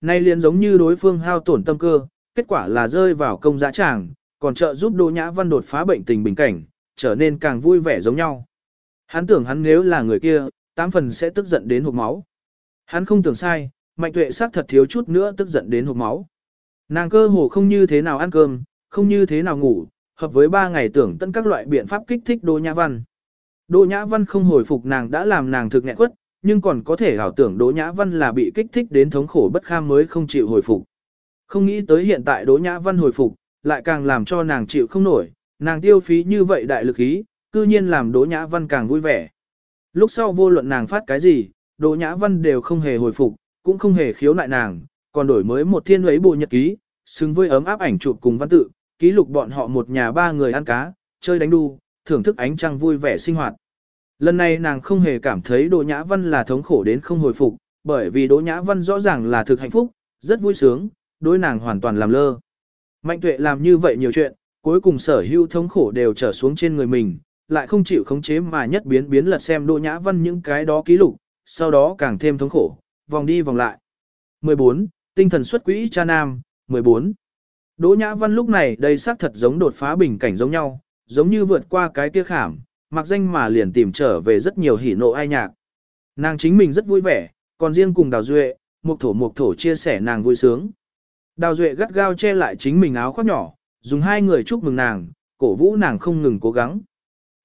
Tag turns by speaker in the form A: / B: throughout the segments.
A: Nay liền giống như đối phương hao tổn tâm cơ, kết quả là rơi vào công giá tràng, còn trợ giúp Đỗ Nhã Văn đột phá bệnh tình bình cảnh, trở nên càng vui vẻ giống nhau. Hắn tưởng hắn nếu là người kia, tám phần sẽ tức giận đến hộc máu. Hắn không tưởng sai, mạnh tuệ xác thật thiếu chút nữa tức giận đến hộc máu. Nàng cơ hồ không như thế nào ăn cơm, không như thế nào ngủ, hợp với ba ngày tưởng tận các loại biện pháp kích thích Đỗ Nhã Văn. Đỗ Nhã Văn không hồi phục nàng đã làm nàng thực nghẹn quất, nhưng còn có thể ảo tưởng Đỗ Nhã Văn là bị kích thích đến thống khổ bất kham mới không chịu hồi phục. Không nghĩ tới hiện tại Đỗ Nhã Văn hồi phục, lại càng làm cho nàng chịu không nổi, nàng tiêu phí như vậy đại lực ý, cư nhiên làm Đỗ Nhã Văn càng vui vẻ. Lúc sau vô luận nàng phát cái gì, Đỗ Nhã Văn đều không hề hồi phục, cũng không hề khiếu nại nàng, còn đổi mới một thiên ấy bộ nhật ký, xứng với ấm áp ảnh chụp cùng văn tự, ký lục bọn họ một nhà ba người ăn cá, chơi đánh đu, thưởng thức ánh trăng vui vẻ sinh hoạt. Lần này nàng không hề cảm thấy Đỗ Nhã Văn là thống khổ đến không hồi phục, bởi vì Đỗ Nhã Văn rõ ràng là thực hạnh phúc, rất vui sướng, đối nàng hoàn toàn làm lơ. Mạnh tuệ làm như vậy nhiều chuyện, cuối cùng sở hữu thống khổ đều trở xuống trên người mình, lại không chịu khống chế mà nhất biến biến lật xem Đỗ Nhã Văn những cái đó ký lục, sau đó càng thêm thống khổ, vòng đi vòng lại. 14. Tinh thần xuất quỹ cha nam, 14. Đỗ Nhã Văn lúc này đây xác thật giống đột phá bình cảnh giống nhau, giống như vượt qua cái kia khảm, mặc danh mà liền tìm trở về rất nhiều hỉ nộ ai nhạc. Nàng chính mình rất vui vẻ, còn riêng cùng Đào Duệ, Mục Thổ Mục Thổ chia sẻ nàng vui sướng. Đào Duệ gắt gao che lại chính mình áo khoác nhỏ, dùng hai người chúc mừng nàng, cổ vũ nàng không ngừng cố gắng.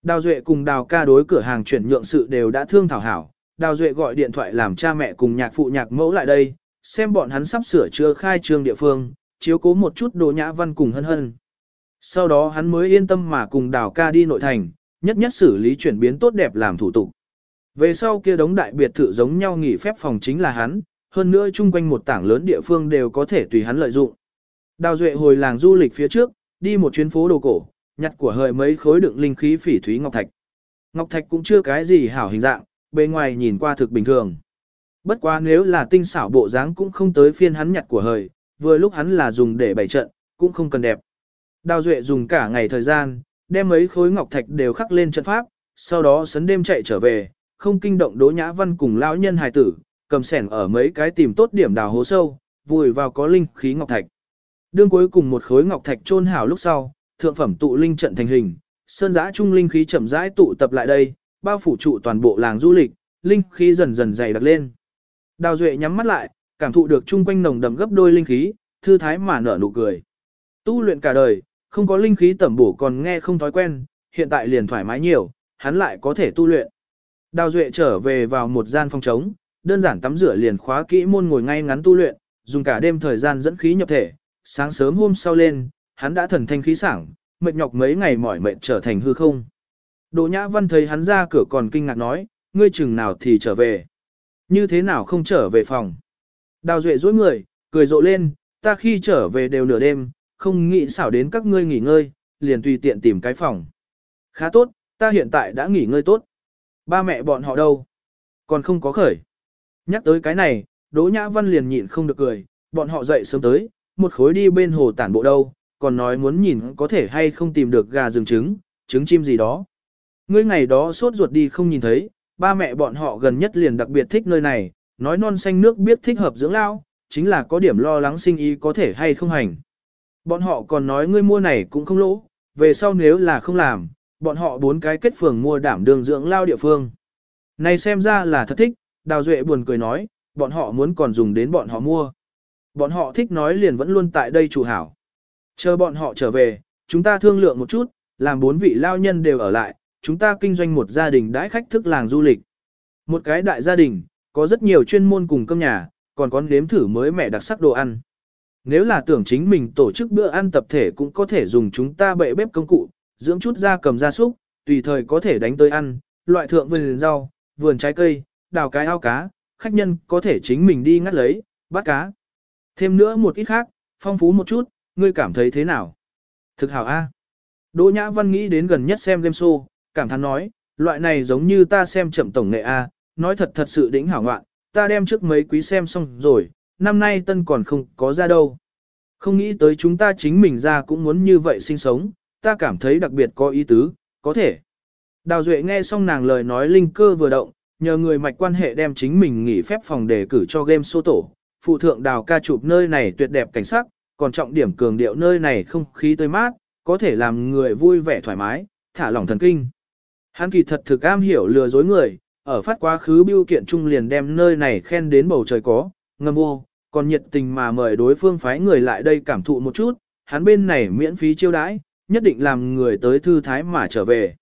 A: Đào Duệ cùng Đào ca đối cửa hàng chuyển nhượng sự đều đã thương thảo hảo. Đào Duệ gọi điện thoại làm cha mẹ cùng nhạc phụ nhạc mẫu lại đây, xem bọn hắn sắp sửa chưa khai trương địa phương, chiếu cố một chút đồ nhã văn cùng hân hân. Sau đó hắn mới yên tâm mà cùng Đào ca đi nội thành, nhất nhất xử lý chuyển biến tốt đẹp làm thủ tục. Về sau kia đống đại biệt thự giống nhau nghỉ phép phòng chính là hắn, hơn nữa chung quanh một tảng lớn địa phương đều có thể tùy hắn lợi dụng. Đào Duệ hồi làng du lịch phía trước, đi một chuyến phố đồ cổ, nhặt của hời mấy khối đựng linh khí phỉ thúy ngọc thạch. Ngọc thạch cũng chưa cái gì hảo hình dạng, bề ngoài nhìn qua thực bình thường. Bất quá nếu là tinh xảo bộ dáng cũng không tới phiên hắn nhặt của hời, vừa lúc hắn là dùng để bày trận, cũng không cần đẹp. Đào Duệ dùng cả ngày thời gian, đem mấy khối ngọc thạch đều khắc lên trận pháp, sau đó sấn đêm chạy trở về, không kinh động Đỗ Nhã Văn cùng lão nhân hài tử, cầm sẻn ở mấy cái tìm tốt điểm đào hố sâu, vùi vào có linh khí ngọc thạch. Đương cuối cùng một khối ngọc thạch chôn hảo lúc sau, thượng phẩm tụ linh trận thành hình, sơn giã trung linh khí chậm rãi tụ tập lại đây, bao phủ trụ toàn bộ làng du lịch, linh khí dần dần dày đặc lên. Đào Duệ nhắm mắt lại, cảm thụ được chung quanh nồng đậm gấp đôi linh khí, thư thái mà nở nụ cười. Tu luyện cả đời, không có linh khí tẩm bổ còn nghe không thói quen, hiện tại liền thoải mái nhiều, hắn lại có thể tu luyện. Đào Duệ trở về vào một gian phòng trống, đơn giản tắm rửa liền khóa kỹ môn ngồi ngay ngắn tu luyện, dùng cả đêm thời gian dẫn khí nhập thể, sáng sớm hôm sau lên, hắn đã thần thanh khí sảng, mệt nhọc mấy ngày mỏi mệt trở thành hư không. Đỗ Nhã Văn thấy hắn ra cửa còn kinh ngạc nói, ngươi chừng nào thì trở về. Như thế nào không trở về phòng. Đào Duệ dối người, cười rộ lên, ta khi trở về đều nửa đêm, không nghĩ xảo đến các ngươi nghỉ ngơi, liền tùy tiện tìm cái phòng. Khá tốt, ta hiện tại đã nghỉ ngơi tốt. Ba mẹ bọn họ đâu? Còn không có khởi. Nhắc tới cái này, Đỗ Nhã Văn liền nhịn không được cười, bọn họ dậy sớm tới, một khối đi bên hồ tản bộ đâu, còn nói muốn nhìn có thể hay không tìm được gà rừng trứng, trứng chim gì đó. Ngươi ngày đó sốt ruột đi không nhìn thấy, ba mẹ bọn họ gần nhất liền đặc biệt thích nơi này, nói non xanh nước biết thích hợp dưỡng lao, chính là có điểm lo lắng sinh ý có thể hay không hành. Bọn họ còn nói ngươi mua này cũng không lỗ, về sau nếu là không làm, bọn họ bốn cái kết phường mua đảm đường dưỡng lao địa phương. Này xem ra là thật thích, Đào Duệ buồn cười nói, bọn họ muốn còn dùng đến bọn họ mua. Bọn họ thích nói liền vẫn luôn tại đây chủ hảo. Chờ bọn họ trở về, chúng ta thương lượng một chút, làm bốn vị lao nhân đều ở lại, chúng ta kinh doanh một gia đình đãi khách thức làng du lịch. Một cái đại gia đình, có rất nhiều chuyên môn cùng cơm nhà, còn có nếm thử mới mẻ đặc sắc đồ ăn. Nếu là tưởng chính mình tổ chức bữa ăn tập thể cũng có thể dùng chúng ta bệ bếp công cụ, dưỡng chút da cầm ra súc, tùy thời có thể đánh tới ăn, loại thượng vườn rau, vườn trái cây, đào cái ao cá, khách nhân có thể chính mình đi ngắt lấy, bắt cá. Thêm nữa một ít khác, phong phú một chút, ngươi cảm thấy thế nào? Thực hảo A. Đỗ Nhã Văn nghĩ đến gần nhất xem game show, cảm thán nói, loại này giống như ta xem chậm tổng nghệ A, nói thật thật sự đỉnh hảo ngoạn, ta đem trước mấy quý xem xong rồi, năm nay tân còn không có ra đâu. Không nghĩ tới chúng ta chính mình ra cũng muốn như vậy sinh sống, ta cảm thấy đặc biệt có ý tứ, có thể. Đào Duệ nghe xong nàng lời nói linh cơ vừa động, nhờ người mạch quan hệ đem chính mình nghỉ phép phòng để cử cho game số tổ, phụ thượng đào ca chụp nơi này tuyệt đẹp cảnh sắc, còn trọng điểm cường điệu nơi này không khí tươi mát, có thể làm người vui vẻ thoải mái, thả lỏng thần kinh. Hắn kỳ thật thực am hiểu lừa dối người, ở phát quá khứ biêu kiện trung liền đem nơi này khen đến bầu trời có, ngâm vô, còn nhiệt tình mà mời đối phương phái người lại đây cảm thụ một chút, hắn bên này miễn phí chiêu đãi, nhất định làm người tới thư thái mà trở về.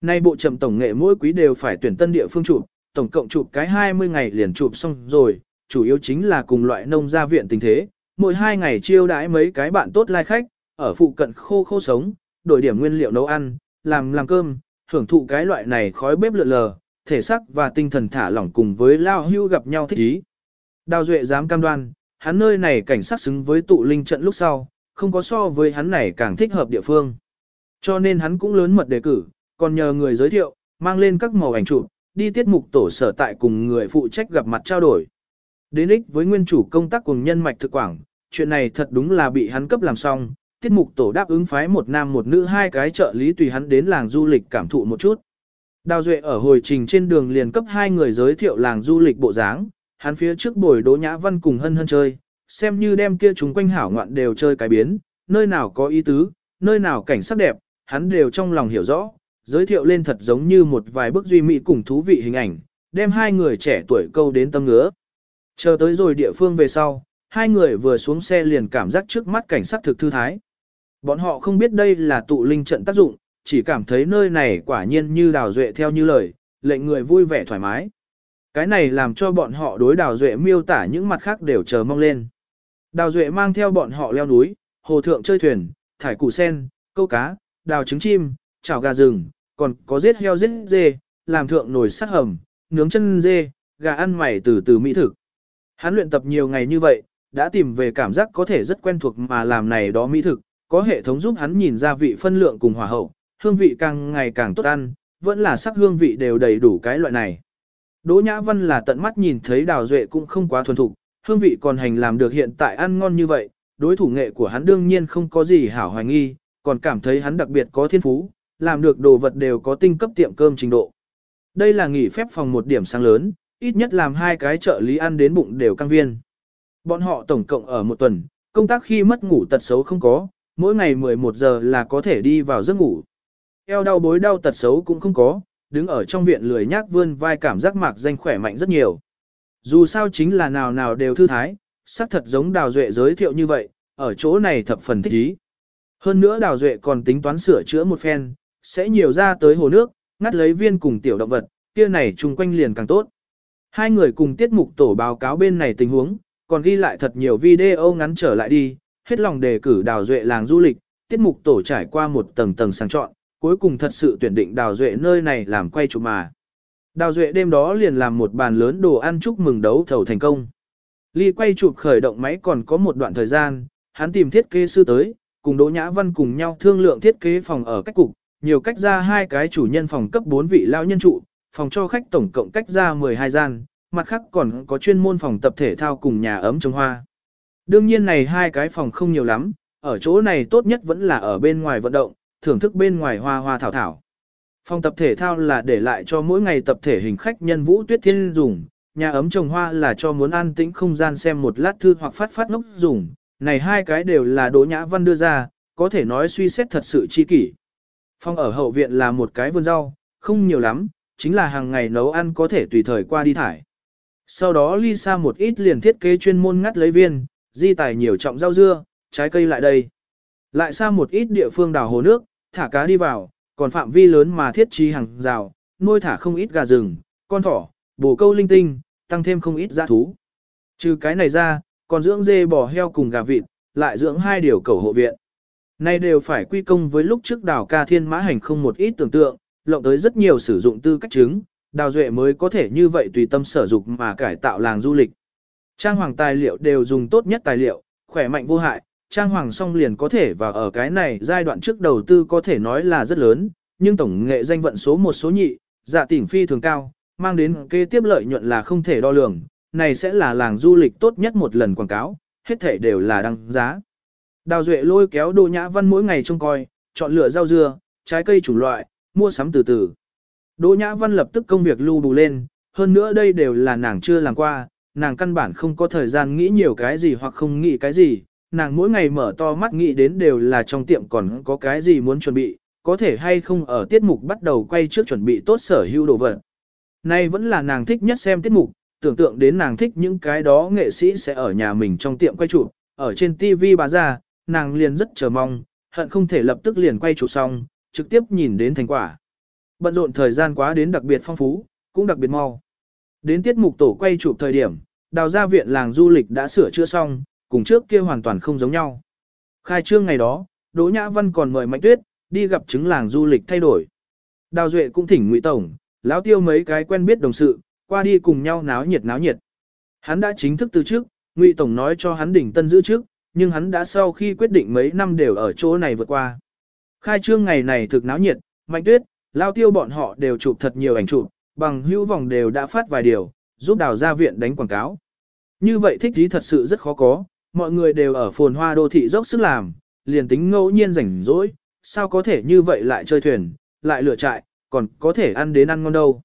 A: Nay bộ trầm tổng nghệ mỗi quý đều phải tuyển tân địa phương chụp, tổng cộng chụp cái 20 ngày liền chụp xong rồi, chủ yếu chính là cùng loại nông gia viện tình thế, mỗi hai ngày chiêu đãi mấy cái bạn tốt lai khách, ở phụ cận khô khô sống, đổi điểm nguyên liệu nấu ăn, làm làm cơm, hưởng thụ cái loại này khói bếp lượn lờ, thể sắc và tinh thần thả lỏng cùng với lao hưu gặp nhau thích ý. Đào Duệ dám cam đoan, hắn nơi này cảnh sát xứng với tụ linh trận lúc sau, không có so với hắn này càng thích hợp địa phương. Cho nên hắn cũng lớn mật đề cử, còn nhờ người giới thiệu, mang lên các màu ảnh chụp, đi tiết mục tổ sở tại cùng người phụ trách gặp mặt trao đổi. Đến ích với nguyên chủ công tác cùng nhân mạch thực quảng, chuyện này thật đúng là bị hắn cấp làm xong, tiết mục tổ đáp ứng phái một nam một nữ hai cái trợ lý tùy hắn đến làng du lịch cảm thụ một chút. Đào Duệ ở hồi trình trên đường liền cấp hai người giới thiệu làng du lịch bộ dáng, hắn phía trước bồi Đỗ Nhã Văn cùng hân hân chơi, xem như đem kia chúng quanh hảo ngoạn đều chơi cái biến, nơi nào có ý tứ, nơi nào cảnh sắc đẹp, hắn đều trong lòng hiểu rõ, giới thiệu lên thật giống như một vài bức duy mỹ cùng thú vị hình ảnh, đem hai người trẻ tuổi câu đến tâm ngứa. Chờ tới rồi địa phương về sau, hai người vừa xuống xe liền cảm giác trước mắt cảnh sắc thực thư thái. Bọn họ không biết đây là tụ linh trận tác dụng, chỉ cảm thấy nơi này quả nhiên như đào duệ theo như lời, lệnh người vui vẻ thoải mái. Cái này làm cho bọn họ đối đào duệ miêu tả những mặt khác đều chờ mong lên. Đào duệ mang theo bọn họ leo núi, hồ thượng chơi thuyền, thải củ sen, câu cá, đào trứng chim, chảo gà rừng, còn có giết heo giết dê, làm thượng nồi sắt hầm, nướng chân dê, gà ăn mày từ từ mỹ thực. Hắn luyện tập nhiều ngày như vậy, đã tìm về cảm giác có thể rất quen thuộc mà làm này đó mỹ thực, có hệ thống giúp hắn nhìn ra vị phân lượng cùng hòa hậu, hương vị càng ngày càng tốt ăn, vẫn là sắc hương vị đều đầy đủ cái loại này. Đỗ Nhã Văn là tận mắt nhìn thấy đào duệ cũng không quá thuần thục, hương vị còn hành làm được hiện tại ăn ngon như vậy, đối thủ nghệ của hắn đương nhiên không có gì hảo hoài nghi, còn cảm thấy hắn đặc biệt có thiên phú, làm được đồ vật đều có tinh cấp tiệm cơm trình độ. Đây là nghỉ phép phòng một điểm sáng lớn, ít nhất làm hai cái trợ lý ăn đến bụng đều căng viên. Bọn họ tổng cộng ở một tuần, công tác khi mất ngủ tật xấu không có, mỗi ngày 11 giờ là có thể đi vào giấc ngủ. Eo đau bối đau tật xấu cũng không có, đứng ở trong viện lười nhác vươn vai cảm giác mạc danh khỏe mạnh rất nhiều. Dù sao chính là nào nào đều thư thái, xác thật giống đào duệ giới thiệu như vậy, ở chỗ này thập phần thích ý. Hơn nữa đào duệ còn tính toán sửa chữa một phen, sẽ nhiều ra tới hồ nước, ngắt lấy viên cùng tiểu động vật, kia này chung quanh liền càng tốt. Hai người cùng tiết mục tổ báo cáo bên này tình huống, còn ghi lại thật nhiều video ngắn trở lại đi, hết lòng đề cử đào duệ làng du lịch, tiết mục tổ trải qua một tầng tầng sang chọn, cuối cùng thật sự tuyển định đào duệ nơi này làm quay chụp mà. Đào duệ đêm đó liền làm một bàn lớn đồ ăn chúc mừng đấu thầu thành công. Ly quay chụp khởi động máy còn có một đoạn thời gian, hắn tìm thiết kế sư tới, cùng Đỗ Nhã Văn cùng nhau thương lượng thiết kế phòng ở cách cục, nhiều cách ra hai cái chủ nhân phòng cấp 4 vị lao nhân trụ, phòng cho khách tổng cộng cách ra 12 gian, mặt khác còn có chuyên môn phòng tập thể thao cùng nhà ấm trồng hoa. Đương nhiên này hai cái phòng không nhiều lắm, ở chỗ này tốt nhất vẫn là ở bên ngoài vận động, thưởng thức bên ngoài hoa hoa thảo thảo. Phòng tập thể thao là để lại cho mỗi ngày tập thể hình khách nhân vũ tuyết thiên dùng, nhà ấm trồng hoa là cho muốn an tĩnh không gian xem một lát thư hoặc phát phát ngốc dùng, này hai cái đều là Đỗ Nhã Văn đưa ra, có thể nói suy xét thật sự chi kỷ. Phòng ở hậu viện là một cái vườn rau, không nhiều lắm, chính là hàng ngày nấu ăn có thể tùy thời qua đi thải. Sau đó Lisa một ít liền thiết kế chuyên môn ngắt lấy viên, di tải nhiều trọng rau dưa, trái cây lại đây. Lại xa một ít địa phương đào hồ nước, thả cá đi vào, còn phạm vi lớn mà thiết trí hàng rào, nuôi thả không ít gà rừng, con thỏ, bồ câu linh tinh, tăng thêm không ít giã thú. Trừ cái này ra, còn dưỡng dê bò heo cùng gà vịt, lại dưỡng hai điều cầu hộ viện. Này đều phải quy công với lúc trước đào ca thiên mã hành không một ít tưởng tượng, lộng tới rất nhiều sử dụng tư cách chứng, đào duệ mới có thể như vậy tùy tâm sở dục mà cải tạo làng du lịch. Trang hoàng tài liệu đều dùng tốt nhất tài liệu, khỏe mạnh vô hại, trang hoàng xong liền có thể và ở cái này giai đoạn trước đầu tư có thể nói là rất lớn, nhưng tổng nghệ danh vận số một số nhị, dạ tỉnh phi thường cao, mang đến kế tiếp lợi nhuận là không thể đo lường, này sẽ là làng du lịch tốt nhất một lần quảng cáo, hết thể đều là đăng giá. Đào Duệ lôi kéo Đỗ Nhã Văn mỗi ngày trông coi, chọn lựa rau dưa, trái cây chủng loại, mua sắm từ từ. Đỗ Nhã Văn lập tức công việc lưu bù lên, hơn nữa đây đều là nàng chưa làm qua, nàng căn bản không có thời gian nghĩ nhiều cái gì hoặc không nghĩ cái gì, nàng mỗi ngày mở to mắt nghĩ đến đều là trong tiệm còn có cái gì muốn chuẩn bị, có thể hay không ở tiết mục bắt đầu quay trước chuẩn bị tốt sở hữu đồ vật. Nay vẫn là nàng thích nhất xem tiết mục, tưởng tượng đến nàng thích những cái đó nghệ sĩ sẽ ở nhà mình trong tiệm quay chụp, ở trên TV bà ra, nàng liền rất chờ mong, hận không thể lập tức liền quay chụp xong, trực tiếp nhìn đến thành quả. Bận rộn thời gian quá đến đặc biệt phong phú, cũng đặc biệt mau. Đến tiết mục tổ quay chụp thời điểm, đào gia viện làng du lịch đã sửa chữa xong, cùng trước kia hoàn toàn không giống nhau. Khai trương ngày đó, Đỗ Nhã Văn còn mời Mạnh Tuyết đi gặp chứng làng du lịch thay đổi. Đào Duệ cũng thỉnh Ngụy tổng, lão tiêu mấy cái quen biết đồng sự, qua đi cùng nhau náo nhiệt náo nhiệt. Hắn đã chính thức từ trước, Ngụy tổng nói cho hắn đỉnh tân giữ trước, nhưng hắn đã sau khi quyết định mấy năm đều ở chỗ này vượt qua. Khai trương ngày này thực náo nhiệt, Mạnh Tuyết, lão tiêu bọn họ đều chụp thật nhiều ảnh chụp, bằng hữu vòng đều đã phát vài điều, giúp đào gia viện đánh quảng cáo. Như vậy thích ý thật sự rất khó có, mọi người đều ở phồn hoa đô thị dốc sức làm, liền tính ngẫu nhiên rảnh rỗi, sao có thể như vậy lại chơi thuyền, lại lựa trại, còn có thể ăn đến ăn ngon đâu.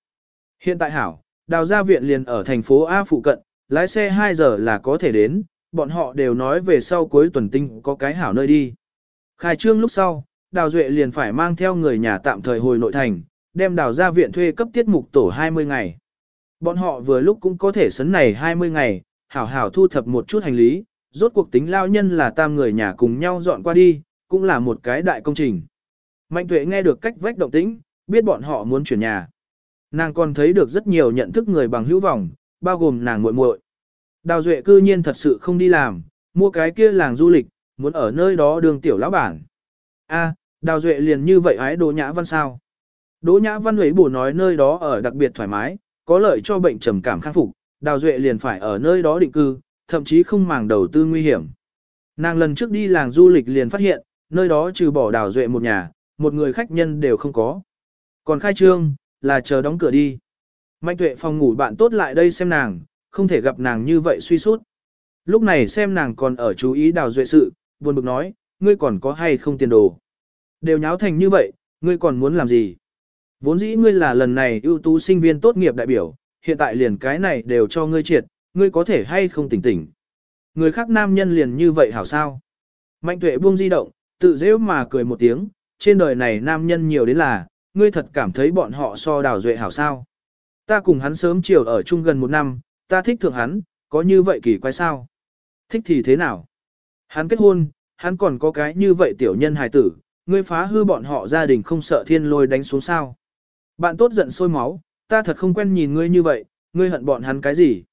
A: Hiện tại hảo, đào gia viện liền ở thành phố A phụ cận, lái xe 2 giờ là có thể đến, bọn họ đều nói về sau cuối tuần tinh có cái hảo nơi đi. Khai trương lúc sau, đào duệ liền phải mang theo người nhà tạm thời hồi nội thành, đem đào gia viện thuê cấp tiết mục tổ 20 ngày. Bọn họ vừa lúc cũng có thể sấn này 20 ngày, hảo hảo thu thập một chút hành lý, rốt cuộc tính lao nhân là tam người nhà cùng nhau dọn qua đi, cũng là một cái đại công trình. Mạnh tuệ nghe được cách vách động tĩnh, biết bọn họ muốn chuyển nhà. Nàng còn thấy được rất nhiều nhận thức người bằng hữu vọng, bao gồm nàng muội muội. Đào Duệ cư nhiên thật sự không đi làm, mua cái kia làng du lịch, muốn ở nơi đó đường tiểu lão bản. A, Đào Duệ liền như vậy ái Đỗ Nhã Văn sao? Đỗ Nhã Văn ấy bổ nói nơi đó ở đặc biệt thoải mái, có lợi cho bệnh trầm cảm khắc phục, Đào Duệ liền phải ở nơi đó định cư, thậm chí không màng đầu tư nguy hiểm. Nàng lần trước đi làng du lịch liền phát hiện, nơi đó trừ bỏ Đào Duệ một nhà, một người khách nhân đều không có. Còn khai trương, là chờ đóng cửa đi. Mạnh tuệ phòng ngủ bạn tốt lại đây xem nàng, không thể gặp nàng như vậy suy sút. Lúc này xem nàng còn ở chú ý Đào Duệ sự, buồn bực nói, ngươi còn có hay không tiền đồ. Đều nháo thành như vậy, ngươi còn muốn làm gì? Vốn dĩ ngươi là lần này ưu tú sinh viên tốt nghiệp đại biểu, hiện tại liền cái này đều cho ngươi triệt, ngươi có thể hay không tỉnh tỉnh. Người khác nam nhân liền như vậy hảo sao? Mạnh tuệ buông di động, tự dễ mà cười một tiếng, trên đời này nam nhân nhiều đến là, ngươi thật cảm thấy bọn họ so đào duệ hảo sao. Ta cùng hắn sớm chiều ở chung gần một năm, ta thích thượng hắn, có như vậy kỳ quái sao? Thích thì thế nào? Hắn kết hôn, hắn còn có cái như vậy tiểu nhân hài tử, ngươi phá hư bọn họ gia đình không sợ thiên lôi đánh xuống sao. Bạn tốt giận sôi máu, ta thật không quen nhìn ngươi như vậy, ngươi hận bọn hắn cái gì?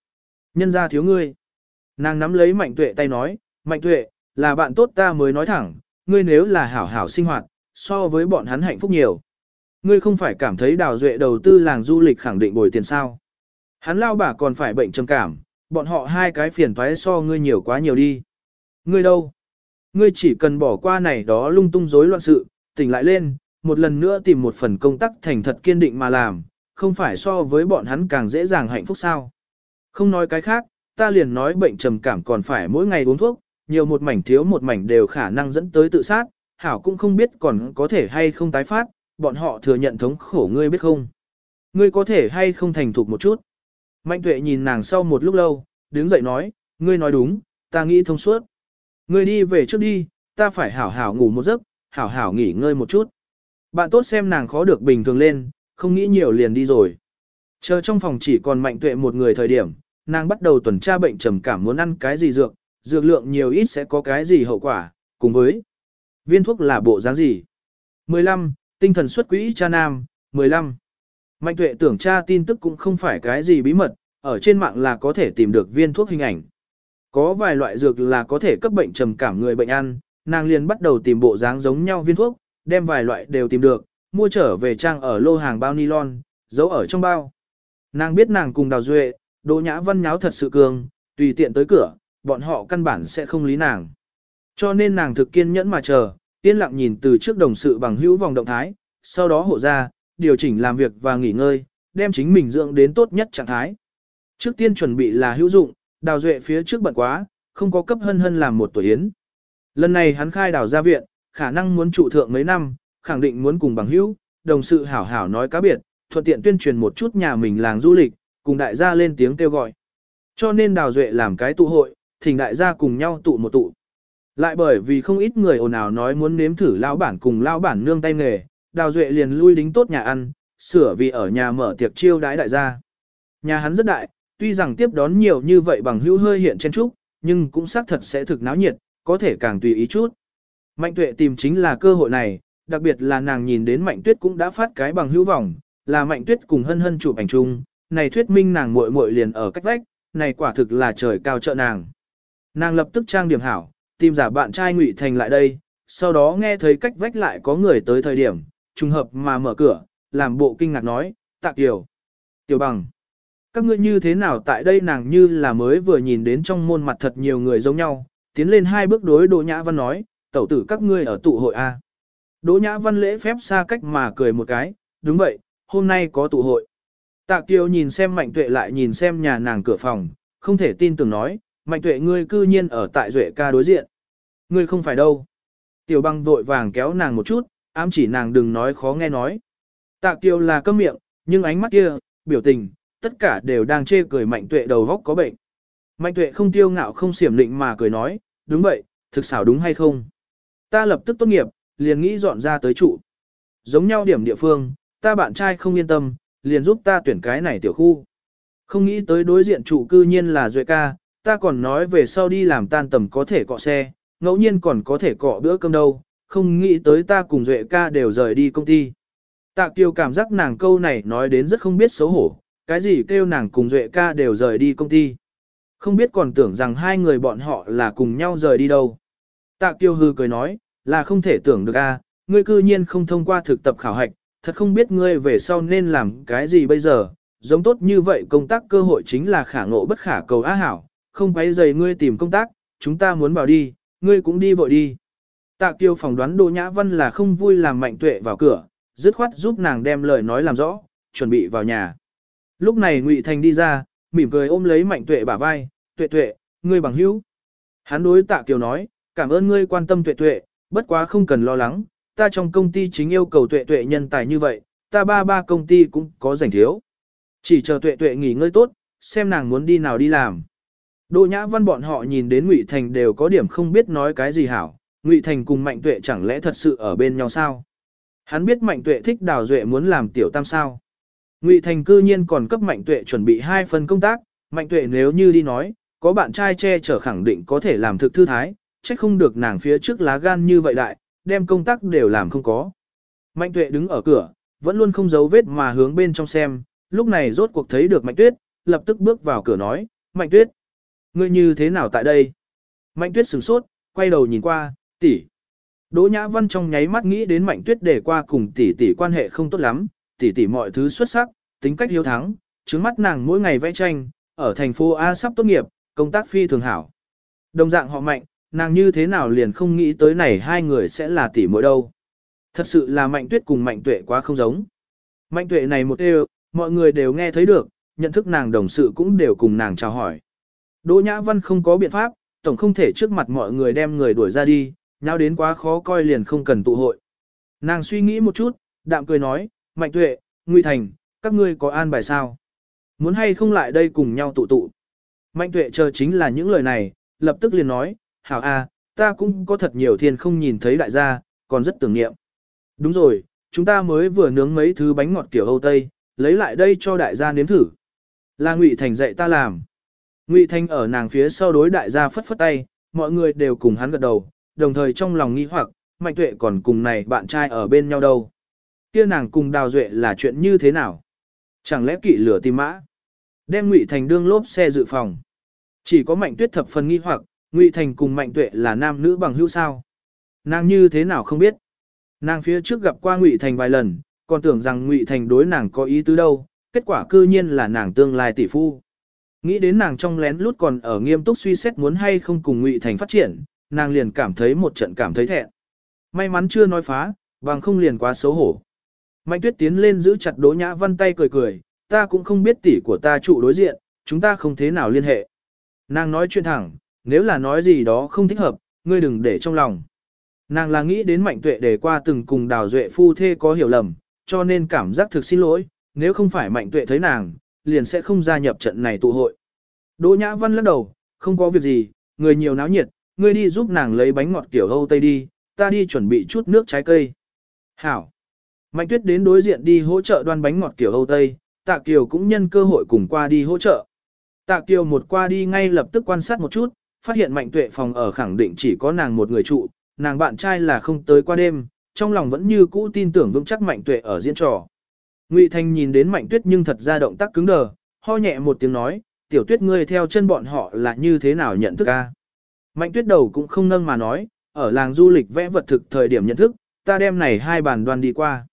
A: Nhân ra thiếu ngươi. Nàng nắm lấy mạnh tuệ tay nói, mạnh tuệ, là bạn tốt ta mới nói thẳng, ngươi nếu là hảo hảo sinh hoạt, so với bọn hắn hạnh phúc nhiều. Ngươi không phải cảm thấy đào duệ đầu tư làng du lịch khẳng định bồi tiền sao. Hắn lao bà còn phải bệnh trầm cảm, bọn họ hai cái phiền toái so ngươi nhiều quá nhiều đi. Ngươi đâu? Ngươi chỉ cần bỏ qua này đó lung tung rối loạn sự, tỉnh lại lên, một lần nữa tìm một phần công tác thành thật kiên định mà làm, không phải so với bọn hắn càng dễ dàng hạnh phúc sao. Không nói cái khác, ta liền nói bệnh trầm cảm còn phải mỗi ngày uống thuốc, nhiều một mảnh thiếu một mảnh đều khả năng dẫn tới tự sát, hảo cũng không biết còn có thể hay không tái phát, bọn họ thừa nhận thống khổ ngươi biết không. Ngươi có thể hay không thành thục một chút. Mạnh tuệ nhìn nàng sau một lúc lâu, đứng dậy nói, ngươi nói đúng, ta nghĩ thông suốt. Ngươi đi về trước đi, ta phải hảo hảo ngủ một giấc, hảo hảo nghỉ ngơi một chút. Bạn tốt xem nàng khó được bình thường lên, không nghĩ nhiều liền đi rồi. Chờ trong phòng chỉ còn mạnh tuệ một người thời điểm, nàng bắt đầu tuần tra bệnh trầm cảm muốn ăn cái gì dược, dược lượng nhiều ít sẽ có cái gì hậu quả, cùng với viên thuốc là bộ dáng gì. 15. Tinh thần xuất quỹ cha nam, 15. Mạnh tuệ tưởng tra tin tức cũng không phải cái gì bí mật, ở trên mạng là có thể tìm được viên thuốc hình ảnh. Có vài loại dược là có thể cấp bệnh trầm cảm người bệnh ăn, nàng liền bắt đầu tìm bộ dáng giống nhau viên thuốc, đem vài loại đều tìm được, mua trở về trang ở lô hàng bao nylon, giấu ở trong bao. Nàng biết nàng cùng Đào Duệ, Đỗ Nhã Văn nháo thật sự cường, tùy tiện tới cửa, bọn họ căn bản sẽ không lý nàng. Cho nên nàng thực kiên nhẫn mà chờ, yên lặng nhìn từ trước đồng sự bằng hữu vòng động thái, sau đó hộ ra, điều chỉnh làm việc và nghỉ ngơi, đem chính mình dưỡng đến tốt nhất trạng thái. Trước tiên chuẩn bị là hữu dụng, Đào Duệ phía trước bận quá, không có cấp hân hân làm một tuổi yến. Lần này hắn khai đào ra viện, khả năng muốn trụ thượng mấy năm, khẳng định muốn cùng bằng hữu, đồng sự hảo hảo nói cá biệt, thuận tiện tuyên truyền một chút nhà mình làng du lịch, cùng đại gia lên tiếng kêu gọi. Cho nên Đào Duệ làm cái tụ hội, thỉnh đại gia cùng nhau tụ một tụ. Lại bởi vì không ít người ồn ào nói muốn nếm thử lão bản cùng lão bản nương tay nghề, Đào Duệ liền lui đính tốt nhà ăn, sửa vì ở nhà mở tiệc chiêu đái đại gia. Nhà hắn rất đại, tuy rằng tiếp đón nhiều như vậy bằng hữu hơi hiện trên trúc, nhưng cũng xác thật sẽ thực náo nhiệt, có thể càng tùy ý chút. Mạnh tuệ tìm chính là cơ hội này, đặc biệt là nàng nhìn đến mạnh tuyết cũng đã phát cái bằng hữu vọng, là mạnh tuyết cùng hân hân chụp ảnh chung, này thuyết minh nàng muội muội liền ở cách vách, này quả thực là trời cao trợ nàng. Nàng lập tức trang điểm hảo, tìm giả bạn trai Ngụy Thành lại đây, sau đó nghe thấy cách vách lại có người tới thời điểm, trùng hợp mà mở cửa, làm bộ kinh ngạc nói, tạ kiều. Tiểu bằng. Các ngươi như thế nào tại đây nàng như là mới vừa nhìn đến trong môn mặt thật nhiều người giống nhau, tiến lên hai bước đối Đỗ Nhã Văn nói, tẩu tử các ngươi ở tụ hội A. Đỗ Nhã Văn lễ phép xa cách mà cười một cái, đúng vậy, hôm nay có tụ hội. Tạ Kiều nhìn xem Mạnh Tuệ lại nhìn xem nhà nàng cửa phòng, không thể tin tưởng nói, Mạnh Tuệ ngươi cư nhiên ở tại Duệ ca đối diện. Ngươi không phải đâu. Tiểu băng vội vàng kéo nàng một chút, ám chỉ nàng đừng nói khó nghe nói. Tạ Kiều là câm miệng, nhưng ánh mắt kia, biểu tình, tất cả đều đang chê cười Mạnh Tuệ đầu góc có bệnh. Mạnh Tuệ không tiêu ngạo không xiểm định mà cười nói, đúng vậy, thực xảo đúng hay không. Ta lập tức tốt nghiệp, liền nghĩ dọn ra tới trụ. Giống nhau điểm địa phương, ta bạn trai không yên tâm, liền giúp ta tuyển cái này tiểu khu. Không nghĩ tới đối diện trụ cư nhiên là Duệ ca, ta còn nói về sau đi làm tan tầm có thể cọ xe, ngẫu nhiên còn có thể cọ bữa cơm đâu, không nghĩ tới ta cùng Duệ ca đều rời đi công ty. Tạ Kiều cảm giác nàng câu này nói đến rất không biết xấu hổ, cái gì kêu nàng cùng Duệ ca đều rời đi công ty. Không biết còn tưởng rằng hai người bọn họ là cùng nhau rời đi đâu. Tạ Kiều hư cười nói, là không thể tưởng được a, ngươi cư nhiên không thông qua thực tập khảo hạch, thật không biết ngươi về sau nên làm cái gì bây giờ, giống tốt như vậy công tác cơ hội chính là khả ngộ bất khả cầu á hảo, không quấy dày ngươi tìm công tác, chúng ta muốn vào đi, ngươi cũng đi vội đi. Tạ Kiều phỏng đoán Đỗ Nhã Văn là không vui làm Mạnh Tuệ vào cửa, dứt khoát giúp nàng đem lời nói làm rõ, chuẩn bị vào nhà. Lúc này Ngụy Thành đi ra, mỉm cười ôm lấy Mạnh Tuệ bả vai, "Tuệ Tuệ, ngươi bằng hữu." Hắn đối Tạ Kiều nói, "Cảm ơn ngươi quan tâm Tuệ Tuệ, bất quá không cần lo lắng, ta trong công ty chính yêu cầu tuệ tuệ nhân tài như vậy, ta ba ba công ty cũng có rảnh thiếu. Chỉ chờ tuệ tuệ nghỉ ngơi tốt, xem nàng muốn đi nào đi làm. Đỗ Nhã Văn bọn họ nhìn đến Ngụy Thành đều có điểm không biết nói cái gì hảo, Ngụy Thành cùng Mạnh Tuệ chẳng lẽ thật sự ở bên nhau sao? Hắn biết Mạnh Tuệ thích Đào Duệ muốn làm tiểu tam sao? Ngụy Thành cư nhiên còn cấp Mạnh Tuệ chuẩn bị hai phần công tác, Mạnh Tuệ nếu như đi nói, có bạn trai che chở khẳng định có thể làm thực thư thái, trách không được nàng phía trước lá gan như vậy đại, đem công tác đều làm không có. Mạnh tuệ đứng ở cửa, vẫn luôn không giấu vết mà hướng bên trong xem, lúc này rốt cuộc thấy được Mạnh Tuyết, lập tức bước vào cửa nói, Mạnh Tuyết, ngươi như thế nào tại đây? Mạnh Tuyết sửng sốt, quay đầu nhìn qua, tỷ. Đỗ Nhã Văn trong nháy mắt nghĩ đến Mạnh Tuyết để qua cùng tỷ tỷ quan hệ không tốt lắm, tỷ tỷ mọi thứ xuất sắc, tính cách hiếu thắng, trứng mắt nàng mỗi ngày vẽ tranh, ở thành phố A sắp tốt nghiệp, công tác phi thường hảo. Đồng dạng họ Mạnh, nàng như thế nào liền không nghĩ tới này hai người sẽ là tỷ muội đâu. Thật sự là mạnh tuyết cùng mạnh tuệ quá không giống. Mạnh tuệ này một đều, mọi người đều nghe thấy được, nhận thức nàng đồng sự cũng đều cùng nàng chào hỏi. Đỗ Nhã Văn không có biện pháp, tổng không thể trước mặt mọi người đem người đuổi ra đi, nhau đến quá khó coi liền không cần tụ hội. Nàng suy nghĩ một chút, đạm cười nói, Mạnh Tuệ, Nguy Thành, các ngươi có an bài sao? Muốn hay không lại đây cùng nhau tụ tụ? Mạnh Tuệ chờ chính là những lời này, lập tức liền nói, hảo a, ta cũng có thật nhiều thiên không nhìn thấy đại gia, còn rất tưởng niệm. Đúng rồi, chúng ta mới vừa nướng mấy thứ bánh ngọt kiểu Âu Tây, lấy lại đây cho đại gia nếm thử. Là Ngụy Thành dạy ta làm. Ngụy Thành ở nàng phía sau đối đại gia phất phất tay, mọi người đều cùng hắn gật đầu, đồng thời trong lòng nghi hoặc, Mạnh Tuệ còn cùng này bạn trai ở bên nhau đâu. Kia nàng cùng Đào Duệ là chuyện như thế nào? Chẳng lẽ kỵ lửa tìm mã? Đem Ngụy Thành đương lốp xe dự phòng. Chỉ có Mạnh Tuyết thập phần nghi hoặc, Ngụy Thành cùng Mạnh Tuệ là nam nữ bằng hữu sao? Nàng như thế nào không biết? Nàng phía trước gặp qua Ngụy Thành vài lần, còn tưởng rằng Ngụy Thành đối nàng có ý tứ đâu, kết quả cư nhiên là nàng tương lai tỷ phu. Nghĩ đến nàng trong lén lút còn ở nghiêm túc suy xét muốn hay không cùng Ngụy Thành phát triển, nàng liền cảm thấy một trận cảm thấy thẹn. May mắn chưa nói phá, vàng không liền quá xấu hổ. Mạnh Tuyết tiến lên giữ chặt Đỗ Nhã Văn tay cười cười, ta cũng không biết tỷ của ta trụ đối diện, chúng ta không thế nào liên hệ. Nàng nói chuyện thẳng, nếu là nói gì đó không thích hợp, ngươi đừng để trong lòng. Nàng là nghĩ đến mạnh tuệ để qua từng cùng đào duệ phu thê có hiểu lầm, cho nên cảm giác thực xin lỗi, nếu không phải mạnh tuệ thấy nàng, liền sẽ không gia nhập trận này tụ hội. Đỗ Nhã Văn lắc đầu, không có việc gì, người nhiều náo nhiệt, ngươi đi giúp nàng lấy bánh ngọt kiểu Âu Tây đi, ta đi chuẩn bị chút nước trái cây. Hảo. Mạnh tuyết đến đối diện đi hỗ trợ đoan bánh ngọt kiểu Âu Tây, tạ kiều cũng nhân cơ hội cùng qua đi hỗ trợ. Tạ kiều một qua đi ngay lập tức quan sát một chút, phát hiện mạnh tuệ phòng ở khẳng định chỉ có nàng một người trụ, nàng bạn trai là không tới qua đêm, trong lòng vẫn như cũ tin tưởng vững chắc mạnh tuệ ở diễn trò. Ngụy Thanh nhìn đến mạnh tuyết nhưng thật ra động tác cứng đờ, ho nhẹ một tiếng nói, tiểu tuyết ngươi theo chân bọn họ là như thế nào nhận thức ca. Mạnh tuyết đầu cũng không nâng mà nói, ở làng du lịch vẽ vật thực thời điểm nhận thức, ta đem này hai bàn đoan đi qua.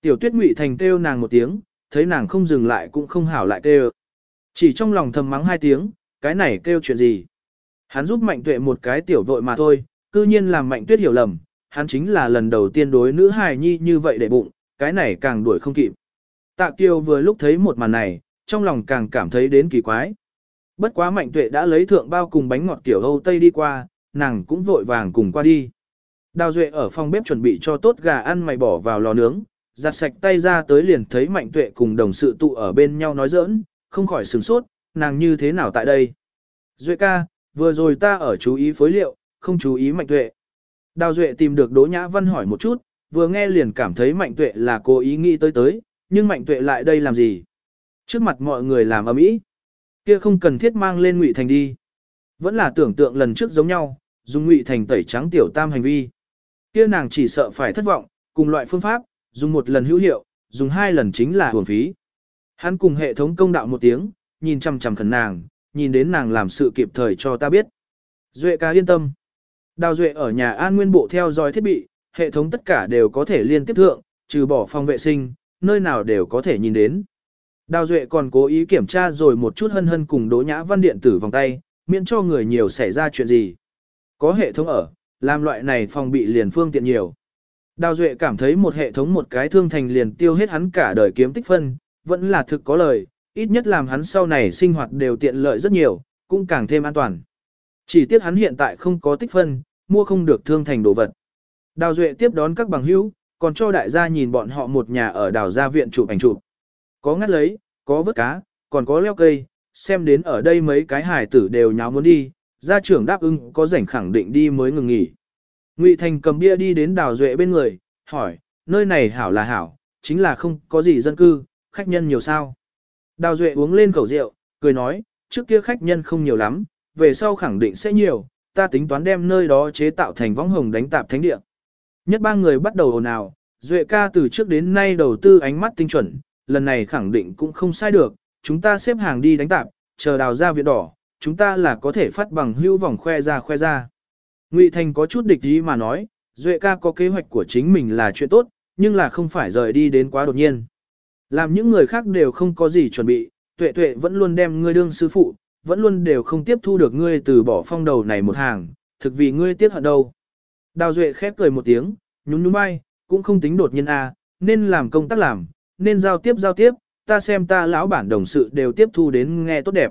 A: Tiểu tuyết ngụy thành kêu nàng một tiếng, thấy nàng không dừng lại cũng không hảo lại kêu. Chỉ trong lòng thầm mắng hai tiếng, cái này kêu chuyện gì? Hắn giúp mạnh tuệ một cái tiểu vội mà thôi, cư nhiên làm mạnh tuyết hiểu lầm, hắn chính là lần đầu tiên đối nữ hài nhi như vậy để bụng, cái này càng đuổi không kịp. Tạ Kiều vừa lúc thấy một màn này, trong lòng càng cảm thấy đến kỳ quái. Bất quá mạnh tuệ đã lấy thượng bao cùng bánh ngọt kiểu Âu Tây đi qua, nàng cũng vội vàng cùng qua đi. Đào Duệ ở phòng bếp chuẩn bị cho tốt gà ăn mày bỏ vào lò nướng, giặt sạch tay ra tới liền thấy mạnh tuệ cùng đồng sự tụ ở bên nhau nói giỡn, không khỏi sửng sốt, nàng như thế nào tại đây. Duệ ca, vừa rồi ta ở chú ý phối liệu, không chú ý mạnh tuệ. Đào Duệ tìm được Đỗ Nhã Văn hỏi một chút, vừa nghe liền cảm thấy mạnh tuệ là cố ý nghĩ tới tới, nhưng mạnh tuệ lại đây làm gì? Trước mặt mọi người làm ầm ĩ, kia không cần thiết mang lên ngụy thành đi. Vẫn là tưởng tượng lần trước giống nhau, dùng ngụy thành tẩy trắng tiểu tam hành vi. Kia nàng chỉ sợ phải thất vọng, cùng loại phương pháp, dùng một lần hữu hiệu, dùng hai lần chính là hưởng phí. Hắn cùng hệ thống công đạo một tiếng, nhìn chằm chằm khẩn nàng, nhìn đến nàng làm sự kịp thời cho ta biết. Duệ ca yên tâm. Đào Duệ ở nhà an nguyên bộ theo dõi thiết bị, hệ thống tất cả đều có thể liên tiếp thượng, trừ bỏ phòng vệ sinh, nơi nào đều có thể nhìn đến. Đào Duệ còn cố ý kiểm tra rồi một chút hân hân cùng đỗ nhã văn điện tử vòng tay, miễn cho người nhiều xảy ra chuyện gì. Có hệ thống ở, làm loại này phòng bị liền phương tiện nhiều. Đào Duệ cảm thấy một hệ thống một cái thương thành liền tiêu hết hắn cả đời kiếm tích phân, vẫn là thực có lời, ít nhất làm hắn sau này sinh hoạt đều tiện lợi rất nhiều, cũng càng thêm an toàn. Chỉ tiếc hắn hiện tại không có tích phân, mua không được thương thành đồ vật. Đào Duệ tiếp đón các bằng hữu, còn cho đại gia nhìn bọn họ một nhà ở đào gia viện chụp ảnh chụp. Có ngắt lấy, có vớt cá, còn có leo cây, xem đến ở đây mấy cái hải tử đều nháo muốn đi, gia trưởng đáp ứng có rảnh khẳng định đi mới ngừng nghỉ. Ngụy Thành cầm bia đi đến đào duệ bên người, hỏi, nơi này hảo là hảo, chính là không có gì dân cư, khách nhân nhiều sao. Đào duệ uống lên khẩu rượu, cười nói, trước kia khách nhân không nhiều lắm, về sau khẳng định sẽ nhiều, ta tính toán đem nơi đó chế tạo thành võng hồng đánh tạp thánh địa. Nhất ba người bắt đầu ồn ào, duệ ca từ trước đến nay đầu tư ánh mắt tinh chuẩn, lần này khẳng định cũng không sai được, chúng ta xếp hàng đi đánh tạp, chờ đào ra viện đỏ, chúng ta là có thể phát bằng hưu vòng khoe ra khoe ra. Ngụy Thành có chút địch ý mà nói, Duệ ca có kế hoạch của chính mình là chuyện tốt, nhưng là không phải rời đi đến quá đột nhiên. Làm những người khác đều không có gì chuẩn bị, tuệ tuệ vẫn luôn đem ngươi đương sư phụ, vẫn luôn đều không tiếp thu được ngươi từ bỏ phong đầu này một hàng, thực vì ngươi tiếc hận đâu. Đào Duệ khép cười một tiếng, nhún nhún vai, cũng không tính đột nhiên à, nên làm công tác làm, nên giao tiếp giao tiếp, ta xem ta lão bản đồng sự đều tiếp thu đến nghe tốt đẹp.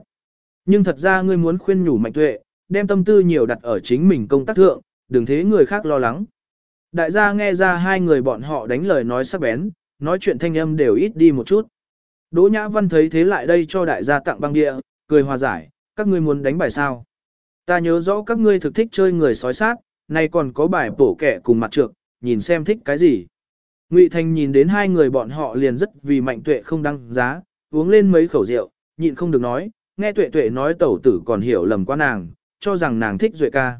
A: Nhưng thật ra ngươi muốn khuyên nhủ mạnh tuệ, đem tâm tư nhiều đặt ở chính mình công tác thượng, đừng thế người khác lo lắng. Đại gia nghe ra hai người bọn họ đánh lời nói sắc bén, nói chuyện thanh âm đều ít đi một chút. Đỗ Nhã Văn thấy thế lại đây cho đại gia tặng băng địa, cười hòa giải, các ngươi muốn đánh bài sao? Ta nhớ rõ các ngươi thực thích chơi người sói sát, nay còn có bài bổ kẻ cùng mặt trược, nhìn xem thích cái gì. Ngụy Thành nhìn đến hai người bọn họ liền rất vì mạnh tuệ không đăng giá, uống lên mấy khẩu rượu, nhịn không được nói, nghe tuệ tuệ nói tẩu tử còn hiểu lầm quá nàng, cho rằng nàng thích duệ ca.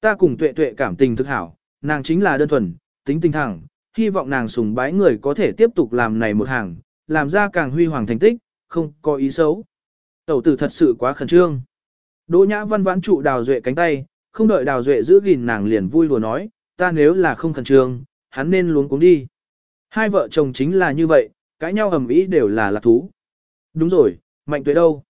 A: Ta cùng tuệ tuệ cảm tình thực hảo, nàng chính là đơn thuần, tính tinh thẳng, hy vọng nàng sùng bái người có thể tiếp tục làm này một hàng, làm ra càng huy hoàng thành tích, không có ý xấu. Tẩu tử thật sự quá khẩn trương. Đỗ nhã văn vãn trụ đào duệ cánh tay, không đợi đào duệ giữ gìn nàng liền vui lùa nói, ta nếu là không khẩn trương, hắn nên luống cuống đi. Hai vợ chồng chính là như vậy, cãi nhau ầm ĩ đều là lạc thú. Đúng rồi, mạnh tuệ đâu?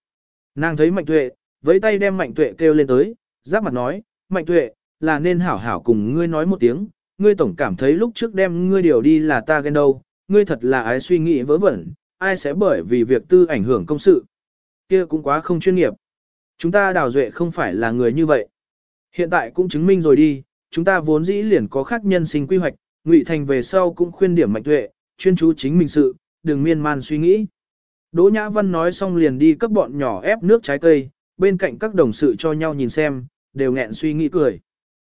A: Nàng thấy mạnh tuệ, với tay đem mạnh tuệ kêu lên tới, giáp mặt nói, mạnh tuệ, là nên hảo hảo cùng ngươi nói một tiếng, ngươi tổng cảm thấy lúc trước đem ngươi điều đi là ta ghen đâu, ngươi thật là ái suy nghĩ vớ vẩn, ai sẽ bởi vì việc tư ảnh hưởng công sự. Kia cũng quá không chuyên nghiệp. Chúng ta đào duệ không phải là người như vậy. Hiện tại cũng chứng minh rồi đi, chúng ta vốn dĩ liền có khác nhân sinh quy hoạch, Ngụy Thành về sau cũng khuyên điểm mạnh tuệ, chuyên chú chính mình sự, đừng miên man suy nghĩ. Đỗ Nhã Văn nói xong liền đi cấp bọn nhỏ ép nước trái cây, bên cạnh các đồng sự cho nhau nhìn xem, đều nghẹn suy nghĩ cười.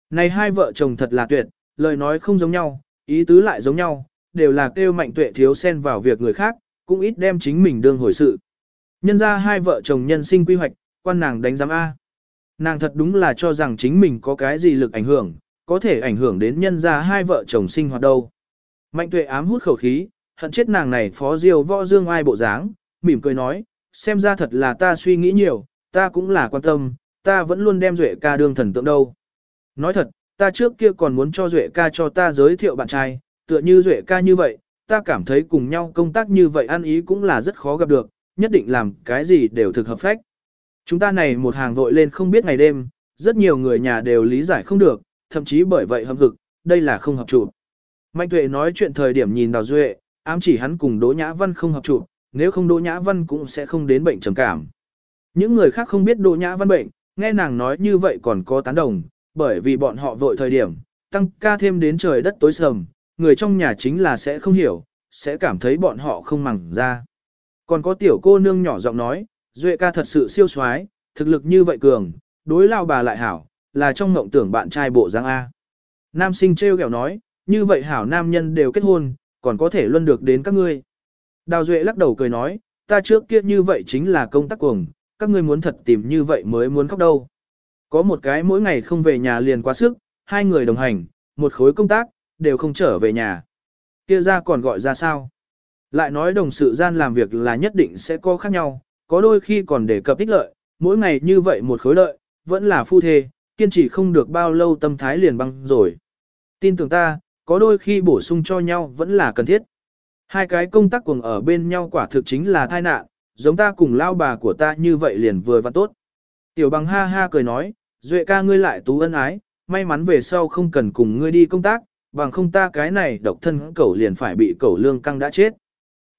A: Này hai vợ chồng thật là tuyệt, lời nói không giống nhau, ý tứ lại giống nhau, đều là kêu mạnh tuệ thiếu xen vào việc người khác, cũng ít đem chính mình đương hồi sự. Nhân ra hai vợ chồng nhân sinh quy hoạch, quan nàng đánh giám A. Nàng thật đúng là cho rằng chính mình có cái gì lực ảnh hưởng, có thể ảnh hưởng đến nhân ra hai vợ chồng sinh hoạt đâu. Mạnh tuệ ám hút khẩu khí, hận chết nàng này phó diêu võ dương ai bộ dáng, mỉm cười nói, xem ra thật là ta suy nghĩ nhiều, ta cũng là quan tâm, ta vẫn luôn đem Duệ ca đương thần tượng đâu. Nói thật, ta trước kia còn muốn cho Duệ ca cho ta giới thiệu bạn trai, tựa như Duệ ca như vậy, ta cảm thấy cùng nhau công tác như vậy ăn ý cũng là rất khó gặp được, nhất định làm cái gì đều thực hợp phách. Chúng ta này một hàng vội lên không biết ngày đêm, rất nhiều người nhà đều lý giải không được, thậm chí bởi vậy hâm hực, đây là không hợp chủ. Mạnh tuệ nói chuyện thời điểm nhìn Đào Duệ, ám chỉ hắn cùng Đỗ Nhã Văn không hợp chủ, nếu không Đỗ Nhã Văn cũng sẽ không đến bệnh trầm cảm. Những người khác không biết Đỗ Nhã Văn bệnh, nghe nàng nói như vậy còn có tán đồng, bởi vì bọn họ vội thời điểm, tăng ca thêm đến trời đất tối sầm, người trong nhà chính là sẽ không hiểu, sẽ cảm thấy bọn họ không mẳng ra. Còn có tiểu cô nương nhỏ giọng nói, Duệ ca thật sự siêu soái, thực lực như vậy cường, đối lao bà lại hảo, là trong mộng tưởng bạn trai bộ giang A. Nam sinh trêu ghẹo nói, như vậy hảo nam nhân đều kết hôn, còn có thể luân được đến các ngươi. Đào Duệ lắc đầu cười nói, ta trước kia như vậy chính là công tác cuồng, các ngươi muốn thật tìm như vậy mới muốn khóc đâu. Có một cái mỗi ngày không về nhà liền quá sức, hai người đồng hành, một khối công tác, đều không trở về nhà. Kia ra còn gọi ra sao? Lại nói đồng sự gian làm việc là nhất định sẽ có khác nhau, có đôi khi còn để cập ích lợi, mỗi ngày như vậy một khối lợi, vẫn là phu thê, kiên trì không được bao lâu tâm thái liền băng rồi. Tin tưởng ta, có đôi khi bổ sung cho nhau vẫn là cần thiết. Hai cái công tác cùng ở bên nhau quả thực chính là tai nạn, giống ta cùng lao bà của ta như vậy liền vừa và tốt. Tiểu bằng ha ha cười nói, Duệ ca ngươi lại tú ân ái, may mắn về sau không cần cùng ngươi đi công tác, bằng không ta cái này độc thân cẩu liền phải bị cẩu lương căng đã chết.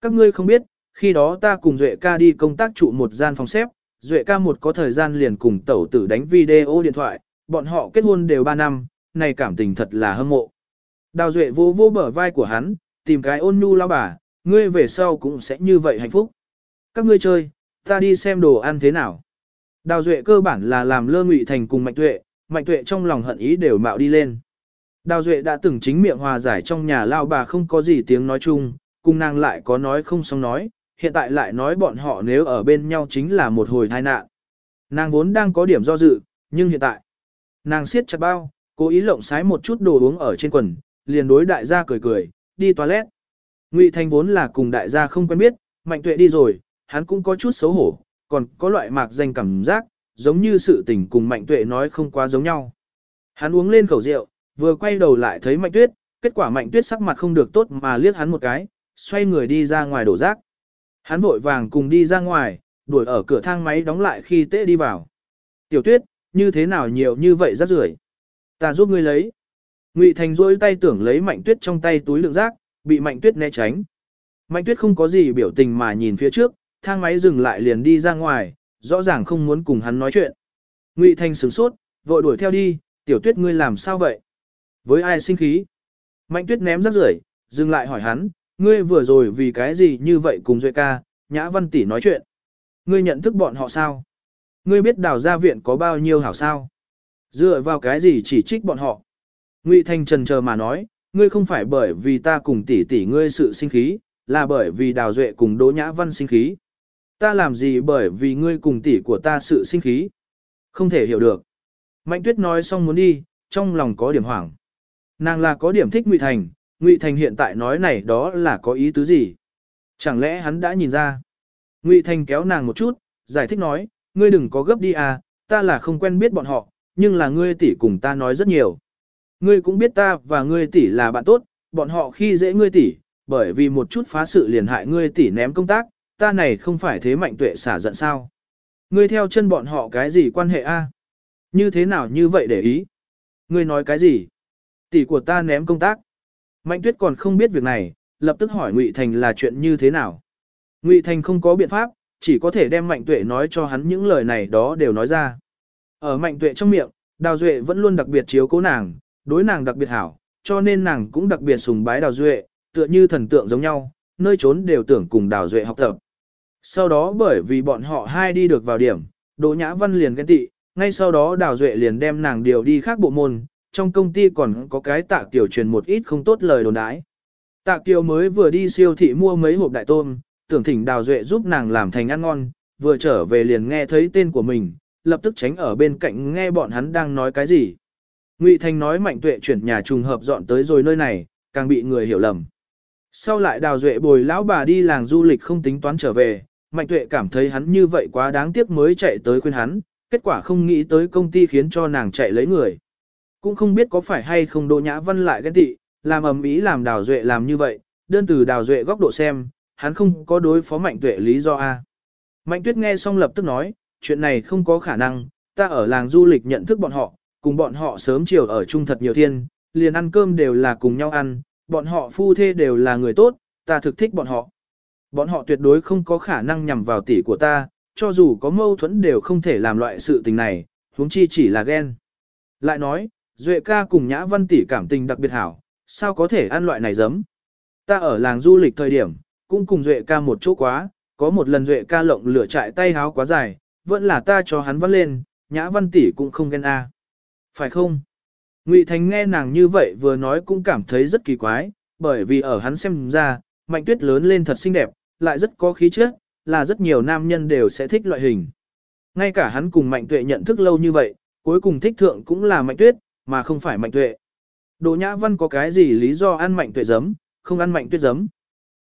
A: Các ngươi không biết, khi đó ta cùng Duệ ca đi công tác trụ một gian phòng xếp, Duệ ca một có thời gian liền cùng tẩu tử đánh video điện thoại, bọn họ kết hôn đều 3 năm, này cảm tình thật là hâm mộ. Đào Duệ vô vô bờ vai của hắn, tìm cái ôn nhu lao bà, ngươi về sau cũng sẽ như vậy hạnh phúc. Các ngươi chơi, ta đi xem đồ ăn thế nào. Đào Duệ cơ bản là làm lơ ngụy thành cùng Mạnh Tuệ, Mạnh Tuệ trong lòng hận ý đều mạo đi lên. Đào Duệ đã từng chính miệng hòa giải trong nhà lao bà không có gì tiếng nói chung, cùng nàng lại có nói không xong nói, hiện tại lại nói bọn họ nếu ở bên nhau chính là một hồi tai nạn. Nàng vốn đang có điểm do dự, nhưng hiện tại, nàng siết chặt bao, cố ý lộng sái một chút đồ uống ở trên quần, liền đối đại gia cười cười, đi toilet. Ngụy Thành vốn là cùng đại gia không quen biết, Mạnh Tuệ đi rồi, hắn cũng có chút xấu hổ, còn có loại mạc danh cảm giác, giống như sự tình cùng Mạnh Tuệ nói không quá giống nhau. Hắn uống lên khẩu rượu, vừa quay đầu lại thấy Mạnh Tuyết, kết quả Mạnh Tuyết sắc mặt không được tốt mà liếc hắn một cái, xoay người đi ra ngoài đổ rác. Hắn vội vàng cùng đi ra ngoài, đuổi ở cửa thang máy đóng lại khi tễ đi vào. Tiểu Tuyết, như thế nào nhiều như vậy rác rưởi? Ta giúp ngươi lấy. Ngụy Thành rôi tay tưởng lấy Mạnh Tuyết trong tay túi lượng rác, bị Mạnh Tuyết né tránh. Mạnh Tuyết không có gì biểu tình mà nhìn phía trước, thang máy dừng lại liền đi ra ngoài, rõ ràng không muốn cùng hắn nói chuyện. Ngụy Thành sửng sốt, vội đuổi theo đi, tiểu tuyết ngươi làm sao vậy? Với ai sinh khí? Mạnh tuyết ném rác rưởi, dừng lại hỏi hắn, ngươi vừa rồi vì cái gì như vậy cùng Duệ ca, Nhã Văn tỷ nói chuyện. Ngươi nhận thức bọn họ sao? Ngươi biết đào gia viện có bao nhiêu hảo sao? Dựa vào cái gì chỉ trích bọn họ? Ngụy Thành trần chờ mà nói, ngươi không phải bởi vì ta cùng tỷ tỷ ngươi sự sinh khí, là bởi vì đào duệ cùng Đỗ Nhã Văn sinh khí. Ta làm gì bởi vì ngươi cùng tỷ của ta sự sinh khí? Không thể hiểu được. Mạnh tuyết nói xong muốn đi, trong lòng có điểm hoảng. Nàng là có điểm thích Ngụy Thành, Ngụy Thành hiện tại nói này đó là có ý tứ gì? Chẳng lẽ hắn đã nhìn ra? Ngụy Thành kéo nàng một chút, giải thích nói, ngươi đừng có gấp đi à, ta là không quen biết bọn họ, nhưng là ngươi tỷ cùng ta nói rất nhiều. Ngươi cũng biết ta và ngươi tỷ là bạn tốt, bọn họ khi dễ ngươi tỷ, bởi vì một chút phá sự liền hại ngươi tỷ ném công tác, ta này không phải thế mạnh tuệ xả giận sao. Ngươi theo chân bọn họ cái gì quan hệ a? Như thế nào như vậy để ý? Ngươi nói cái gì? Tỷ của ta ném công tác. Mạnh tuyết còn không biết việc này, lập tức hỏi Ngụy Thành là chuyện như thế nào. Ngụy Thành không có biện pháp, chỉ có thể đem Mạnh Tuệ nói cho hắn những lời này đó đều nói ra. Ở Mạnh Tuệ trong miệng, Đào Duệ vẫn luôn đặc biệt chiếu cố nàng, đối nàng đặc biệt hảo, cho nên nàng cũng đặc biệt sùng bái Đào Duệ, tựa như thần tượng giống nhau, nơi trốn đều tưởng cùng Đào Duệ học tập. Sau đó bởi vì bọn họ hai đi được vào điểm, Đỗ Nhã Văn liền ghen tị, ngay sau đó Đào Duệ liền đem nàng điều đi khác bộ môn, trong công ty còn có cái tạ kiểu truyền một ít không tốt lời đồn đãi. Tạ kiều mới vừa đi siêu thị mua mấy hộp đại tôm, tưởng thỉnh Đào Duệ giúp nàng làm thành ăn ngon, vừa trở về liền nghe thấy tên của mình, lập tức tránh ở bên cạnh nghe bọn hắn đang nói cái gì. Ngụy Thành nói Mạnh Tuệ chuyển nhà trùng hợp dọn tới rồi nơi này, càng bị người hiểu lầm. Sau lại Đào Duệ bồi lão bà đi làng du lịch không tính toán trở về, Mạnh Tuệ cảm thấy hắn như vậy quá đáng tiếc mới chạy tới khuyên hắn, kết quả không nghĩ tới công ty khiến cho nàng chạy lấy người. Cũng không biết có phải hay không Đỗ Nhã Văn lại ghen tị, làm ầm ĩ làm Đào Duệ làm như vậy, đơn từ Đào Duệ góc độ xem, hắn không có đối phó Mạnh Tuệ lý do a. Mạnh Tuyết nghe xong lập tức nói, chuyện này không có khả năng, ta ở làng du lịch nhận thức bọn họ, cùng bọn họ sớm chiều ở chung thật nhiều thiên, liền ăn cơm đều là cùng nhau ăn, bọn họ phu thê đều là người tốt, ta thực thích bọn họ. Bọn họ tuyệt đối không có khả năng nhằm vào tỷ của ta, cho dù có mâu thuẫn đều không thể làm loại sự tình này, huống chi chỉ là ghen. Lại nói, Duệ ca cùng Nhã Văn tỷ cảm tình đặc biệt hảo, sao có thể ăn loại này giấm. Ta ở làng du lịch thời điểm, cũng cùng Duệ ca một chỗ quá, có một lần Duệ ca lộng lửa trại tay háo quá dài, vẫn là ta cho hắn vắt lên, Nhã Văn tỷ cũng không ghen a. Phải không? Ngụy Thành nghe nàng như vậy vừa nói cũng cảm thấy rất kỳ quái, bởi vì ở hắn xem ra, Mạnh Tuyết lớn lên thật xinh đẹp, lại rất có khí chất, là rất nhiều nam nhân đều sẽ thích loại hình. Ngay cả hắn cùng Mạnh Tuệ nhận thức lâu như vậy, cuối cùng thích thượng cũng là Mạnh Tuyết, mà không phải Mạnh Tuệ. Đỗ Nhã Văn có cái gì lý do ăn Mạnh Tuệ giấm, không ăn Mạnh Tuyết giấm.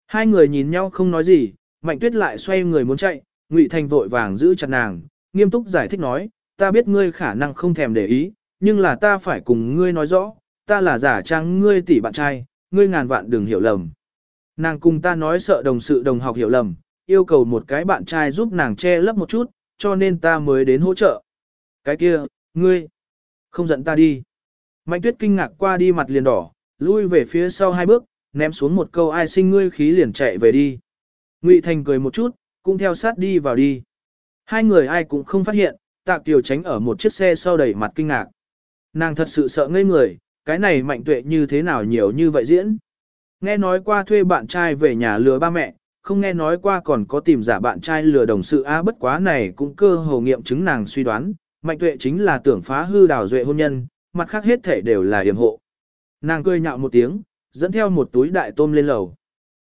A: Hai người nhìn nhau không nói gì, Mạnh Tuyết lại xoay người muốn chạy, Ngụy Thành vội vàng giữ chặt nàng, nghiêm túc giải thích nói, ta biết ngươi khả năng không thèm để ý, nhưng là ta phải cùng ngươi nói rõ, ta là giả trang ngươi tỷ bạn trai, ngươi ngàn vạn đừng hiểu lầm. Nàng cùng ta nói sợ đồng sự đồng học hiểu lầm, yêu cầu một cái bạn trai giúp nàng che lấp một chút, cho nên ta mới đến hỗ trợ. Cái kia, ngươi, không giận ta đi. Mạnh tuyết kinh ngạc qua đi mặt liền đỏ, lui về phía sau hai bước, ném xuống một câu ai sinh ngươi khí liền chạy về đi. Ngụy Thành cười một chút, cũng theo sát đi vào đi. Hai người ai cũng không phát hiện, tạ kiều tránh ở một chiếc xe sau đẩy mặt kinh ngạc. Nàng thật sự sợ ngây người, cái này mạnh tuệ như thế nào nhiều như vậy diễn. Nghe nói qua thuê bạn trai về nhà lừa ba mẹ, không nghe nói qua còn có tìm giả bạn trai lừa đồng sự a bất quá này cũng cơ hồ nghiệm chứng nàng suy đoán, mạnh tuệ chính là tưởng phá hư đào duệ hôn nhân, mặt khác hết thể đều là yểm hộ. Nàng cười nhạo một tiếng, dẫn theo một túi đại tôm lên lầu.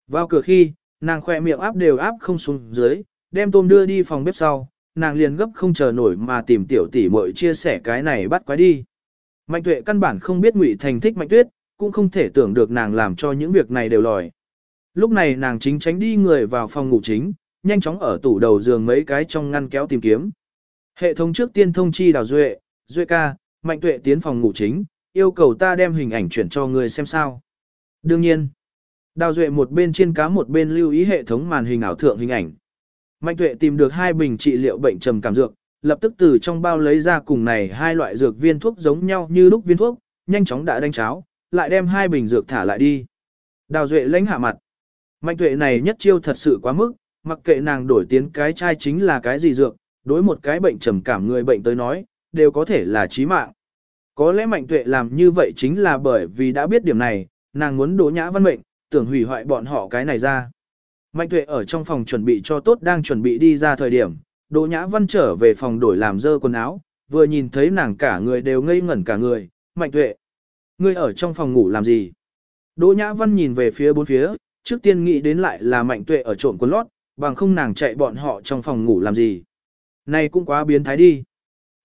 A: Vào cửa khi, nàng khỏe miệng áp đều áp không xuống dưới, đem tôm đưa đi phòng bếp sau, nàng liền gấp không chờ nổi mà tìm tiểu tỷ muội chia sẻ cái này bắt quái đi. Mạnh tuệ căn bản không biết Ngụy Thành thích Mạnh Tuyết, cũng không thể tưởng được nàng làm cho những việc này đều lòi. Lúc này nàng chính tránh đi người vào phòng ngủ chính, nhanh chóng ở tủ đầu giường mấy cái trong ngăn kéo tìm kiếm. Hệ thống trước tiên thông chi đào duệ, duệ ca, mạnh tuệ tiến phòng ngủ chính, yêu cầu ta đem hình ảnh chuyển cho người xem sao. Đương nhiên, đào duệ một bên trên cá một bên lưu ý hệ thống màn hình ảo thượng hình ảnh. Mạnh tuệ tìm được hai bình trị liệu bệnh trầm cảm dược, lập tức từ trong bao lấy ra cùng này hai loại dược viên thuốc giống nhau như lúc viên thuốc, nhanh chóng đã đánh cháo, lại đem hai bình dược thả lại đi. Đào Duệ lãnh hạ mặt. Mạnh tuệ này nhất chiêu thật sự quá mức, mặc kệ nàng đổi tiến cái chai chính là cái gì dược, đối một cái bệnh trầm cảm người bệnh tới nói, đều có thể là chí mạng. Có lẽ mạnh tuệ làm như vậy chính là bởi vì đã biết điểm này, nàng muốn đổ nhã văn mệnh, tưởng hủy hoại bọn họ cái này ra. Mạnh tuệ ở trong phòng chuẩn bị cho tốt đang chuẩn bị đi ra thời điểm, Đỗ Nhã Văn trở về phòng đổi làm dơ quần áo, vừa nhìn thấy nàng cả người đều ngây ngẩn cả người, Mạnh Tuệ. Ngươi ở trong phòng ngủ làm gì? Đỗ Nhã Văn nhìn về phía bốn phía, trước tiên nghĩ đến lại là Mạnh Tuệ ở trộm quần lót, bằng không nàng chạy bọn họ trong phòng ngủ làm gì. Này cũng quá biến thái đi.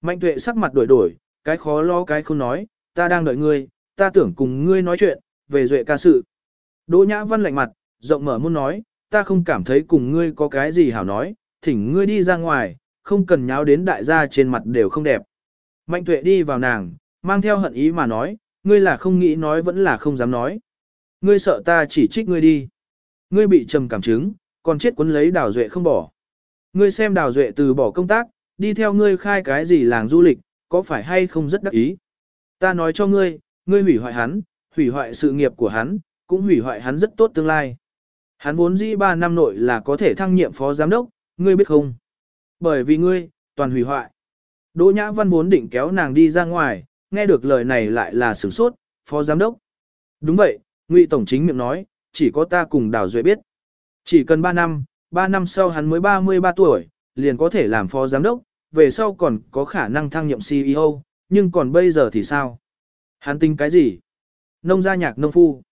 A: Mạnh Tuệ sắc mặt đổi đổi, cái khó lo cái không nói, ta đang đợi ngươi, ta tưởng cùng ngươi nói chuyện, về duệ ca sự. Đỗ Nhã Văn lạnh mặt, rộng mở muốn nói, ta không cảm thấy cùng ngươi có cái gì hảo nói, thỉnh ngươi đi ra ngoài, không cần nháo đến đại gia trên mặt đều không đẹp. Mạnh tuệ đi vào nàng, mang theo hận ý mà nói, ngươi là không nghĩ nói vẫn là không dám nói. Ngươi sợ ta chỉ trích ngươi đi. Ngươi bị trầm cảm chứng, còn chết quấn lấy đào duệ không bỏ. Ngươi xem đào duệ từ bỏ công tác, đi theo ngươi khai cái gì làng du lịch, có phải hay không rất đắc ý. Ta nói cho ngươi, ngươi hủy hoại hắn, hủy hoại sự nghiệp của hắn, cũng hủy hoại hắn rất tốt tương lai. Hắn vốn dĩ 3 năm nội là có thể thăng nhiệm phó giám đốc, ngươi biết không? Bởi vì ngươi, toàn hủy hoại. Đỗ Nhã Văn vốn định kéo nàng đi ra ngoài, nghe được lời này lại là sửng sốt, phó giám đốc. Đúng vậy, Ngụy Tổng chính miệng nói, chỉ có ta cùng Đào Duệ biết. Chỉ cần 3 năm, 3 năm sau hắn mới 33 tuổi, liền có thể làm phó giám đốc, về sau còn có khả năng thăng nhậm CEO, nhưng còn bây giờ thì sao? Hắn tính cái gì? Nông gia nhạc nông phu.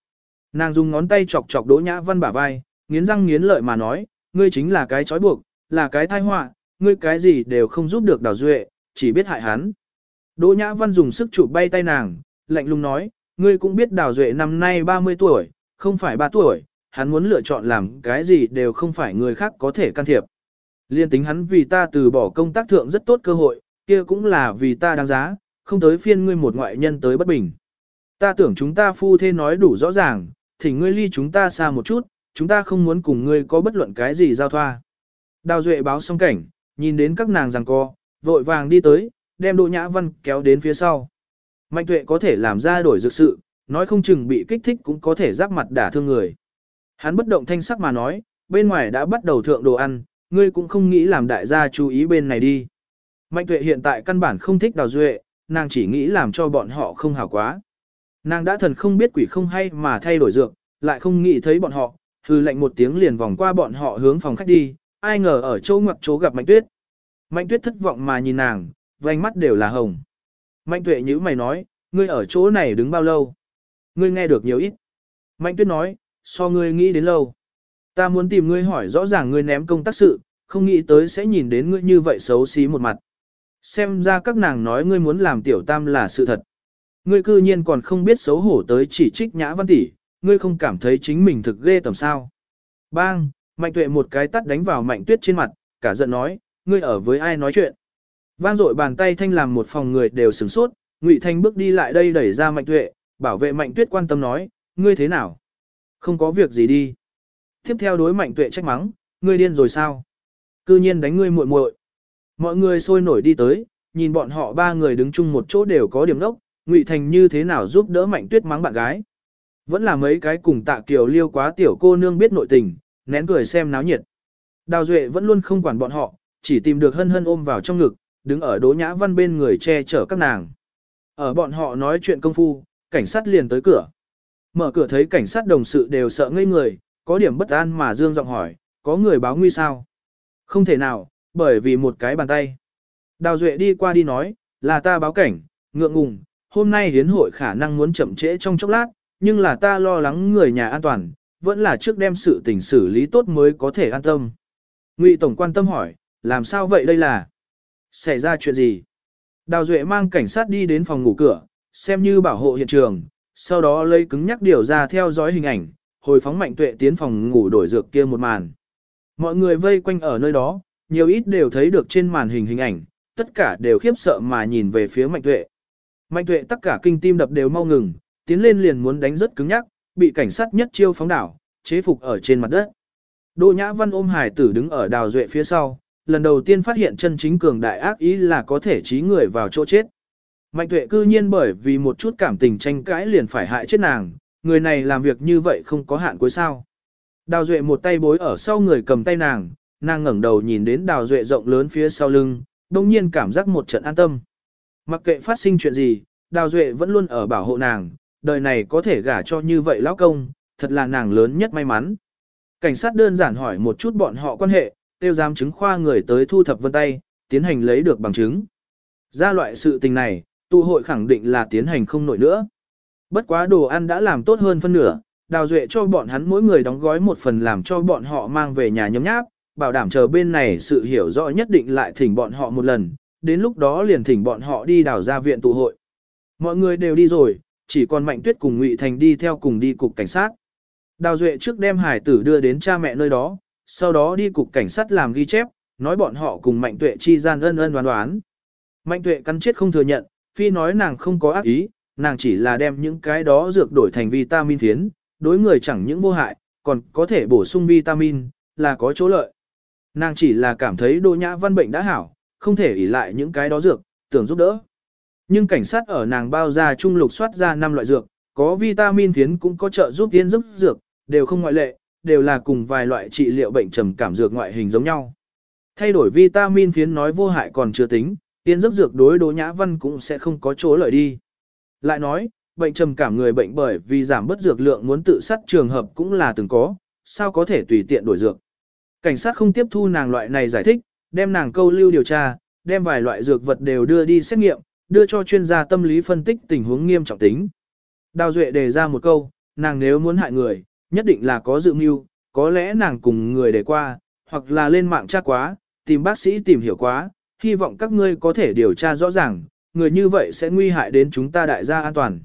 A: Nàng dùng ngón tay chọc chọc Đỗ Nhã Văn bả vai, nghiến răng nghiến lợi mà nói, ngươi chính là cái trói buộc, là cái tai họa, ngươi cái gì đều không giúp được Đào Duệ, chỉ biết hại hắn. Đỗ Nhã Văn dùng sức chụp bay tay nàng, lạnh lùng nói, ngươi cũng biết Đào Duệ năm nay 30 tuổi, không phải 3 tuổi, hắn muốn lựa chọn làm cái gì đều không phải người khác có thể can thiệp. Liên tính hắn vì ta từ bỏ công tác thượng rất tốt cơ hội, kia cũng là vì ta đáng giá, không tới phiên ngươi một ngoại nhân tới bất bình. Ta tưởng chúng ta phu thê nói đủ rõ ràng, thì ngươi ly chúng ta xa một chút, chúng ta không muốn cùng ngươi có bất luận cái gì giao thoa. Đào Duệ báo xong cảnh, nhìn đến các nàng rằng co, vội vàng đi tới, đem Đỗ Nhã Văn kéo đến phía sau. Mạnh tuệ có thể làm ra đổi dược sự, nói không chừng bị kích thích cũng có thể giáp mặt đả thương người. Hắn bất động thanh sắc mà nói, bên ngoài đã bắt đầu thượng đồ ăn, ngươi cũng không nghĩ làm đại gia chú ý bên này đi. Mạnh tuệ hiện tại căn bản không thích đào duệ, nàng chỉ nghĩ làm cho bọn họ không hảo quá. Nàng đã thần không biết quỷ không hay mà thay đổi dược, lại không nghĩ thấy bọn họ, hư lệnh một tiếng liền vòng qua bọn họ hướng phòng khách đi, ai ngờ ở chỗ ngoặc chỗ gặp Mạnh Tuyết. Mạnh Tuyết thất vọng mà nhìn nàng, vành mắt đều là hồng. Mạnh Tuệ nhíu mày nói, ngươi ở chỗ này đứng bao lâu? Ngươi nghe được nhiều ít. Mạnh Tuyết nói, so ngươi nghĩ đến lâu. Ta muốn tìm ngươi hỏi rõ ràng ngươi ném công tác sự, không nghĩ tới sẽ nhìn đến ngươi như vậy xấu xí một mặt. Xem ra các nàng nói ngươi muốn làm tiểu tam là sự thật. Ngươi cư nhiên còn không biết xấu hổ tới chỉ trích nhã văn tỷ, ngươi không cảm thấy chính mình thực ghê tầm sao. Bang, mạnh tuệ một cái tắt đánh vào mạnh tuyết trên mặt, cả giận nói, ngươi ở với ai nói chuyện. Vang dội bàn tay thanh làm một phòng người đều sửng sốt, Ngụy Thanh bước đi lại đây đẩy ra mạnh tuệ, bảo vệ mạnh tuyết quan tâm nói, ngươi thế nào? Không có việc gì đi. Tiếp theo đối mạnh tuệ trách mắng, ngươi điên rồi sao? Cư nhiên đánh ngươi muội muội. Mọi người sôi nổi đi tới, nhìn bọn họ ba người đứng chung một chỗ đều có điểm đốc, Ngụy Thành như thế nào giúp đỡ Mạnh Tuyết mắng bạn gái. Vẫn là mấy cái cùng tạ kiều liêu quá tiểu cô nương biết nội tình, nén cười xem náo nhiệt. Đào Duệ vẫn luôn không quản bọn họ, chỉ tìm được hân hân ôm vào trong ngực, đứng ở đỗ nhã văn bên người che chở các nàng. Ở bọn họ nói chuyện công phu, cảnh sát liền tới cửa. Mở cửa thấy cảnh sát đồng sự đều sợ ngây người, có điểm bất an mà Dương giọng hỏi, có người báo nguy sao? Không thể nào, bởi vì một cái bàn tay. Đào Duệ đi qua đi nói, là ta báo cảnh, ngượng ngùng, hôm nay hiến hội khả năng muốn chậm trễ trong chốc lát, nhưng là ta lo lắng người nhà an toàn, vẫn là trước đem sự tình xử lý tốt mới có thể an tâm. Ngụy Tổng quan tâm hỏi, làm sao vậy đây là? Xảy ra chuyện gì? Đào Duệ mang cảnh sát đi đến phòng ngủ cửa, xem như bảo hộ hiện trường, sau đó lấy cứng nhắc điều ra theo dõi hình ảnh, hồi phóng mạnh tuệ tiến phòng ngủ đổi dược kia một màn. Mọi người vây quanh ở nơi đó, nhiều ít đều thấy được trên màn hình hình ảnh, tất cả đều khiếp sợ mà nhìn về phía mạnh tuệ. Mạnh tuệ tất cả kinh tim đập đều mau ngừng, tiến lên liền muốn đánh rất cứng nhắc, bị cảnh sát nhất chiêu phóng đảo, chế phục ở trên mặt đất. Đỗ Nhã Văn ôm hải tử đứng ở đào duệ phía sau, lần đầu tiên phát hiện chân chính cường đại ác ý là có thể trí người vào chỗ chết. Mạnh tuệ cư nhiên bởi vì một chút cảm tình tranh cãi liền phải hại chết nàng, người này làm việc như vậy không có hạn cuối sao. Đào duệ một tay bối ở sau người cầm tay nàng, nàng ngẩng đầu nhìn đến đào duệ rộng lớn phía sau lưng, đông nhiên cảm giác một trận an tâm. Mặc kệ phát sinh chuyện gì, đào duệ vẫn luôn ở bảo hộ nàng, đời này có thể gả cho như vậy lão công, thật là nàng lớn nhất may mắn. Cảnh sát đơn giản hỏi một chút bọn họ quan hệ, tiêu giám chứng khoa người tới thu thập vân tay, tiến hành lấy được bằng chứng. Ra loại sự tình này, tụ hội khẳng định là tiến hành không nổi nữa. Bất quá đồ ăn đã làm tốt hơn phân nửa, đào duệ cho bọn hắn mỗi người đóng gói một phần làm cho bọn họ mang về nhà nhấm nháp, bảo đảm chờ bên này sự hiểu rõ nhất định lại thỉnh bọn họ một lần, đến lúc đó liền thỉnh bọn họ đi đào ra viện tụ hội. Mọi người đều đi rồi, chỉ còn Mạnh Tuyết cùng Ngụy Thành đi theo cùng đi cục cảnh sát. Đào Duệ trước đem hải tử đưa đến cha mẹ nơi đó, sau đó đi cục cảnh sát làm ghi chép, nói bọn họ cùng Mạnh Tuệ chi gian ân ân đoán đoán. Mạnh Tuệ cắn chết không thừa nhận, phi nói nàng không có ác ý, nàng chỉ là đem những cái đó dược đổi thành vitamin phiến, đối người chẳng những vô hại, còn có thể bổ sung vitamin, là có chỗ lợi. Nàng chỉ là cảm thấy Đỗ Nhã Văn bệnh đã hảo, không thể ỷ lại những cái đó dược, tưởng giúp đỡ. Nhưng cảnh sát ở nàng bao ra trung lục soát ra năm loại dược, có vitamin phiến cũng có trợ giúp tiên giúp dược, đều không ngoại lệ, đều là cùng vài loại trị liệu bệnh trầm cảm dược ngoại hình giống nhau. Thay đổi vitamin phiến nói vô hại còn chưa tính, tiến giấc dược đối Đỗ Nhã Văn cũng sẽ không có chỗ lợi đi. Lại nói, bệnh trầm cảm người bệnh bởi vì giảm bất dược lượng muốn tự sát trường hợp cũng là từng có, sao có thể tùy tiện đổi dược. Cảnh sát không tiếp thu nàng loại này giải thích, đem nàng câu lưu điều tra, đem vài loại dược vật đều đưa đi xét nghiệm, đưa cho chuyên gia tâm lý phân tích tình huống nghiêm trọng tính. Đào Duệ đề ra một câu, nàng nếu muốn hại người, nhất định là có dự mưu, có lẽ nàng cùng người để qua, hoặc là lên mạng tra quá, tìm bác sĩ tìm hiểu quá, hy vọng các ngươi có thể điều tra rõ ràng, người như vậy sẽ nguy hại đến chúng ta đại gia an toàn.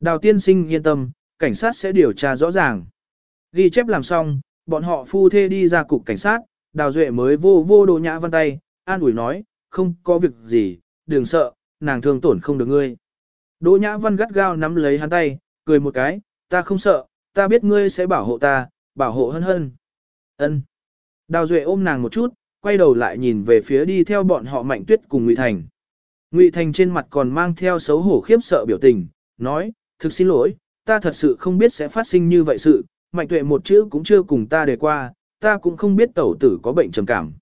A: Đào tiên sinh yên tâm, cảnh sát sẽ điều tra rõ ràng. Ghi chép làm xong, bọn họ phu thê đi ra cục cảnh sát, đào duệ mới vô vô đồ nhã văn tay, an ủi nói, không có việc gì, đừng sợ, nàng thương tổn không được ngươi. Đỗ nhã văn gắt gao nắm lấy hắn tay, cười một cái, ta không sợ, ta biết ngươi sẽ bảo hộ ta, bảo hộ hân hân. ân Đào duệ ôm nàng một chút, quay đầu lại nhìn về phía đi theo bọn họ mạnh tuyết cùng Ngụy Thành. Ngụy Thành trên mặt còn mang theo xấu hổ khiếp sợ biểu tình, nói, thực xin lỗi, ta thật sự không biết sẽ phát sinh như vậy sự, mạnh tuệ một chữ cũng chưa cùng ta đề qua, ta cũng không biết tẩu tử có bệnh trầm cảm.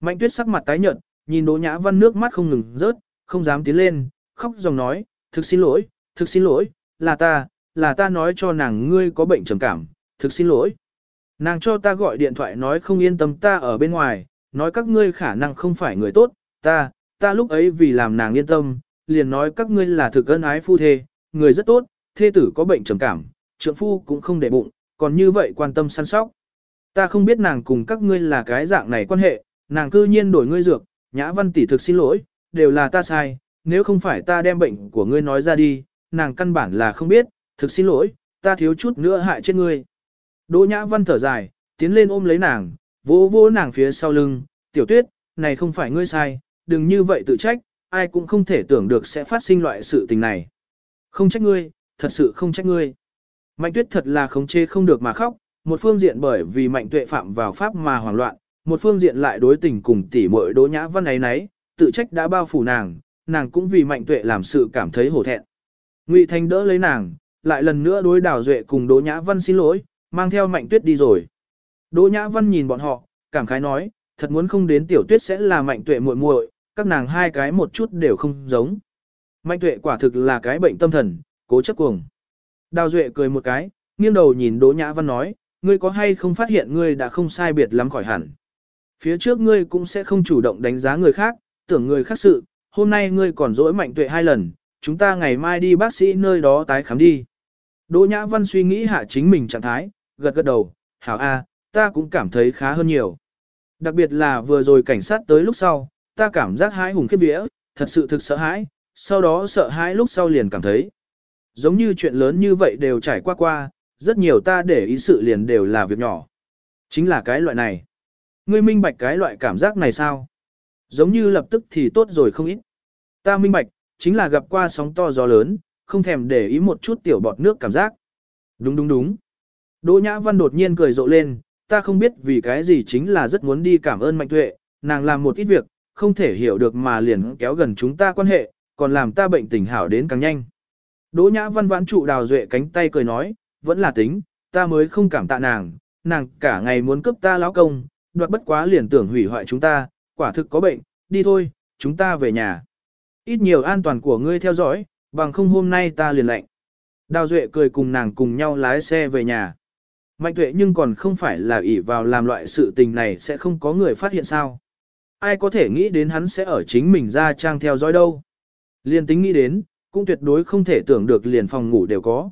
A: Mạnh tuyết sắc mặt tái nhợt, nhìn Đỗ Nhã Văn nước mắt không ngừng rớt, không dám tiến lên, khóc dòng nói, thực xin lỗi, thực xin lỗi, là ta, là ta nói cho nàng ngươi có bệnh trầm cảm, thực xin lỗi. Nàng cho ta gọi điện thoại nói không yên tâm ta ở bên ngoài, nói các ngươi khả năng không phải người tốt, ta, ta lúc ấy vì làm nàng yên tâm, liền nói các ngươi là thực ân ái phu thê, người rất tốt, thê tử có bệnh trầm cảm, trượng phu cũng không để bụng, còn như vậy quan tâm săn sóc. Ta không biết nàng cùng các ngươi là cái dạng này quan hệ, nàng cư nhiên đổi ngươi dược, nhã văn tỷ thực xin lỗi, đều là ta sai, nếu không phải ta đem bệnh của ngươi nói ra đi, nàng căn bản là không biết, thực xin lỗi, ta thiếu chút nữa hại chết ngươi. Đỗ nhã văn thở dài, tiến lên ôm lấy nàng, vỗ vỗ nàng phía sau lưng, tiểu tuyết, này không phải ngươi sai, đừng như vậy tự trách, ai cũng không thể tưởng được sẽ phát sinh loại sự tình này. Không trách ngươi, thật sự không trách ngươi. Mạnh tuyết thật là khống chế không được mà khóc, một phương diện bởi vì mạnh tuệ phạm vào pháp mà hoảng loạn, một phương diện lại đối tình cùng tỷ muội đỗ nhã văn ấy nấy, tự trách đã bao phủ nàng, nàng cũng vì mạnh tuệ làm sự cảm thấy hổ thẹn. Ngụy Thanh đỡ lấy nàng, lại lần nữa đối đào duệ cùng đỗ nhã văn xin lỗi, mang theo mạnh tuyết đi rồi. Đỗ nhã văn nhìn bọn họ, cảm khái nói, thật muốn không đến tiểu tuyết sẽ là mạnh tuệ muội muội, các nàng hai cái một chút đều không giống. Mạnh tuệ quả thực là cái bệnh tâm thần, cố chấp cuồng. Đào Duệ cười một cái, nghiêng đầu nhìn Đỗ Nhã Văn nói, ngươi có hay không phát hiện ngươi đã không sai biệt lắm khỏi hẳn. Phía trước ngươi cũng sẽ không chủ động đánh giá người khác, tưởng người khác sự, hôm nay ngươi còn dỗi mạnh tuệ hai lần, chúng ta ngày mai đi bác sĩ nơi đó tái khám đi. Đỗ Nhã Văn suy nghĩ hạ chính mình trạng thái, gật gật đầu, hảo a, ta cũng cảm thấy khá hơn nhiều. Đặc biệt là vừa rồi cảnh sát tới lúc sau, ta cảm giác hãi hùng khiếp vía, thật sự thực sợ hãi, sau đó sợ hãi lúc sau liền cảm thấy. Giống như chuyện lớn như vậy đều trải qua qua, rất nhiều ta để ý sự liền đều là việc nhỏ. Chính là cái loại này. Ngươi minh bạch cái loại cảm giác này sao? Giống như lập tức thì tốt rồi không ít. Ta minh bạch, chính là gặp qua sóng to gió lớn, không thèm để ý một chút tiểu bọt nước cảm giác. Đúng đúng đúng. Đỗ Nhã Văn đột nhiên cười rộ lên, ta không biết vì cái gì chính là rất muốn đi cảm ơn Mạnh Tuệ, nàng làm một ít việc, không thể hiểu được mà liền kéo gần chúng ta quan hệ, còn làm ta bệnh tình hảo đến càng nhanh. Đỗ Nhã Văn vãn trụ đào duệ cánh tay cười nói, vẫn là tính, ta mới không cảm tạ nàng, nàng cả ngày muốn cướp ta lão công, đoạt bất quá liền tưởng hủy hoại chúng ta, quả thực có bệnh, đi thôi, chúng ta về nhà. Ít nhiều an toàn của ngươi theo dõi, bằng không hôm nay ta liền lệnh. Đào Duệ cười cùng nàng cùng nhau lái xe về nhà. Mạnh tuệ nhưng còn không phải là ỷ vào làm loại sự tình này sẽ không có người phát hiện sao. Ai có thể nghĩ đến hắn sẽ ở chính mình ra trang theo dõi đâu. Liên tính nghĩ đến, cũng tuyệt đối không thể tưởng được liền phòng ngủ đều có.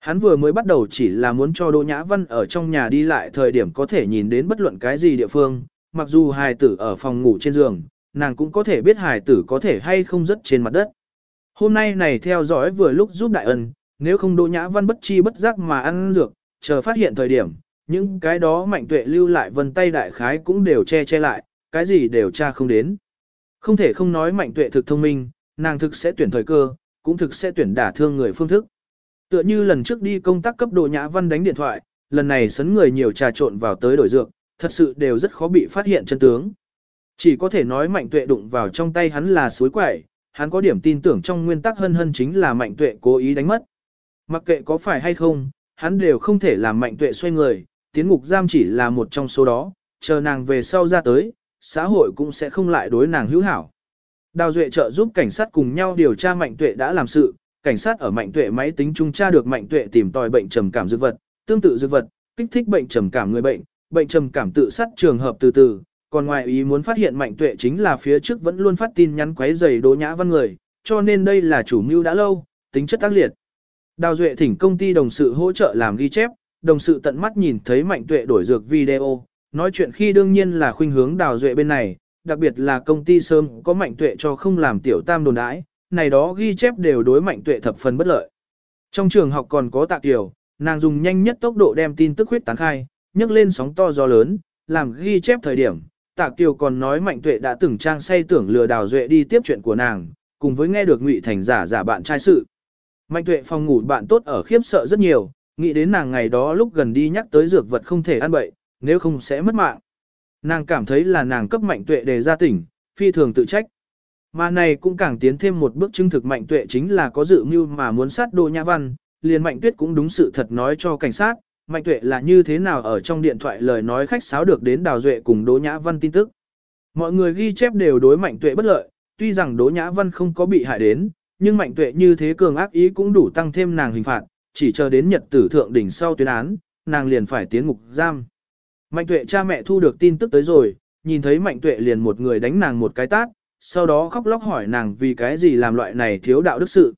A: Hắn vừa mới bắt đầu chỉ là muốn cho Đỗ Nhã Văn ở trong nhà đi lại thời điểm có thể nhìn đến bất luận cái gì địa phương, mặc dù hài tử ở phòng ngủ trên giường, nàng cũng có thể biết hài tử có thể hay không rất trên mặt đất. Hôm nay này theo dõi vừa lúc giúp đại ân, nếu không Đỗ Nhã Văn bất chi bất giác mà ăn dược, chờ phát hiện thời điểm, những cái đó mạnh tuệ lưu lại vân tay đại khái cũng đều che che lại, cái gì đều tra không đến. Không thể không nói mạnh tuệ thực thông minh, nàng thực sẽ tuyển thời cơ, cũng thực sẽ tuyển đả thương người phương thức. Tựa như lần trước đi công tác cấp Đỗ nhã văn đánh điện thoại, lần này sấn người nhiều trà trộn vào tới đổi dược, thật sự đều rất khó bị phát hiện chân tướng. Chỉ có thể nói mạnh tuệ đụng vào trong tay hắn là suối quẩy, hắn có điểm tin tưởng trong nguyên tắc hân hân chính là mạnh tuệ cố ý đánh mất. Mặc kệ có phải hay không, hắn đều không thể làm mạnh tuệ xoay người, tiến ngục giam chỉ là một trong số đó, chờ nàng về sau ra tới, xã hội cũng sẽ không lại đối nàng hữu hảo. Đào Duệ trợ giúp cảnh sát cùng nhau điều tra Mạnh Tuệ đã làm sự, cảnh sát ở Mạnh Tuệ máy tính trung tra được Mạnh Tuệ tìm tòi bệnh trầm cảm dược vật, tương tự dược vật, kích thích bệnh trầm cảm người bệnh, bệnh trầm cảm tự sát trường hợp từ từ, còn ngoài ý muốn phát hiện mạnh tuệ chính là phía trước vẫn luôn phát tin nhắn quấy giày Đỗ Nhã Văn người, cho nên đây là chủ mưu đã lâu, tính chất tác liệt. Đào Duệ thỉnh công ty đồng sự hỗ trợ làm ghi chép, đồng sự tận mắt nhìn thấy mạnh tuệ đổi dược video, nói chuyện khi đương nhiên là khuynh hướng Đào Duệ bên này, đặc biệt là công ty sớm có mạnh tuệ cho không làm tiểu tam đồn đãi, này đó ghi chép đều đối mạnh tuệ thập phần bất lợi. Trong trường học còn có tạ tiểu nàng dùng nhanh nhất tốc độ đem tin tức huyết tán khai, nhấc lên sóng to gió lớn, làm ghi chép thời điểm. Tạ Kiều còn nói Mạnh Tuệ đã từng trang say tưởng lừa Đào Duệ đi tiếp chuyện của nàng, cùng với nghe được Ngụy Thành giả giả bạn trai sự. Mạnh Tuệ phòng ngủ bạn tốt ở khiếp sợ rất nhiều, nghĩ đến nàng ngày đó lúc gần đi nhắc tới dược vật không thể ăn bậy, nếu không sẽ mất mạng. Nàng cảm thấy là nàng cấp Mạnh Tuệ đề ra tỉnh, phi thường tự trách. Mà này cũng càng tiến thêm một bước chứng thực Mạnh Tuệ chính là có dự mưu mà muốn sát Đỗ Nhã Văn, liền Mạnh Tuyết cũng đúng sự thật nói cho cảnh sát, Mạnh Tuệ là như thế nào ở trong điện thoại lời nói khách sáo được đến Đào Duệ cùng Đỗ Nhã Văn tin tức. Mọi người ghi chép đều đối Mạnh Tuệ bất lợi, tuy rằng Đỗ Nhã Văn không có bị hại đến, nhưng Mạnh Tuệ như thế cường ác ý cũng đủ tăng thêm nàng hình phạt, chỉ chờ đến nhật tử thượng đỉnh sau tuyên án, nàng liền phải tiến ngục giam. Mạnh Tuệ cha mẹ thu được tin tức tới rồi, nhìn thấy Mạnh Tuệ liền một người đánh nàng một cái tát, sau đó khóc lóc hỏi nàng vì cái gì làm loại này thiếu đạo đức sự.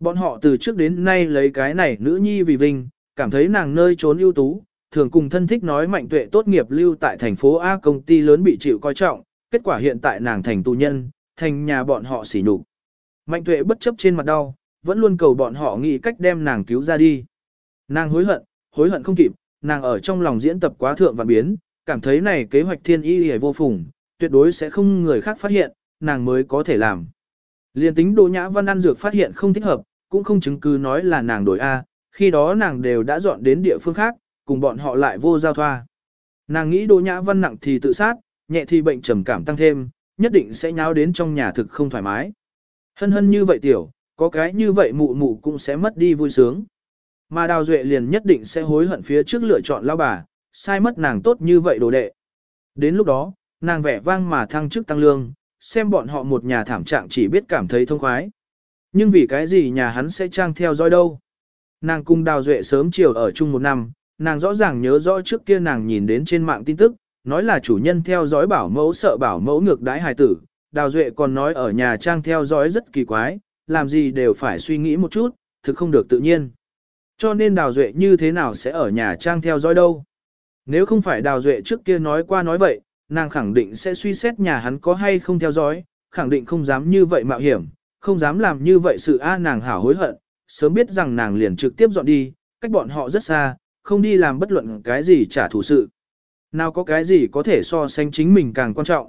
A: Bọn họ từ trước đến nay lấy cái này nữ nhi vì vinh, cảm thấy nàng nơi trốn ưu tú, thường cùng thân thích nói mạnh tuệ tốt nghiệp lưu tại thành phố A công ty lớn bị chịu coi trọng, kết quả hiện tại nàng thành tù nhân, thành nhà bọn họ xỉ nhục. Mạnh tuệ bất chấp trên mặt đau, vẫn luôn cầu bọn họ nghĩ cách đem nàng cứu ra đi. Nàng hối hận, hối hận không kịp, nàng ở trong lòng diễn tập quá thượng và biến, cảm thấy này kế hoạch thiên y hề vô phùng, tuyệt đối sẽ không người khác phát hiện, nàng mới có thể làm. Liên tính Đỗ Nhã Văn ăn dược phát hiện không thích hợp, cũng không chứng cứ nói là nàng đổi A, khi đó nàng đều đã dọn đến địa phương khác, cùng bọn họ lại vô giao thoa. Nàng nghĩ Đỗ Nhã Văn nặng thì tự sát, nhẹ thì bệnh trầm cảm tăng thêm, nhất định sẽ nháo đến trong nhà thực không thoải mái. Hân hân như vậy tiểu, có cái như vậy mụ mụ cũng sẽ mất đi vui sướng. Mà Đào Duệ liền nhất định sẽ hối hận phía trước lựa chọn lao bà, sai mất nàng tốt như vậy đồ đệ. Đến lúc đó, nàng vẻ vang mà thăng chức tăng lương, xem bọn họ một nhà thảm trạng chỉ biết cảm thấy thông khoái. Nhưng vì cái gì nhà hắn sẽ trang theo dõi đâu? Nàng cùng Đào Duệ sớm chiều ở chung một năm, nàng rõ ràng nhớ rõ trước kia nàng nhìn đến trên mạng tin tức, nói là chủ nhân theo dõi bảo mẫu sợ bảo mẫu ngược đãi hài tử. Đào Duệ còn nói ở nhà trang theo dõi rất kỳ quái, làm gì đều phải suy nghĩ một chút, thực không được tự nhiên. Cho nên Đào Duệ như thế nào sẽ ở nhà trang theo dõi đâu? Nếu không phải Đào Duệ trước kia nói qua nói vậy, nàng khẳng định sẽ suy xét nhà hắn có hay không theo dõi, khẳng định không dám như vậy mạo hiểm, không dám làm như vậy sự a nàng hảo hối hận, sớm biết rằng nàng liền trực tiếp dọn đi, cách bọn họ rất xa, không đi làm bất luận cái gì trả thù sự. Nào có cái gì có thể so sánh chính mình càng quan trọng.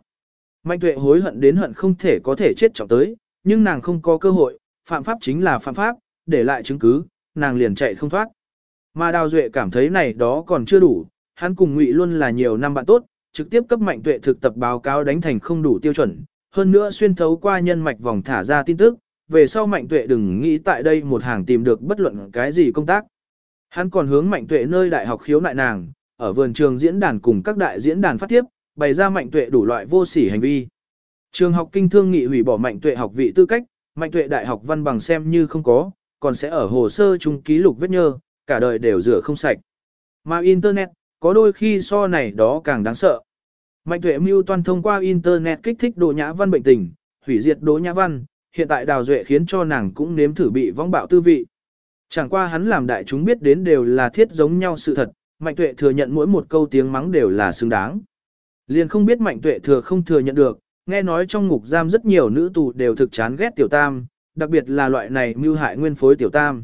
A: Mạnh tuệ hối hận đến hận không thể có thể chết trọng tới, nhưng nàng không có cơ hội, phạm pháp chính là phạm pháp, để lại chứng cứ, nàng liền chạy không thoát. Mà Đào Duệ cảm thấy này đó còn chưa đủ, hắn cùng Ngụy luôn là nhiều năm bạn tốt, trực tiếp cấp mạnh tuệ thực tập báo cáo đánh thành không đủ tiêu chuẩn, hơn nữa xuyên thấu qua nhân mạch vòng thả ra tin tức, về sau mạnh tuệ đừng nghĩ tại đây một hàng tìm được bất luận cái gì công tác. Hắn còn hướng mạnh tuệ nơi đại học khiếu nại nàng, ở vườn trường diễn đàn cùng các đại diễn đàn phát tiếp, bày ra mạnh tuệ đủ loại vô sỉ hành vi. Trường học kinh thương nghị hủy bỏ mạnh tuệ học vị tư cách, mạnh tuệ đại học văn bằng xem như không có, còn sẽ ở hồ sơ trung ký lục vết nhơ, cả đời đều rửa không sạch. Mà Internet, có đôi khi so này đó càng đáng sợ. Mạnh tuệ mưu toàn thông qua Internet kích thích đồ nhã văn bệnh tình, hủy diệt đồ nhã văn, hiện tại đào duệ khiến cho nàng cũng nếm thử bị vong bạo tư vị. Chẳng qua hắn làm đại chúng biết đến đều là thiết giống nhau sự thật, mạnh tuệ thừa nhận mỗi một câu tiếng mắng đều là xứng đáng. Liền không biết mạnh tuệ thừa không thừa nhận được, nghe nói trong ngục giam rất nhiều nữ tù đều thực chán ghét tiểu tam, đặc biệt là loại này mưu hại nguyên phối tiểu tam.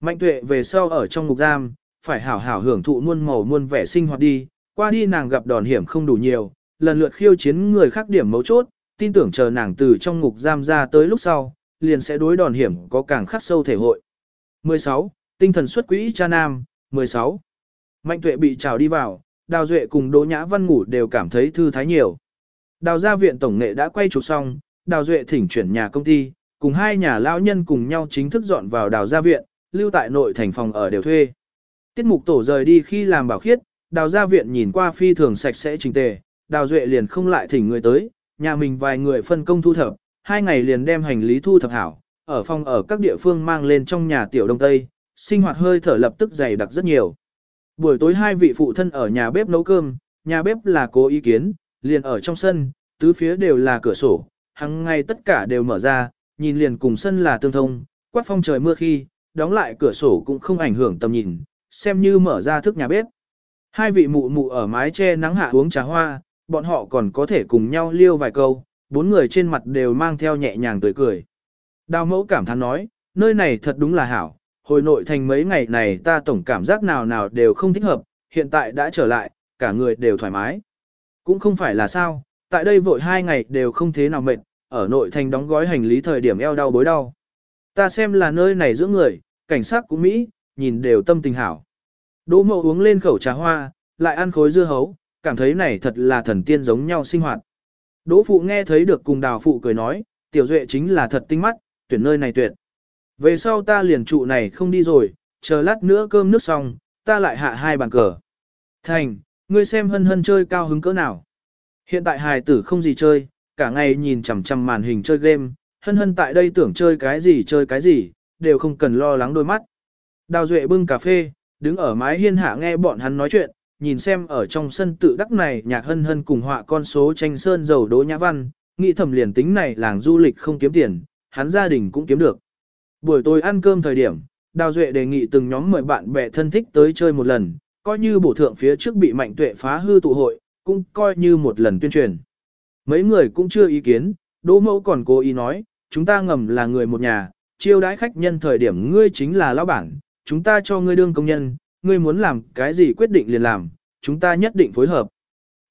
A: Mạnh tuệ về sau ở trong ngục giam, phải hảo hảo hưởng thụ muôn màu muôn vẻ sinh hoạt đi, qua đi nàng gặp đòn hiểm không đủ nhiều, lần lượt khiêu chiến người khác điểm mấu chốt, tin tưởng chờ nàng từ trong ngục giam ra tới lúc sau, liền sẽ đối đòn hiểm có càng khắc sâu thể hội. 16. Tinh thần xuất quỹ cha nam, 16. Mạnh tuệ bị trào đi vào, Đào Duệ cùng Đỗ Nhã Văn ngủ đều cảm thấy thư thái nhiều. Đào gia viện tổng nghệ đã quay chụp xong, Đào Duệ thỉnh chuyển nhà công ty, cùng hai nhà lao nhân cùng nhau chính thức dọn vào Đào gia viện, lưu tại nội thành phòng ở đều thuê. Tiết mục tổ rời đi khi làm bảo khiết, Đào gia viện nhìn qua phi thường sạch sẽ trình tề, Đào Duệ liền không lại thỉnh người tới, nhà mình vài người phân công thu thập, hai ngày liền đem hành lý thu thập hảo, ở phòng ở các địa phương mang lên trong nhà tiểu đông tây, sinh hoạt hơi thở lập tức dày đặc rất nhiều. Buổi tối hai vị phụ thân ở nhà bếp nấu cơm, nhà bếp là cố ý kiến, liền ở trong sân, tứ phía đều là cửa sổ, hàng ngày tất cả đều mở ra, nhìn liền cùng sân là tương thông, quát phong trời mưa khi, đóng lại cửa sổ cũng không ảnh hưởng tầm nhìn, xem như mở ra thức nhà bếp. Hai vị mụ mụ ở mái che nắng hạ uống trà hoa, bọn họ còn có thể cùng nhau liêu vài câu, bốn người trên mặt đều mang theo nhẹ nhàng tươi cười. Đào mẫu cảm thán nói, nơi này thật đúng là hảo, hồi nội thành mấy ngày này ta tổng cảm giác nào nào đều không thích hợp, hiện tại đã trở lại, cả người đều thoải mái. Cũng không phải là sao, tại đây vội hai ngày đều không thế nào mệt, ở nội thành đóng gói hành lý thời điểm eo đau bối đau. Ta xem là nơi này giữa người, cảnh sát cũng Mỹ, nhìn đều tâm tình hảo. Đỗ mộ uống lên khẩu trà hoa, lại ăn khối dưa hấu, cảm thấy này thật là thần tiên giống nhau sinh hoạt. Đỗ phụ nghe thấy được cùng đào phụ cười nói, tiểu duệ chính là thật tinh mắt, tuyển nơi này tuyệt. Về sau ta liền trụ này không đi rồi, chờ lát nữa cơm nước xong, ta lại hạ hai bàn cờ. Thành, ngươi xem hân hân chơi cao hứng cỡ nào. Hiện tại hài tử không gì chơi, cả ngày nhìn chằm chằm màn hình chơi game, hân hân tại đây tưởng chơi cái gì chơi cái gì, đều không cần lo lắng đôi mắt. Đào Duệ bưng cà phê, đứng ở mái hiên hạ nghe bọn hắn nói chuyện, nhìn xem ở trong sân tự đắc này nhạc hân hân cùng họa con số tranh sơn dầu đỗ nhã văn, nghĩ thầm liền tính này làng du lịch không kiếm tiền, hắn gia đình cũng kiếm được. Buổi tối ăn cơm thời điểm, Đào Duệ đề nghị từng nhóm mời bạn bè thân thích tới chơi một lần, coi như bổ thượng phía trước bị mạnh tuệ phá hư tụ hội, cũng coi như một lần tuyên truyền. Mấy người cũng chưa ý kiến, Đỗ Mẫu còn cố ý nói, chúng ta ngầm là người một nhà, chiêu đãi khách nhân thời điểm ngươi chính là lão bản, chúng ta cho ngươi đương công nhân, ngươi muốn làm cái gì quyết định liền làm, chúng ta nhất định phối hợp.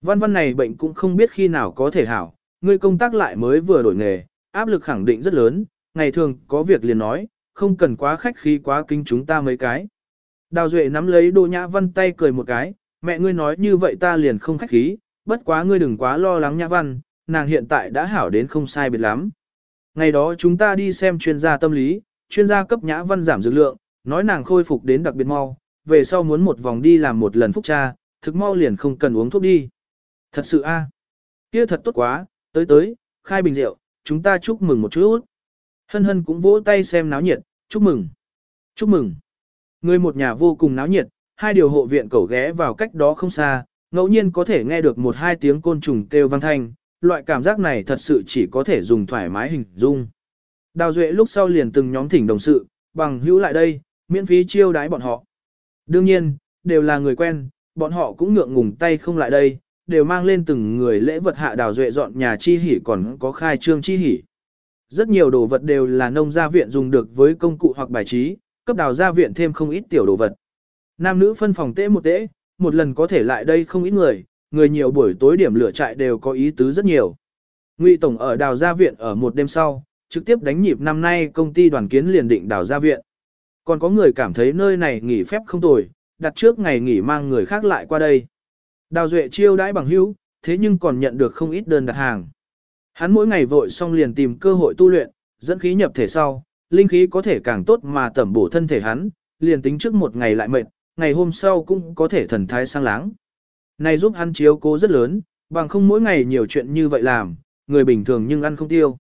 A: Văn văn này bệnh cũng không biết khi nào có thể hảo, ngươi công tác lại mới vừa đổi nghề, áp lực khẳng định rất lớn, ngày thường có việc liền nói, không cần quá khách khí quá kinh chúng ta mấy cái. Đào Duệ nắm lấy Đỗ Nhã Văn tay cười một cái, mẹ ngươi nói như vậy ta liền không khách khí, bất quá ngươi đừng quá lo lắng Nhã Văn, nàng hiện tại đã hảo đến không sai biệt lắm. Ngày đó chúng ta đi xem chuyên gia tâm lý, chuyên gia cấp Nhã Văn giảm dược lượng, nói nàng khôi phục đến đặc biệt mau, về sau muốn một vòng đi làm một lần phúc cha thực mau liền không cần uống thuốc đi. Thật sự a, kia thật tốt quá, tới tới, khai bình rượu, chúng ta chúc mừng một chút. Hân hân cũng vỗ tay xem náo nhiệt, chúc mừng, chúc mừng. Người một nhà vô cùng náo nhiệt, hai điều hộ viện cẩu ghé vào cách đó không xa, ngẫu nhiên có thể nghe được một hai tiếng côn trùng kêu vang thanh, loại cảm giác này thật sự chỉ có thể dùng thoải mái hình dung. Đào Duệ lúc sau liền từng nhóm thỉnh đồng sự, bằng hữu lại đây, miễn phí chiêu đái bọn họ. Đương nhiên, đều là người quen, bọn họ cũng ngượng ngùng tay không lại đây, đều mang lên từng người lễ vật hạ Đào Duệ dọn nhà chi hỉ còn có khai trương chi hỉ. Rất nhiều đồ vật đều là nông gia viện dùng được với công cụ hoặc bài trí, cấp đào gia viện thêm không ít tiểu đồ vật. Nam nữ phân phòng tễ một tễ, một lần có thể lại đây không ít người, người nhiều buổi tối điểm lửa trại đều có ý tứ rất nhiều. Ngụy Tổng ở đào gia viện ở một đêm sau, trực tiếp đánh nhịp năm nay công ty đoàn kiến liền định đào gia viện. Còn có người cảm thấy nơi này nghỉ phép không tồi, đặt trước ngày nghỉ mang người khác lại qua đây. Đào Duệ chiêu đãi bằng hữu, thế nhưng còn nhận được không ít đơn đặt hàng. Hắn mỗi ngày vội xong liền tìm cơ hội tu luyện, dẫn khí nhập thể sau, linh khí có thể càng tốt mà tẩm bổ thân thể hắn, liền tính trước một ngày lại mệt, ngày hôm sau cũng có thể thần thái sang láng. Này giúp hắn chiếu cố rất lớn, bằng không mỗi ngày nhiều chuyện như vậy làm, người bình thường nhưng ăn không tiêu.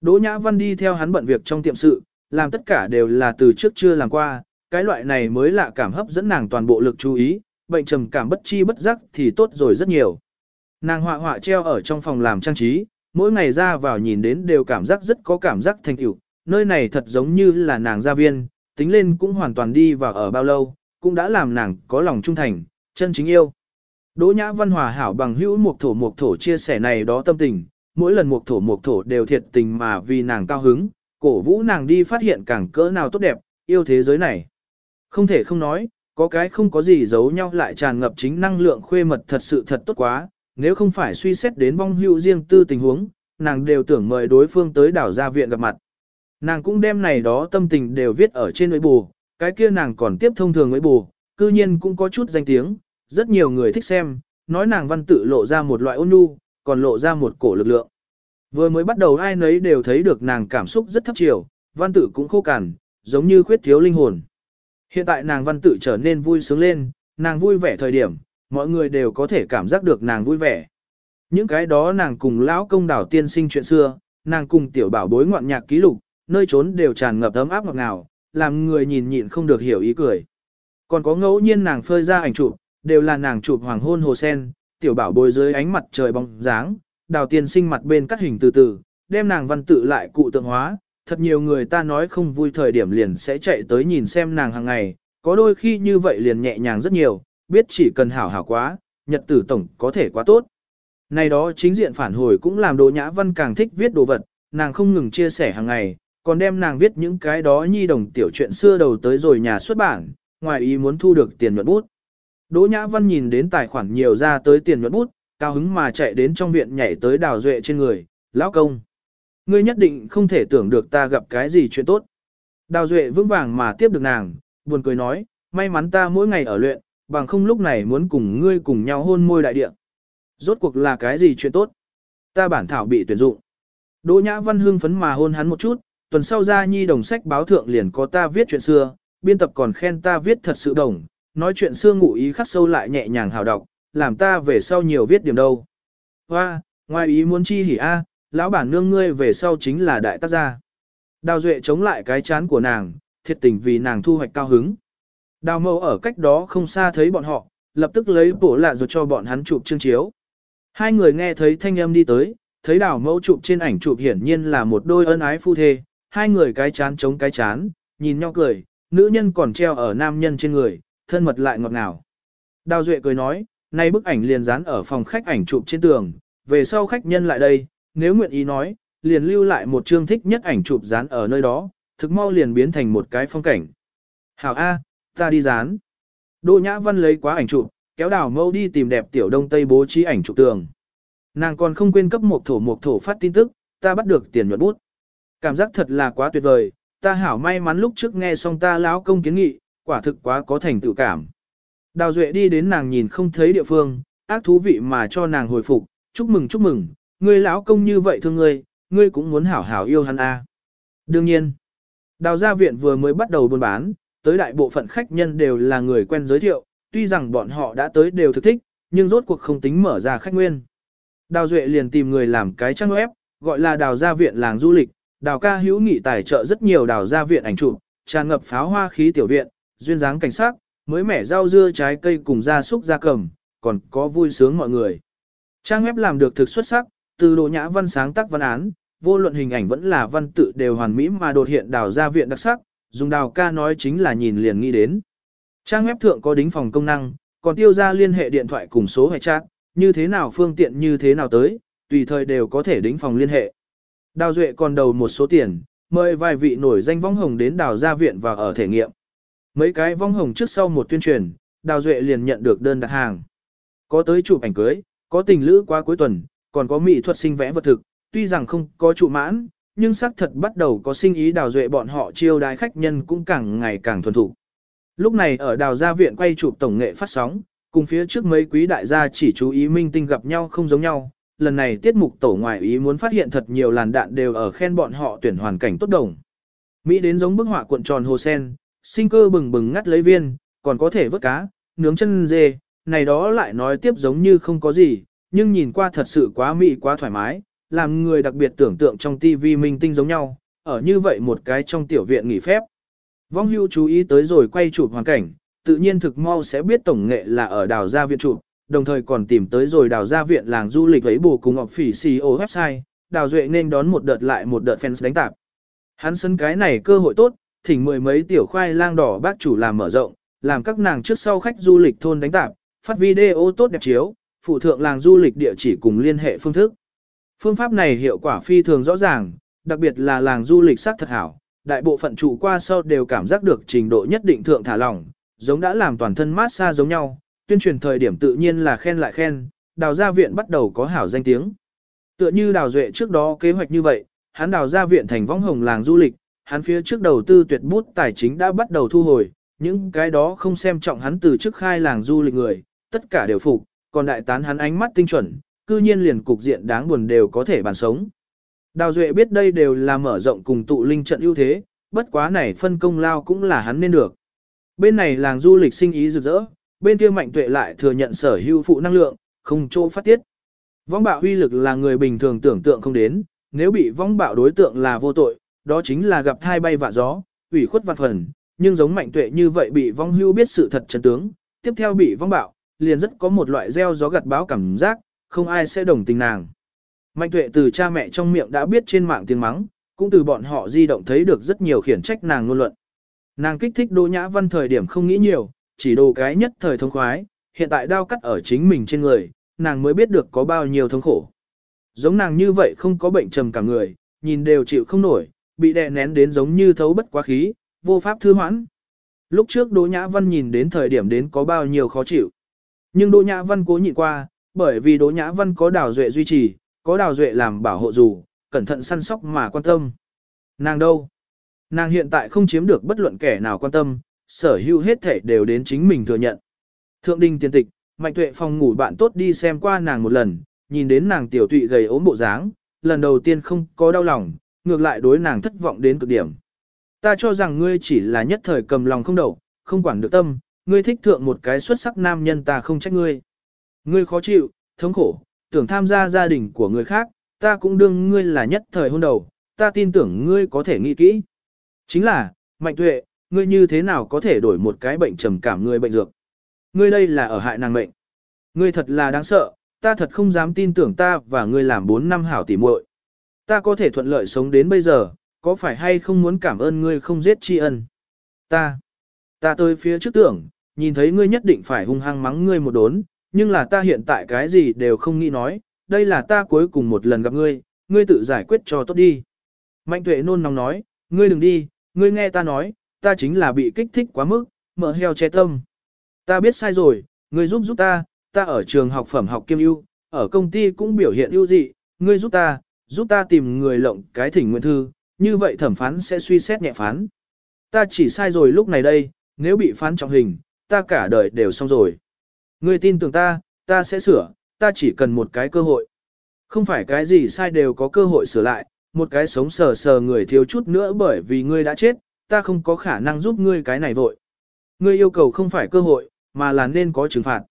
A: Đỗ Nhã Văn đi theo hắn bận việc trong tiệm sự, làm tất cả đều là từ trước chưa làm qua, cái loại này mới lạ cảm hấp dẫn nàng toàn bộ lực chú ý, bệnh trầm cảm bất chi bất giác thì tốt rồi rất nhiều. Nàng họa họa treo ở trong phòng làm trang trí, mỗi ngày ra vào nhìn đến đều cảm giác rất có cảm giác thành tựu, nơi này thật giống như là nàng gia viên, tính lên cũng hoàn toàn đi vào ở bao lâu, cũng đã làm nàng có lòng trung thành, chân chính yêu. Đỗ Nhã Văn Hòa hảo bằng hữu mục thổ mục thổ chia sẻ này đó tâm tình, mỗi lần mục thổ mục thổ đều thiệt tình mà vì nàng cao hứng, cổ vũ nàng đi phát hiện càng cỡ nào tốt đẹp, yêu thế giới này. Không thể không nói, có cái không có gì giấu nhau lại tràn ngập chính năng lượng khuê mật thật sự thật tốt quá, nếu không phải suy xét đến vong hữu riêng tư tình huống, nàng đều tưởng mời đối phương tới đảo gia viện gặp mặt. Nàng cũng đem này đó tâm tình đều viết ở trên mấy bù, cái kia nàng còn tiếp thông thường với bù, cư nhiên cũng có chút danh tiếng, rất nhiều người thích xem, nói nàng văn tự lộ ra một loại ôn nhu, còn lộ ra một cổ lực lượng. Vừa mới bắt đầu ai nấy đều thấy được nàng cảm xúc rất thấp chiều, văn tử cũng khô cằn, giống như khuyết thiếu linh hồn. Hiện tại nàng văn tự trở nên vui sướng lên, nàng vui vẻ thời điểm, mọi người đều có thể cảm giác được nàng vui vẻ. Những cái đó nàng cùng lão công đảo tiên sinh chuyện xưa, nàng cùng tiểu bảo bối ngoạn nhạc ký lục, nơi trốn đều tràn ngập ấm áp ngọt ngào, làm người nhìn nhịn không được hiểu ý cười. Còn có ngẫu nhiên nàng phơi ra ảnh chụp, đều là nàng chụp hoàng hôn hồ sen, tiểu bảo bối dưới ánh mặt trời bóng dáng, đào tiên sinh mặt bên cắt hình từ từ, đem nàng văn tự lại cụ tượng hóa, thật nhiều người ta nói không vui thời điểm liền sẽ chạy tới nhìn xem nàng hàng ngày, có đôi khi như vậy liền nhẹ nhàng rất nhiều, biết chỉ cần hảo hảo quá, nhật tử tổng có thể quá tốt. Này đó chính diện phản hồi cũng làm Đỗ Nhã Văn càng thích viết đồ vật, nàng không ngừng chia sẻ hàng ngày, còn đem nàng viết những cái đó nhi đồng tiểu chuyện xưa đầu tới rồi nhà xuất bản, ngoài ý muốn thu được tiền nhuận bút. Đỗ Nhã Văn nhìn đến tài khoản nhiều ra tới tiền nhuận bút, cao hứng mà chạy đến trong viện nhảy tới đào duệ trên người, lão công. Ngươi nhất định không thể tưởng được ta gặp cái gì chuyện tốt. Đào duệ vững vàng mà tiếp được nàng, buồn cười nói, may mắn ta mỗi ngày ở luyện, bằng không lúc này muốn cùng ngươi cùng nhau hôn môi đại địa. Rốt cuộc là cái gì chuyện tốt? Ta bản thảo bị tuyển dụng. Đỗ Nhã Văn hưng phấn mà hôn hắn một chút, tuần sau ra nhi đồng sách báo thượng liền có ta viết chuyện xưa, biên tập còn khen ta viết thật sự đồng, nói chuyện xưa ngụ ý khắc sâu lại nhẹ nhàng hào đọc, làm ta về sau nhiều viết điểm đâu. Hoa, ngoài ý muốn chi hỉ a, lão bản nương ngươi về sau chính là đại tác gia. Đào Duệ chống lại cái chán của nàng, thiệt tình vì nàng thu hoạch cao hứng. Đào mẫu ở cách đó không xa thấy bọn họ, lập tức lấy bổ lạ rồi cho bọn hắn chụp chương chiếu. Hai người nghe thấy thanh âm đi tới, thấy đào mẫu chụp trên ảnh chụp hiển nhiên là một đôi ân ái phu thê, hai người cái chán chống cái chán, nhìn nhau cười, nữ nhân còn treo ở nam nhân trên người, thân mật lại ngọt ngào. Đào Duệ cười nói, nay bức ảnh liền dán ở phòng khách ảnh chụp trên tường, về sau khách nhân lại đây, nếu nguyện ý nói, liền lưu lại một chương thích nhất ảnh chụp dán ở nơi đó, thực mau liền biến thành một cái phong cảnh. Hảo A, ta đi dán. Đỗ Nhã Văn lấy quá ảnh chụp, kéo đào mâu đi tìm đẹp tiểu đông tây bố trí ảnh chụp tường. Nàng còn không quên cấp một thổ một thổ phát tin tức, ta bắt được tiền nhuận bút. Cảm giác thật là quá tuyệt vời, ta hảo may mắn lúc trước nghe xong ta lão công kiến nghị, quả thực quá có thành tựu cảm. Đào Duệ đi đến nàng nhìn không thấy địa phương, ác thú vị mà cho nàng hồi phục, chúc mừng chúc mừng, ngươi lão công như vậy thương ngươi, ngươi cũng muốn hảo hảo yêu hắn a. À. Đương nhiên, đào gia viện vừa mới bắt đầu buôn bán, tới đại bộ phận khách nhân đều là người quen giới thiệu, tuy rằng bọn họ đã tới đều thực thích, nhưng rốt cuộc không tính mở ra khách nguyên. Đào Duệ liền tìm người làm cái trang web, gọi là đào gia viện làng du lịch, đào ca hữu nghị tài trợ rất nhiều đào gia viện ảnh chụp, tràn ngập pháo hoa khí tiểu viện, duyên dáng cảnh sắc, mới mẻ rau dưa trái cây cùng gia súc gia cầm, còn có vui sướng mọi người. Trang web làm được thực xuất sắc, từ độ nhã văn sáng tác văn án, vô luận hình ảnh vẫn là văn tự đều hoàn mỹ mà đột hiện đào gia viện đặc sắc, dùng đào ca nói chính là nhìn liền nghĩ đến. Trang web thượng có đính phòng công năng, còn tiêu ra liên hệ điện thoại cùng số hệ chat, như thế nào phương tiện như thế nào tới, tùy thời đều có thể đính phòng liên hệ. Đào Duệ còn đầu một số tiền, mời vài vị nổi danh vong hồng đến đào gia viện và ở thể nghiệm. Mấy cái vong hồng trước sau một tuyên truyền, đào Duệ liền nhận được đơn đặt hàng. Có tới chụp ảnh cưới, có tình lữ qua cuối tuần, còn có mỹ thuật sinh vẽ vật thực, tuy rằng không có trụ mãn, nhưng xác thật bắt đầu có sinh ý đào duệ bọn họ chiêu đái khách nhân cũng càng ngày càng thuần thủ. Lúc này ở đào gia viện quay chụp tổng nghệ phát sóng, cùng phía trước mấy quý đại gia chỉ chú ý minh tinh gặp nhau không giống nhau, lần này tiết mục tổ ngoại ý muốn phát hiện thật nhiều làn đạn đều ở khen bọn họ tuyển hoàn cảnh tốt đồng. Mỹ đến giống bức họa cuộn tròn hồ sen, sinh cơ bừng bừng ngắt lấy viên, còn có thể vớt cá, nướng chân dê, này đó lại nói tiếp giống như không có gì, nhưng nhìn qua thật sự quá mỹ quá thoải mái, làm người đặc biệt tưởng tượng trong tivi minh tinh giống nhau, ở như vậy một cái trong tiểu viện nghỉ phép. Vong hưu chú ý tới rồi quay chụp hoàn cảnh, tự nhiên thực mau sẽ biết tổng nghệ là ở đào gia viện chụp, đồng thời còn tìm tới rồi đào gia viện làng du lịch ấy bù cùng ngọc phỉ CEO website, đào duệ nên đón một đợt lại một đợt fans đánh tạp. Hắn sân cái này cơ hội tốt, thỉnh mười mấy tiểu khoai lang đỏ bác chủ làm mở rộng, làm các nàng trước sau khách du lịch thôn đánh tạp, phát video tốt đẹp chiếu, phụ thượng làng du lịch địa chỉ cùng liên hệ phương thức. Phương pháp này hiệu quả phi thường rõ ràng, đặc biệt là làng du lịch sắc thật hảo, đại bộ phận trụ qua sau đều cảm giác được trình độ nhất định thượng thả lỏng, giống đã làm toàn thân mát xa giống nhau, tuyên truyền thời điểm tự nhiên là khen lại khen, đào gia viện bắt đầu có hảo danh tiếng. Tựa như đào duệ trước đó kế hoạch như vậy, hắn đào gia viện thành võng hồng làng du lịch, hắn phía trước đầu tư tuyệt bút tài chính đã bắt đầu thu hồi, những cái đó không xem trọng hắn từ trước khai làng du lịch người, tất cả đều phục, còn đại tán hắn ánh mắt tinh chuẩn, cư nhiên liền cục diện đáng buồn đều có thể bàn sống. Đào Duệ biết đây đều là mở rộng cùng tụ linh trận ưu thế, bất quá này phân công lao cũng là hắn nên được. Bên này làng du lịch sinh ý rực rỡ, bên kia mạnh tuệ lại thừa nhận sở hữu phụ năng lượng, không chỗ phát tiết. Vong bạo huy lực là người bình thường tưởng tượng không đến, nếu bị vong bạo đối tượng là vô tội, đó chính là gặp thai bay vạ gió, ủy khuất vạn phần, nhưng giống mạnh tuệ như vậy bị vong hưu biết sự thật chân tướng, tiếp theo bị vong bạo, liền rất có một loại gieo gió gặt báo cảm giác, không ai sẽ đồng tình nàng. Mạnh tuệ từ cha mẹ trong miệng đã biết trên mạng tiếng mắng, cũng từ bọn họ di động thấy được rất nhiều khiển trách nàng ngôn luận. Nàng kích thích Đỗ Nhã Văn thời điểm không nghĩ nhiều, chỉ đồ cái nhất thời thông khoái, hiện tại đau cắt ở chính mình trên người, nàng mới biết được có bao nhiêu thống khổ. Giống nàng như vậy không có bệnh trầm cả người, nhìn đều chịu không nổi, bị đè nén đến giống như thấu bất quá khí, vô pháp thư hoãn. Lúc trước Đỗ Nhã Văn nhìn đến thời điểm đến có bao nhiêu khó chịu. Nhưng Đỗ Nhã Văn cố nhịn qua, bởi vì Đỗ Nhã Văn có đào duệ duy trì, có đào duệ làm bảo hộ dù, cẩn thận săn sóc mà quan tâm. Nàng đâu? Nàng hiện tại không chiếm được bất luận kẻ nào quan tâm, sở hữu hết thể đều đến chính mình thừa nhận. Thượng đình tiền tịch, Mạnh Tuệ phòng ngủ bạn tốt đi xem qua nàng một lần, nhìn đến nàng tiểu tụy gầy ốm bộ dáng, lần đầu tiên không có đau lòng, ngược lại đối nàng thất vọng đến cực điểm. Ta cho rằng ngươi chỉ là nhất thời cầm lòng không đậu, không quản được tâm, ngươi thích thượng một cái xuất sắc nam nhân ta không trách ngươi. Ngươi khó chịu, thống khổ, tưởng tham gia gia đình của người khác, ta cũng đương ngươi là nhất thời hôn đầu, ta tin tưởng ngươi có thể nghĩ kỹ. Chính là, mạnh tuệ, ngươi như thế nào có thể đổi một cái bệnh trầm cảm người bệnh dược. Ngươi đây là ở hại nàng mệnh. Ngươi thật là đáng sợ, ta thật không dám tin tưởng ta và ngươi làm 4 năm hảo tỉ muội. Ta có thể thuận lợi sống đến bây giờ, có phải hay không muốn cảm ơn ngươi không giết tri ân? Ta, ta tới phía trước tưởng, nhìn thấy ngươi nhất định phải hung hăng mắng ngươi một đốn, nhưng là ta hiện tại cái gì đều không nghĩ nói, đây là ta cuối cùng một lần gặp ngươi, ngươi tự giải quyết cho tốt đi. Mạnh tuệ nôn nóng nói, ngươi đừng đi, ngươi nghe ta nói, ta chính là bị kích thích quá mức, mở heo che tâm. Ta biết sai rồi, ngươi giúp giúp ta, ta ở trường học phẩm học kiêm ưu, ở công ty cũng biểu hiện ưu dị, ngươi giúp ta, giúp ta tìm người lộng cái thỉnh nguyện thư, như vậy thẩm phán sẽ suy xét nhẹ phán. Ta chỉ sai rồi lúc này đây, nếu bị phán trọng hình, ta cả đời đều xong rồi. Ngươi tin tưởng ta, ta sẽ sửa, ta chỉ cần một cái cơ hội. Không phải cái gì sai đều có cơ hội sửa lại, một cái sống sờ sờ người thiếu chút nữa bởi vì ngươi đã chết, ta không có khả năng giúp ngươi cái này vội. Ngươi yêu cầu không phải cơ hội, mà là nên có trừng phạt.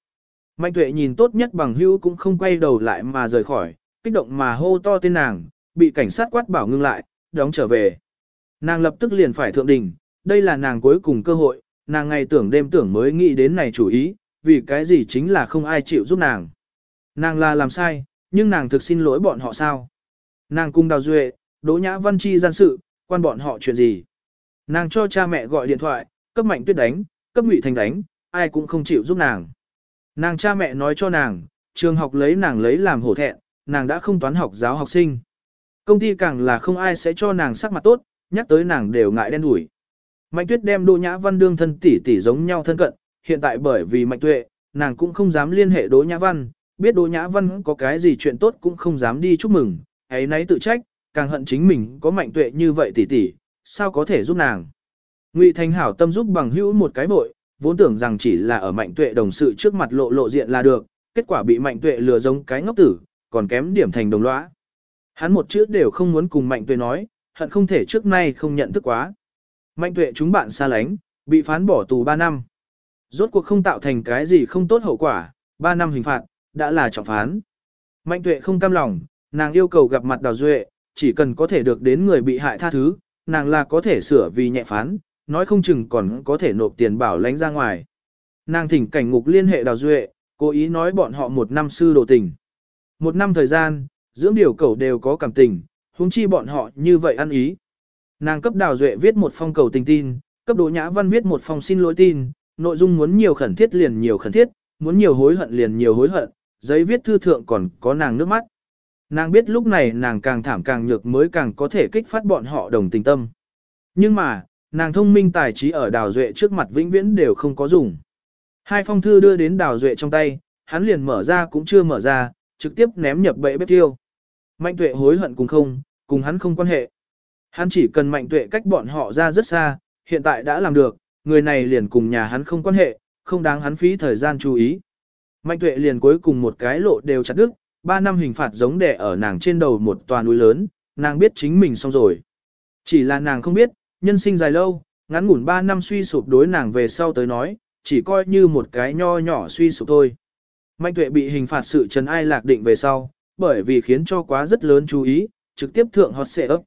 A: Mạnh tuệ nhìn tốt nhất bằng hữu cũng không quay đầu lại mà rời khỏi, kích động mà hô to tên nàng, bị cảnh sát quát bảo ngưng lại, đóng trở về. Nàng lập tức liền phải thượng đình, đây là nàng cuối cùng cơ hội, nàng ngày tưởng đêm tưởng mới nghĩ đến này chủ ý, vì cái gì chính là không ai chịu giúp nàng. Nàng là làm sai, nhưng nàng thực xin lỗi bọn họ sao? Nàng cung đào duệ, đỗ nhã văn chi gian sự, quan bọn họ chuyện gì? Nàng cho cha mẹ gọi điện thoại, cấp mạnh tuyết đánh, cấp ngụy thành đánh, ai cũng không chịu giúp nàng. Nàng cha mẹ nói cho nàng, trường học lấy nàng lấy làm hổ thẹn, nàng đã không toán học giáo học sinh. Công ty càng là không ai sẽ cho nàng sắc mặt tốt, nhắc tới nàng đều ngại đen đủi. Mạnh tuyết đem Đỗ Nhã Văn đương thân tỷ tỷ giống nhau thân cận, hiện tại bởi vì Mạnh tuệ, nàng cũng không dám liên hệ Đỗ Nhã Văn, biết Đỗ Nhã Văn có cái gì chuyện tốt cũng không dám đi chúc mừng, ấy nấy tự trách, càng hận chính mình có Mạnh tuệ như vậy tỷ tỷ, sao có thể giúp nàng. Ngụy Thành hảo tâm giúp bằng hữu một cái vội, vốn tưởng rằng chỉ là ở Mạnh tuệ đồng sự trước mặt lộ lộ diện là được, kết quả bị Mạnh tuệ lừa giống cái ngốc tử, còn kém điểm thành đồng lõa. Hắn một chữ đều không muốn cùng Mạnh tuệ nói, hận không thể trước nay không nhận thức quá. Mạnh tuệ chúng bạn xa lánh, bị phán bỏ tù 3 năm. Rốt cuộc không tạo thành cái gì không tốt hậu quả, 3 năm hình phạt, đã là trọng phán. Mạnh tuệ không cam lòng, nàng yêu cầu gặp mặt đào duệ, chỉ cần có thể được đến người bị hại tha thứ, nàng là có thể sửa vì nhẹ phán, nói không chừng còn có thể nộp tiền bảo lãnh ra ngoài. Nàng thỉnh cảnh ngục liên hệ đào duệ, cố ý nói bọn họ một năm sư đồ tình. Một năm thời gian, dưỡng điều cầu đều có cảm tình, huống chi bọn họ như vậy ăn ý. Nàng cấp đào duệ viết một phong cầu tình tin, cấp đỗ nhã văn viết một phong xin lỗi tin, nội dung muốn nhiều khẩn thiết liền nhiều khẩn thiết, muốn nhiều hối hận liền nhiều hối hận, giấy viết thư thượng còn có nàng nước mắt. Nàng biết lúc này nàng càng thảm càng nhược mới càng có thể kích phát bọn họ đồng tình tâm. Nhưng mà, nàng thông minh tài trí ở đào duệ trước mặt vĩnh viễn đều không có dùng. Hai phong thư đưa đến đào duệ trong tay, hắn liền mở ra cũng chưa mở ra, trực tiếp ném nhập bệ bếp tiêu. Mạnh tuệ hối hận cùng không, cùng hắn không quan hệ. Hắn chỉ cần mạnh tuệ cách bọn họ ra rất xa, hiện tại đã làm được, người này liền cùng nhà hắn không quan hệ, không đáng hắn phí thời gian chú ý. Mạnh tuệ liền cuối cùng một cái lộ đều chặt đứt, ba năm hình phạt giống đẻ ở nàng trên đầu một tòa núi lớn, nàng biết chính mình xong rồi. Chỉ là nàng không biết, nhân sinh dài lâu, ngắn ngủn ba năm suy sụp đối nàng về sau tới nói, chỉ coi như một cái nho nhỏ suy sụp thôi. Mạnh tuệ bị hình phạt sự trần ai lạc định về sau, bởi vì khiến cho quá rất lớn chú ý, trực tiếp thượng hot xệ ấp.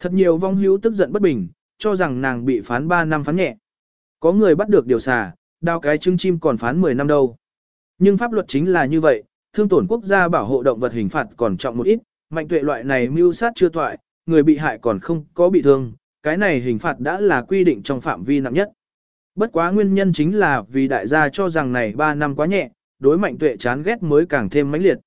A: Thật nhiều vong hữu tức giận bất bình, cho rằng nàng bị phán 3 năm phán nhẹ. Có người bắt được điều xà, đao cái trứng chim còn phán 10 năm đâu. Nhưng pháp luật chính là như vậy, thương tổn quốc gia bảo hộ động vật hình phạt còn trọng một ít, mạnh tuệ loại này mưu sát chưa toại, người bị hại còn không có bị thương, cái này hình phạt đã là quy định trong phạm vi nặng nhất. Bất quá nguyên nhân chính là vì đại gia cho rằng này 3 năm quá nhẹ, đối mạnh tuệ chán ghét mới càng thêm mãnh liệt.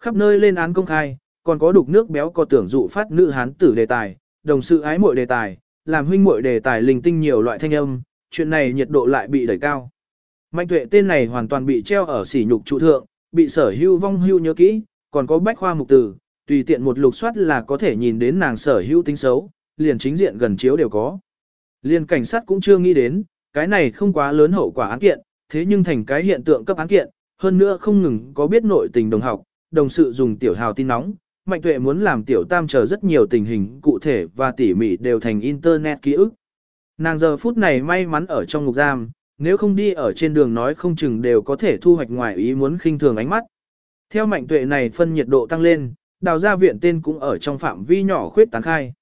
A: Khắp nơi lên án công khai, còn có đục nước béo có tưởng dụ phát nữ hán tử đề tài, đồng sự ái muội đề tài, làm huynh muội đề tài linh tinh nhiều loại thanh âm, chuyện này nhiệt độ lại bị đẩy cao. Mạnh tuệ tên này hoàn toàn bị treo ở sỉ nhục trụ thượng, bị sở hưu vong hưu nhớ kỹ, còn có bách khoa mục tử, tùy tiện một lục soát là có thể nhìn đến nàng sở hưu tính xấu, liền chính diện gần chiếu đều có. Liền cảnh sát cũng chưa nghĩ đến, cái này không quá lớn hậu quả án kiện, thế nhưng thành cái hiện tượng cấp án kiện, hơn nữa không ngừng có biết nội tình đồng học, đồng sự dùng tiểu hào tin nóng, Mạnh Tuệ muốn làm tiểu tam chờ rất nhiều tình hình cụ thể và tỉ mỉ đều thành internet ký ức. Nàng giờ phút này may mắn ở trong ngục giam, nếu không đi ở trên đường nói không chừng đều có thể thu hoạch ngoài ý muốn khinh thường ánh mắt. Theo Mạnh Tuệ này phân nhiệt độ tăng lên, đào gia viện tên cũng ở trong phạm vi nhỏ khuyết tán khai.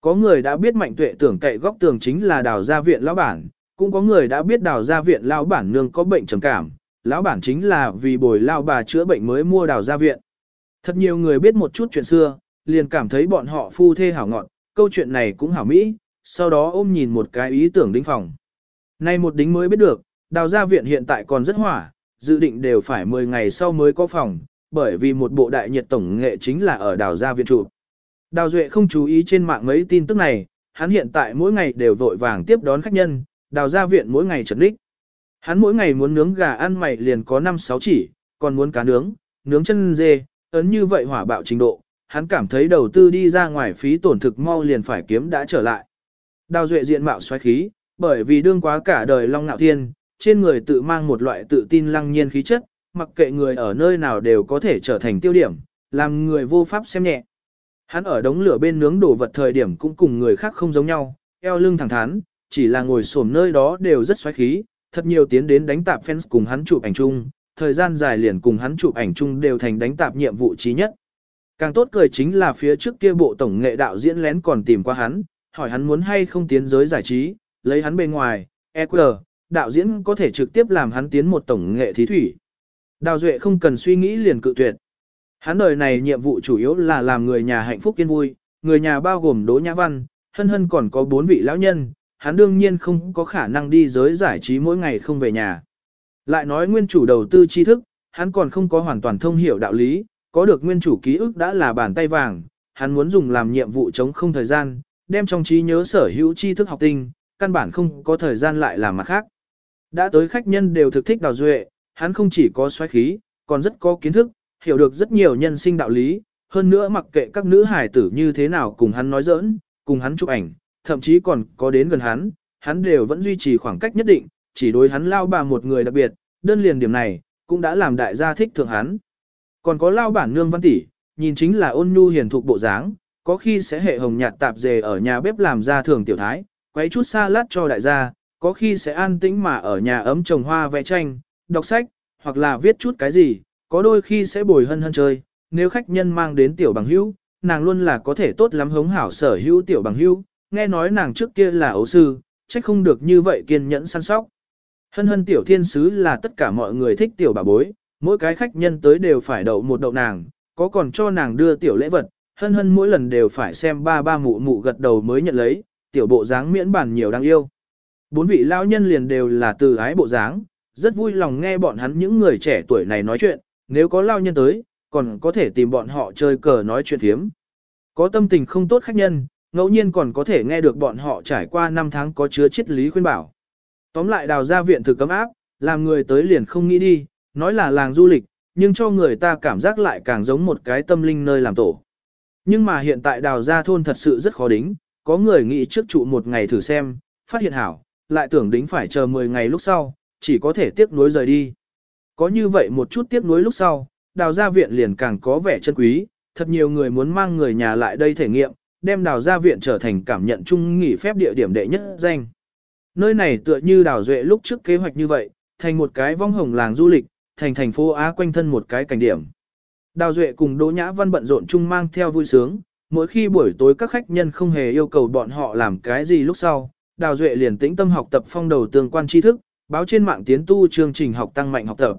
A: Có người đã biết Mạnh Tuệ tưởng cậy góc tường chính là đào gia viện lão bản, cũng có người đã biết đào gia viện lão bản nương có bệnh trầm cảm, lão bản chính là vì bồi lao bà chữa bệnh mới mua đào gia viện. Thật nhiều người biết một chút chuyện xưa, liền cảm thấy bọn họ phu thê hảo ngọn, câu chuyện này cũng hảo mỹ, sau đó ôm nhìn một cái ý tưởng đính phòng. Nay một đính mới biết được, đào gia viện hiện tại còn rất hỏa, dự định đều phải 10 ngày sau mới có phòng, bởi vì một bộ đại nhiệt tổng nghệ chính là ở đào gia viện trụ. Đào Duệ không chú ý trên mạng mấy tin tức này, hắn hiện tại mỗi ngày đều vội vàng tiếp đón khách nhân, đào gia viện mỗi ngày trật đích. Hắn mỗi ngày muốn nướng gà ăn mày liền có 5-6 chỉ, còn muốn cá nướng, nướng chân dê, ấn như vậy hỏa bạo trình độ, hắn cảm thấy đầu tư đi ra ngoài phí tổn thực mau liền phải kiếm đã trở lại. Đào duệ diện mạo xoáy khí, bởi vì đương quá cả đời long nạo thiên, trên người tự mang một loại tự tin lăng nhiên khí chất, mặc kệ người ở nơi nào đều có thể trở thành tiêu điểm, làm người vô pháp xem nhẹ. Hắn ở đống lửa bên nướng đồ vật thời điểm cũng cùng người khác không giống nhau, eo lưng thẳng thắn, chỉ là ngồi xổm nơi đó đều rất xoáy khí, thật nhiều tiến đến đánh tạp fans cùng hắn chụp ảnh chung, thời gian dài liền cùng hắn chụp ảnh chung đều thành đánh tạp nhiệm vụ trí nhất. Càng tốt cười chính là phía trước kia bộ tổng nghệ đạo diễn lén còn tìm qua hắn, hỏi hắn muốn hay không tiến giới giải trí, lấy hắn bên ngoài, EQ, đạo diễn có thể trực tiếp làm hắn tiến một tổng nghệ thí thủy. Đào Duệ không cần suy nghĩ liền cự tuyệt. Hắn đời này nhiệm vụ chủ yếu là làm người nhà hạnh phúc yên vui, người nhà bao gồm Đỗ Nhã Văn, hân hân còn có bốn vị lão nhân, hắn đương nhiên không có khả năng đi giới giải trí mỗi ngày không về nhà. Lại nói nguyên chủ đầu tư tri thức, hắn còn không có hoàn toàn thông hiểu đạo lý, có được nguyên chủ ký ức đã là bàn tay vàng, hắn muốn dùng làm nhiệm vụ chống không thời gian, đem trong trí nhớ sở hữu tri thức học tinh, căn bản không có thời gian lại làm mặt khác. Đã tới khách nhân đều thực thích đào duệ, hắn không chỉ có xoáy khí, còn rất có kiến thức, hiểu được rất nhiều nhân sinh đạo lý, hơn nữa mặc kệ các nữ hải tử như thế nào cùng hắn nói giỡn, cùng hắn chụp ảnh, thậm chí còn có đến gần hắn, hắn đều vẫn duy trì khoảng cách nhất định, chỉ đối hắn lao bà một người đặc biệt, đơn liền điểm này, cũng đã làm đại gia thích thượng hắn. Còn có lao bản nương văn tỷ, nhìn chính là ôn nhu hiền thục bộ dáng, có khi sẽ hệ hồng nhạt tạp dề ở nhà bếp làm ra thường tiểu thái, quấy chút xa lát cho đại gia, có khi sẽ an tĩnh mà ở nhà ấm trồng hoa vẽ tranh, đọc sách, hoặc là viết chút cái gì, có đôi khi sẽ bồi hân hân chơi, nếu khách nhân mang đến tiểu bằng hữu, nàng luôn là có thể tốt lắm hống hảo sở hữu tiểu bằng hữu, nghe nói nàng trước kia là ấu sư, trách không được như vậy kiên nhẫn săn sóc. Hân hân tiểu thiên sứ là tất cả mọi người thích tiểu bà bối, mỗi cái khách nhân tới đều phải đậu một đậu nàng, có còn cho nàng đưa tiểu lễ vật, hân hân mỗi lần đều phải xem ba ba mụ mụ gật đầu mới nhận lấy, tiểu bộ dáng miễn bản nhiều đáng yêu. Bốn vị lão nhân liền đều là từ ái bộ dáng, rất vui lòng nghe bọn hắn những người trẻ tuổi này nói chuyện, nếu có lao nhân tới, còn có thể tìm bọn họ chơi cờ nói chuyện thiếm. Có tâm tình không tốt khách nhân, ngẫu nhiên còn có thể nghe được bọn họ trải qua năm tháng có chứa triết lý khuyên bảo. Tóm lại đào ra viện thực cấm áp, làm người tới liền không nghĩ đi, nói là làng du lịch, nhưng cho người ta cảm giác lại càng giống một cái tâm linh nơi làm tổ. Nhưng mà hiện tại đào ra thôn thật sự rất khó đính, có người nghĩ trước trụ một ngày thử xem, phát hiện hảo, lại tưởng đính phải chờ 10 ngày lúc sau, chỉ có thể tiếc nuối rời đi. Có như vậy một chút tiếc nuối lúc sau, đào ra viện liền càng có vẻ chân quý, thật nhiều người muốn mang người nhà lại đây thể nghiệm, đem đào ra viện trở thành cảm nhận chung nghỉ phép địa điểm đệ nhất danh. Nơi này tựa như đào duệ lúc trước kế hoạch như vậy, thành một cái vong hồng làng du lịch, thành thành phố Á quanh thân một cái cảnh điểm. Đào duệ cùng Đỗ Nhã Văn bận rộn chung mang theo vui sướng, mỗi khi buổi tối các khách nhân không hề yêu cầu bọn họ làm cái gì lúc sau, Đào Duệ liền tĩnh tâm học tập phong đầu tương quan tri thức, báo trên mạng tiến tu chương trình học tăng mạnh học tập.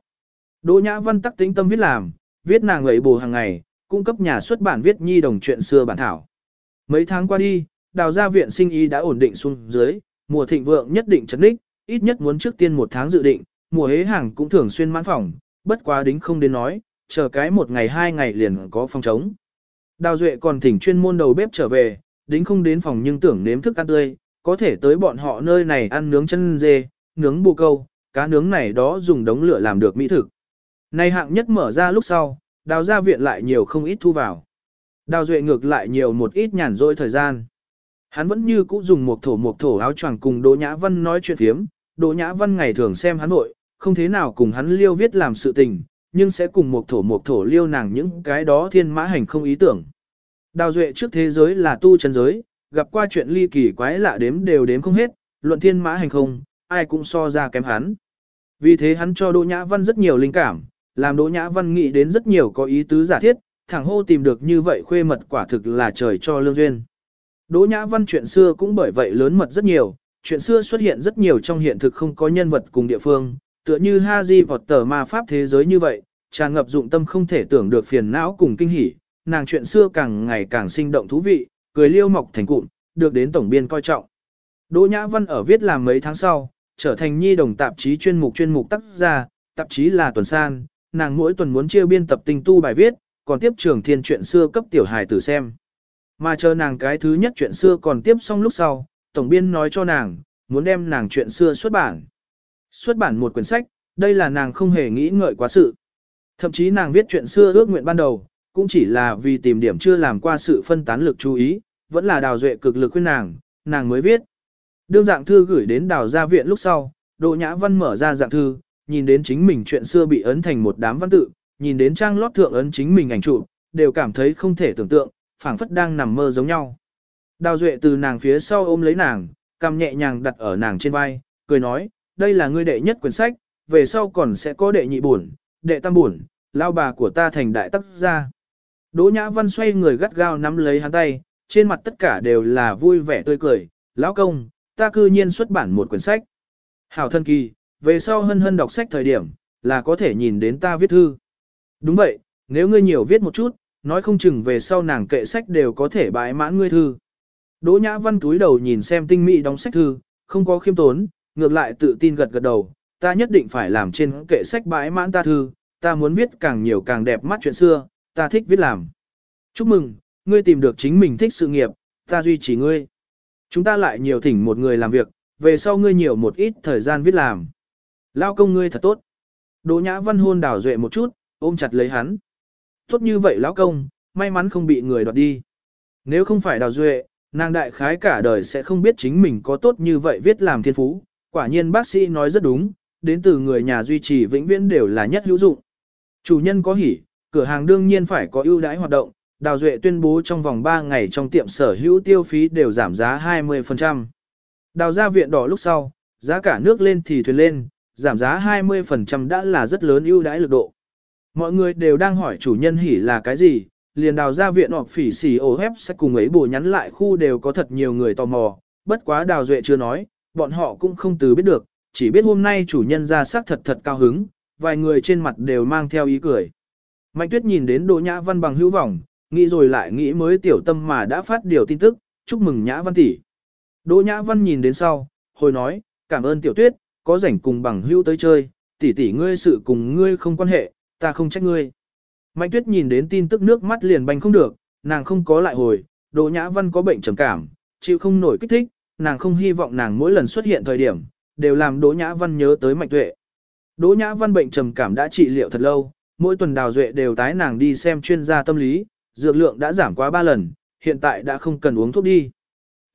A: Đỗ Nhã Văn tắc tĩnh tâm viết làm, viết nàng ấy bù hàng ngày, cung cấp nhà xuất bản viết nhi đồng chuyện xưa bản thảo. Mấy tháng qua đi, đào gia viện sinh ý đã ổn định xuống dưới, mùa thịnh vượng nhất định chấn đích, ít nhất muốn trước tiên một tháng dự định, mùa hế hàng cũng thường xuyên mãn phòng, bất quá đính không đến nói, chờ cái một ngày hai ngày liền có phòng trống. Đào Duệ còn thỉnh chuyên môn đầu bếp trở về, đính không đến phòng nhưng tưởng nếm thức ăn tươi, có thể tới bọn họ nơi này ăn nướng chân dê, nướng bù câu, cá nướng này đó dùng đống lửa làm được mỹ thực. Nay hạng nhất mở ra lúc sau, đào gia viện lại nhiều không ít thu vào. Đào Duệ ngược lại nhiều một ít nhàn rỗi thời gian. Hắn vẫn như cũ dùng một thổ một thổ áo choàng cùng Đỗ Nhã Văn nói chuyện phiếm, Đỗ Nhã Văn ngày thường xem hắn nội, không thế nào cùng hắn liêu viết làm sự tình, nhưng sẽ cùng một thổ một thổ liêu nàng những cái đó thiên mã hành không ý tưởng. Đào Duệ trước thế giới là tu chân giới, gặp qua chuyện ly kỳ quái lạ đếm đều đếm không hết, luận thiên mã hành không, ai cũng so ra kém hắn. Vì thế hắn cho Đỗ Nhã Văn rất nhiều linh cảm, làm Đỗ Nhã Văn nghĩ đến rất nhiều có ý tứ giả thiết, thẳng hô tìm được như vậy khuê mật quả thực là trời cho lương duyên. Đỗ Nhã Văn chuyện xưa cũng bởi vậy lớn mật rất nhiều, chuyện xưa xuất hiện rất nhiều trong hiện thực không có nhân vật cùng địa phương, tựa như Harry Potter ma pháp thế giới như vậy, tràn ngập dụng tâm không thể tưởng được phiền não cùng kinh hỉ, nàng chuyện xưa càng ngày càng sinh động thú vị, cười liêu mọc thành cụm, được đến tổng biên coi trọng. Đỗ Nhã Văn ở viết làm mấy tháng sau, trở thành nhi đồng tạp chí chuyên mục chuyên mục tác gia, tạp chí là tuần san, nàng mỗi tuần muốn chia biên tập tinh tu bài viết, còn tiếp trường thiên chuyện xưa cấp tiểu hài tử xem. Mà chờ nàng cái thứ nhất chuyện xưa còn tiếp xong lúc sau, tổng biên nói cho nàng, muốn đem nàng chuyện xưa xuất bản. Xuất bản một quyển sách, đây là nàng không hề nghĩ ngợi quá sự. Thậm chí nàng viết chuyện xưa ước nguyện ban đầu, cũng chỉ là vì tìm điểm chưa làm qua sự phân tán lực chú ý, vẫn là đào duệ cực lực khuyên nàng, nàng mới viết. Đương dạng thư gửi đến đào gia viện lúc sau, Đỗ Nhã Văn mở ra dạng thư, nhìn đến chính mình chuyện xưa bị ấn thành một đám văn tự, nhìn đến trang lót thượng ấn chính mình ảnh trụ đều cảm thấy không thể tưởng tượng, phảng phất đang nằm mơ giống nhau. Đào Duệ từ nàng phía sau ôm lấy nàng, cầm nhẹ nhàng đặt ở nàng trên vai, cười nói, đây là ngươi đệ nhất quyển sách, về sau còn sẽ có đệ nhị buồn, đệ tam buồn, lao bà của ta thành đại tác gia. Đỗ Nhã Văn xoay người gắt gao nắm lấy hắn tay, trên mặt tất cả đều là vui vẻ tươi cười, lão công, ta cư nhiên xuất bản một quyển sách. Hảo thân kỳ, về sau hân hân đọc sách thời điểm, là có thể nhìn đến ta viết thư. Đúng vậy, nếu ngươi nhiều viết một chút, nói không chừng về sau nàng kệ sách đều có thể bãi mãn ngươi thư. Đỗ Nhã Văn túi đầu nhìn xem tinh mỹ đóng sách thư, không có khiêm tốn, ngược lại tự tin gật gật đầu, ta nhất định phải làm trên kệ sách bãi mãn ta thư, ta muốn viết càng nhiều càng đẹp mắt chuyện xưa, ta thích viết làm. Chúc mừng, ngươi tìm được chính mình thích sự nghiệp, ta duy trì ngươi. Chúng ta lại nhiều thỉnh một người làm việc, về sau ngươi nhiều một ít thời gian viết làm. Lao công ngươi thật tốt. Đỗ Nhã Văn hôn đảo duệ một chút, ôm chặt lấy hắn. Tốt như vậy lão công, may mắn không bị người đoạt đi. Nếu không phải đào duệ, nàng đại khái cả đời sẽ không biết chính mình có tốt như vậy viết làm thiên phú. Quả nhiên bác sĩ nói rất đúng, đến từ người nhà duy trì vĩnh viễn đều là nhất hữu dụng. Chủ nhân có hỉ, cửa hàng đương nhiên phải có ưu đãi hoạt động. Đào Duệ tuyên bố trong vòng 3 ngày trong tiệm sở hữu tiêu phí đều giảm giá 20%. Đào ra viện đỏ lúc sau, giá cả nước lên thì thuyền lên, giảm giá 20% đã là rất lớn ưu đãi lực độ. Mọi người đều đang hỏi chủ nhân hỉ là cái gì, liền đào ra viện họp phỉ xì ổ hép sẽ cùng ấy bổ nhắn lại khu đều có thật nhiều người tò mò, bất quá đào duệ chưa nói, bọn họ cũng không từ biết được, chỉ biết hôm nay chủ nhân ra sắc thật thật cao hứng, vài người trên mặt đều mang theo ý cười. Mạnh tuyết nhìn đến Đỗ Nhã Văn bằng hữu vọng, nghĩ rồi lại nghĩ mới tiểu tâm mà đã phát điều tin tức, chúc mừng Nhã Văn tỷ. Đỗ Nhã Văn nhìn đến sau, hồi nói, cảm ơn tiểu tuyết, có rảnh cùng bằng hữu tới chơi, tỷ tỷ ngươi sự cùng ngươi không quan hệ, ta không trách ngươi. Mạnh tuyết nhìn đến tin tức nước mắt liền banh không được, nàng không có lại hồi, Đỗ Nhã Văn có bệnh trầm cảm, chịu không nổi kích thích, nàng không hy vọng nàng mỗi lần xuất hiện thời điểm, đều làm Đỗ Nhã Văn nhớ tới Mạnh Tuệ. Đỗ Nhã Văn bệnh trầm cảm đã trị liệu thật lâu, mỗi tuần Đào Duệ đều tái nàng đi xem chuyên gia tâm lý, dược lượng đã giảm quá 3 lần, hiện tại đã không cần uống thuốc đi.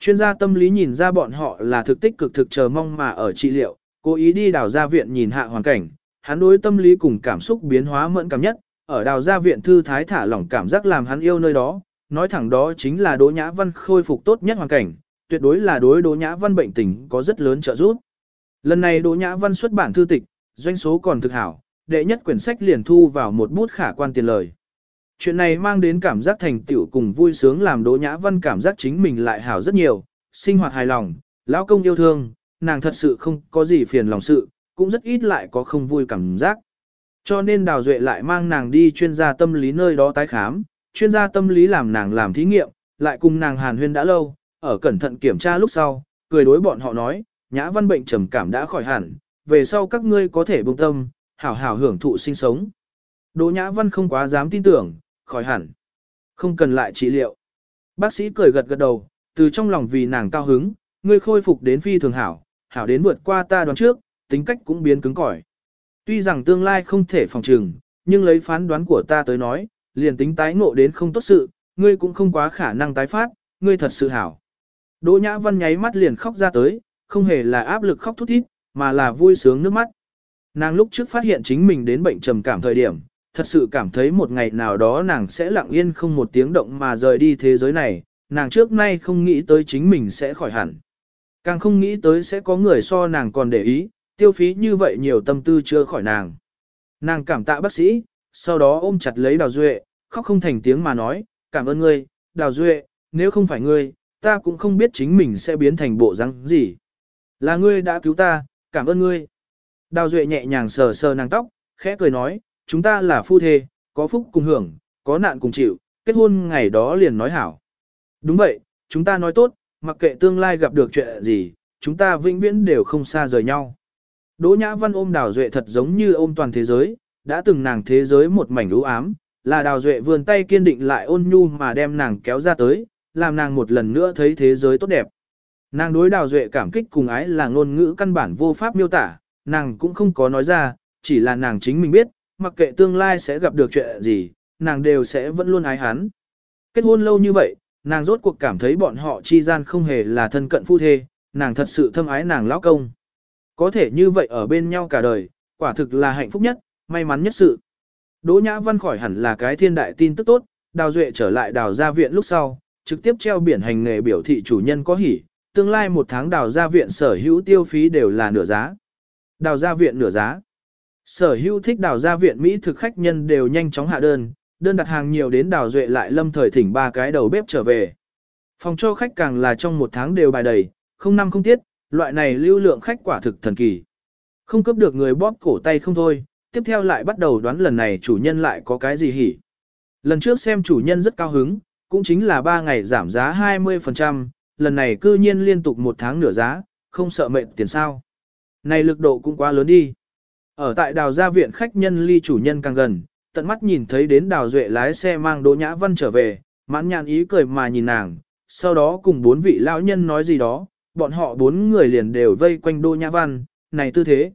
A: Chuyên gia tâm lý nhìn ra bọn họ là thực tích cực thực chờ mong mà ở trị liệu, cố ý đi đào ra viện nhìn hạ hoàn cảnh, hắn đối tâm lý cùng cảm xúc biến hóa mẫn cảm nhất, ở đào gia viện thư thái thả lỏng cảm giác làm hắn yêu nơi đó, nói thẳng đó chính là Đỗ Nhã Văn khôi phục tốt nhất hoàn cảnh, tuyệt đối là đối Đỗ Nhã Văn bệnh tình có rất lớn trợ giúp. Lần này Đỗ Nhã Văn xuất bản thư tịch, doanh số còn thực hảo, đệ nhất quyển sách liền thu vào một bút khả quan tiền lời. Chuyện này mang đến cảm giác thành tựu cùng vui sướng làm Đỗ Nhã Văn cảm giác chính mình lại hảo rất nhiều, sinh hoạt hài lòng, lão công yêu thương, nàng thật sự không có gì phiền lòng sự, cũng rất ít lại có không vui cảm giác. Cho nên Đào Duệ lại mang nàng đi chuyên gia tâm lý nơi đó tái khám, chuyên gia tâm lý làm nàng làm thí nghiệm, lại cùng nàng hàn huyên đã lâu, ở cẩn thận kiểm tra lúc sau, cười đối bọn họ nói, nhã văn bệnh trầm cảm đã khỏi hẳn, về sau các ngươi có thể buông tâm, hảo hảo hưởng thụ sinh sống. Đỗ nhã văn không quá dám tin tưởng, khỏi hẳn. Không cần lại trị liệu. Bác sĩ cười gật gật đầu, từ trong lòng vì nàng cao hứng, ngươi khôi phục đến phi thường hảo, hảo đến vượt qua ta đoán trước, tính cách cũng biến cứng cỏi. Tuy rằng tương lai không thể phòng trừng, nhưng lấy phán đoán của ta tới nói, liền tính tái ngộ đến không tốt sự, ngươi cũng không quá khả năng tái phát, ngươi thật sự hảo. Đỗ Nhã Văn nháy mắt liền khóc ra tới, không hề là áp lực khóc thút thít, mà là vui sướng nước mắt. Nàng lúc trước phát hiện chính mình đến bệnh trầm cảm thời điểm, thật sự cảm thấy một ngày nào đó nàng sẽ lặng yên không một tiếng động mà rời đi thế giới này, nàng trước nay không nghĩ tới chính mình sẽ khỏi hẳn. Càng không nghĩ tới sẽ có người so nàng còn để ý, tiêu phí như vậy nhiều tâm tư chưa khỏi nàng. Nàng cảm tạ bác sĩ, sau đó ôm chặt lấy Đào Duệ, khóc không thành tiếng mà nói, cảm ơn ngươi, Đào Duệ, nếu không phải ngươi, ta cũng không biết chính mình sẽ biến thành bộ răng gì. Là ngươi đã cứu ta, cảm ơn ngươi. Đào Duệ nhẹ nhàng sờ sờ nàng tóc, khẽ cười nói, chúng ta là phu thê, có phúc cùng hưởng, có nạn cùng chịu, kết hôn ngày đó liền nói hảo. Đúng vậy, chúng ta nói tốt, mặc kệ tương lai gặp được chuyện gì, chúng ta vĩnh viễn đều không xa rời nhau. Đỗ Nhã Văn ôm Đào Duệ thật giống như ôm toàn thế giới, đã từng nàng thế giới một mảnh u ám, là Đào Duệ vươn tay kiên định lại ôn nhu mà đem nàng kéo ra tới, làm nàng một lần nữa thấy thế giới tốt đẹp. Nàng đối Đào Duệ cảm kích cùng ái là ngôn ngữ căn bản vô pháp miêu tả, nàng cũng không có nói ra, chỉ là nàng chính mình biết, mặc kệ tương lai sẽ gặp được chuyện gì, nàng đều sẽ vẫn luôn ái hắn. Kết hôn lâu như vậy, nàng rốt cuộc cảm thấy bọn họ chi gian không hề là thân cận phu thê, nàng thật sự thâm ái nàng lão công. Có thể như vậy ở bên nhau cả đời, quả thực là hạnh phúc nhất, may mắn nhất sự. Đỗ Nhã Văn khỏi hẳn là cái thiên đại tin tức tốt, Đào Duệ trở lại đào gia viện lúc sau, trực tiếp treo biển hành nghề biểu thị chủ nhân có hỉ, tương lai một tháng đào gia viện sở hữu tiêu phí đều là nửa giá. Đào gia viện nửa giá. Sở hữu thích đào gia viện Mỹ thực khách nhân đều nhanh chóng hạ đơn, đơn đặt hàng nhiều đến đào duệ lại lâm thời thỉnh ba cái đầu bếp trở về. Phòng cho khách càng là trong một tháng đều bài đầy, không năm không tiết, loại này lưu lượng khách quả thực thần kỳ. Không cấp được người bóp cổ tay không thôi, tiếp theo lại bắt đầu đoán lần này chủ nhân lại có cái gì hỉ. Lần trước xem chủ nhân rất cao hứng, cũng chính là 3 ngày giảm giá 20%, lần này cư nhiên liên tục một tháng nửa giá, không sợ mệnh tiền sao. Này lực độ cũng quá lớn đi. Ở tại đào gia viện khách nhân ly chủ nhân càng gần, tận mắt nhìn thấy đến đào duệ lái xe mang Đỗ Nhã Văn trở về, mãn nhàn ý cười mà nhìn nàng, sau đó cùng bốn vị lão nhân nói gì đó, bọn họ bốn người liền đều vây quanh Đỗ Nhã Văn, này tư thế.